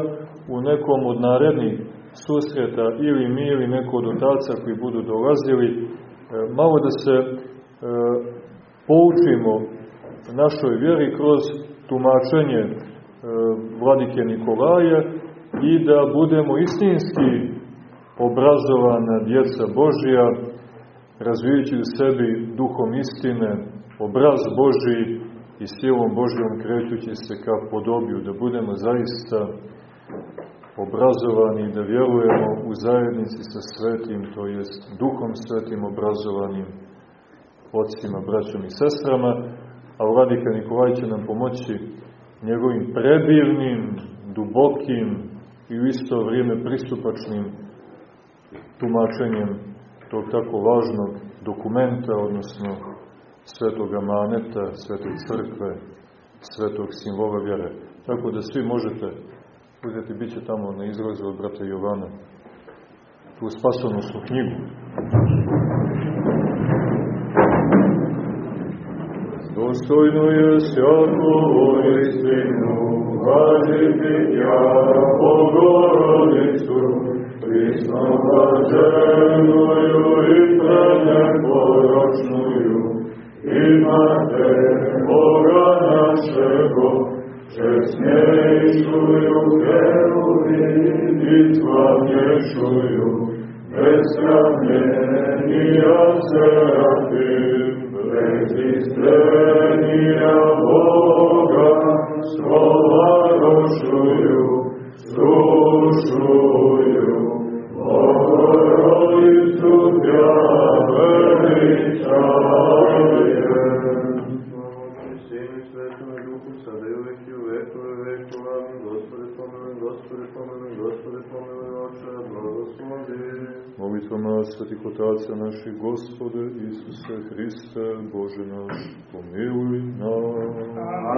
u nekom od narednih susreta, ili mi, ili neko od otaca koji budu dolazili, e, malo da se e, poučimo našoj vjeri kroz tumačenje e, vladike Nikolaja i da budemo istinski obrazovana djeca Božija, razvijajući u sebi duhom istine, obraz Božiji i silom Božijom krećući se ka podobiju, da budemo zaista obrazovani, da vjerujemo u zajednici sa svetim, to jest duhom svetim obrazovanim ocima, braćom i sestrama, a Vladika Nikolaj će nam pomoći njegovim prebirnim, dubokim i u isto vrijeme pristupačnim tumačenjem tog tako važnog dokumenta, odnosno svetog amaneta, svete crkve, svetog simbola vjere. Tako da svi možete uzeti, bit će tamo na izrazu od brata Jovana, tu spasonosnu knjigu. Dostojno je svako istinu, vaditi ja Bogorodicu, prisnoga ženoju i preneporočnuju, imate Boga našego, Честнейшую веру и славнейшую, без сравнения Серафим, без истления Бога, слова душую, душую, Богородицу Пятый Царь. Molitvama svetih otaca naših Gospode Isuse Hriste, Bože naš, pomiluj nas.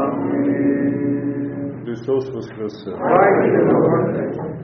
Amin. Hristos Vaskrese. Hajde, Lorde.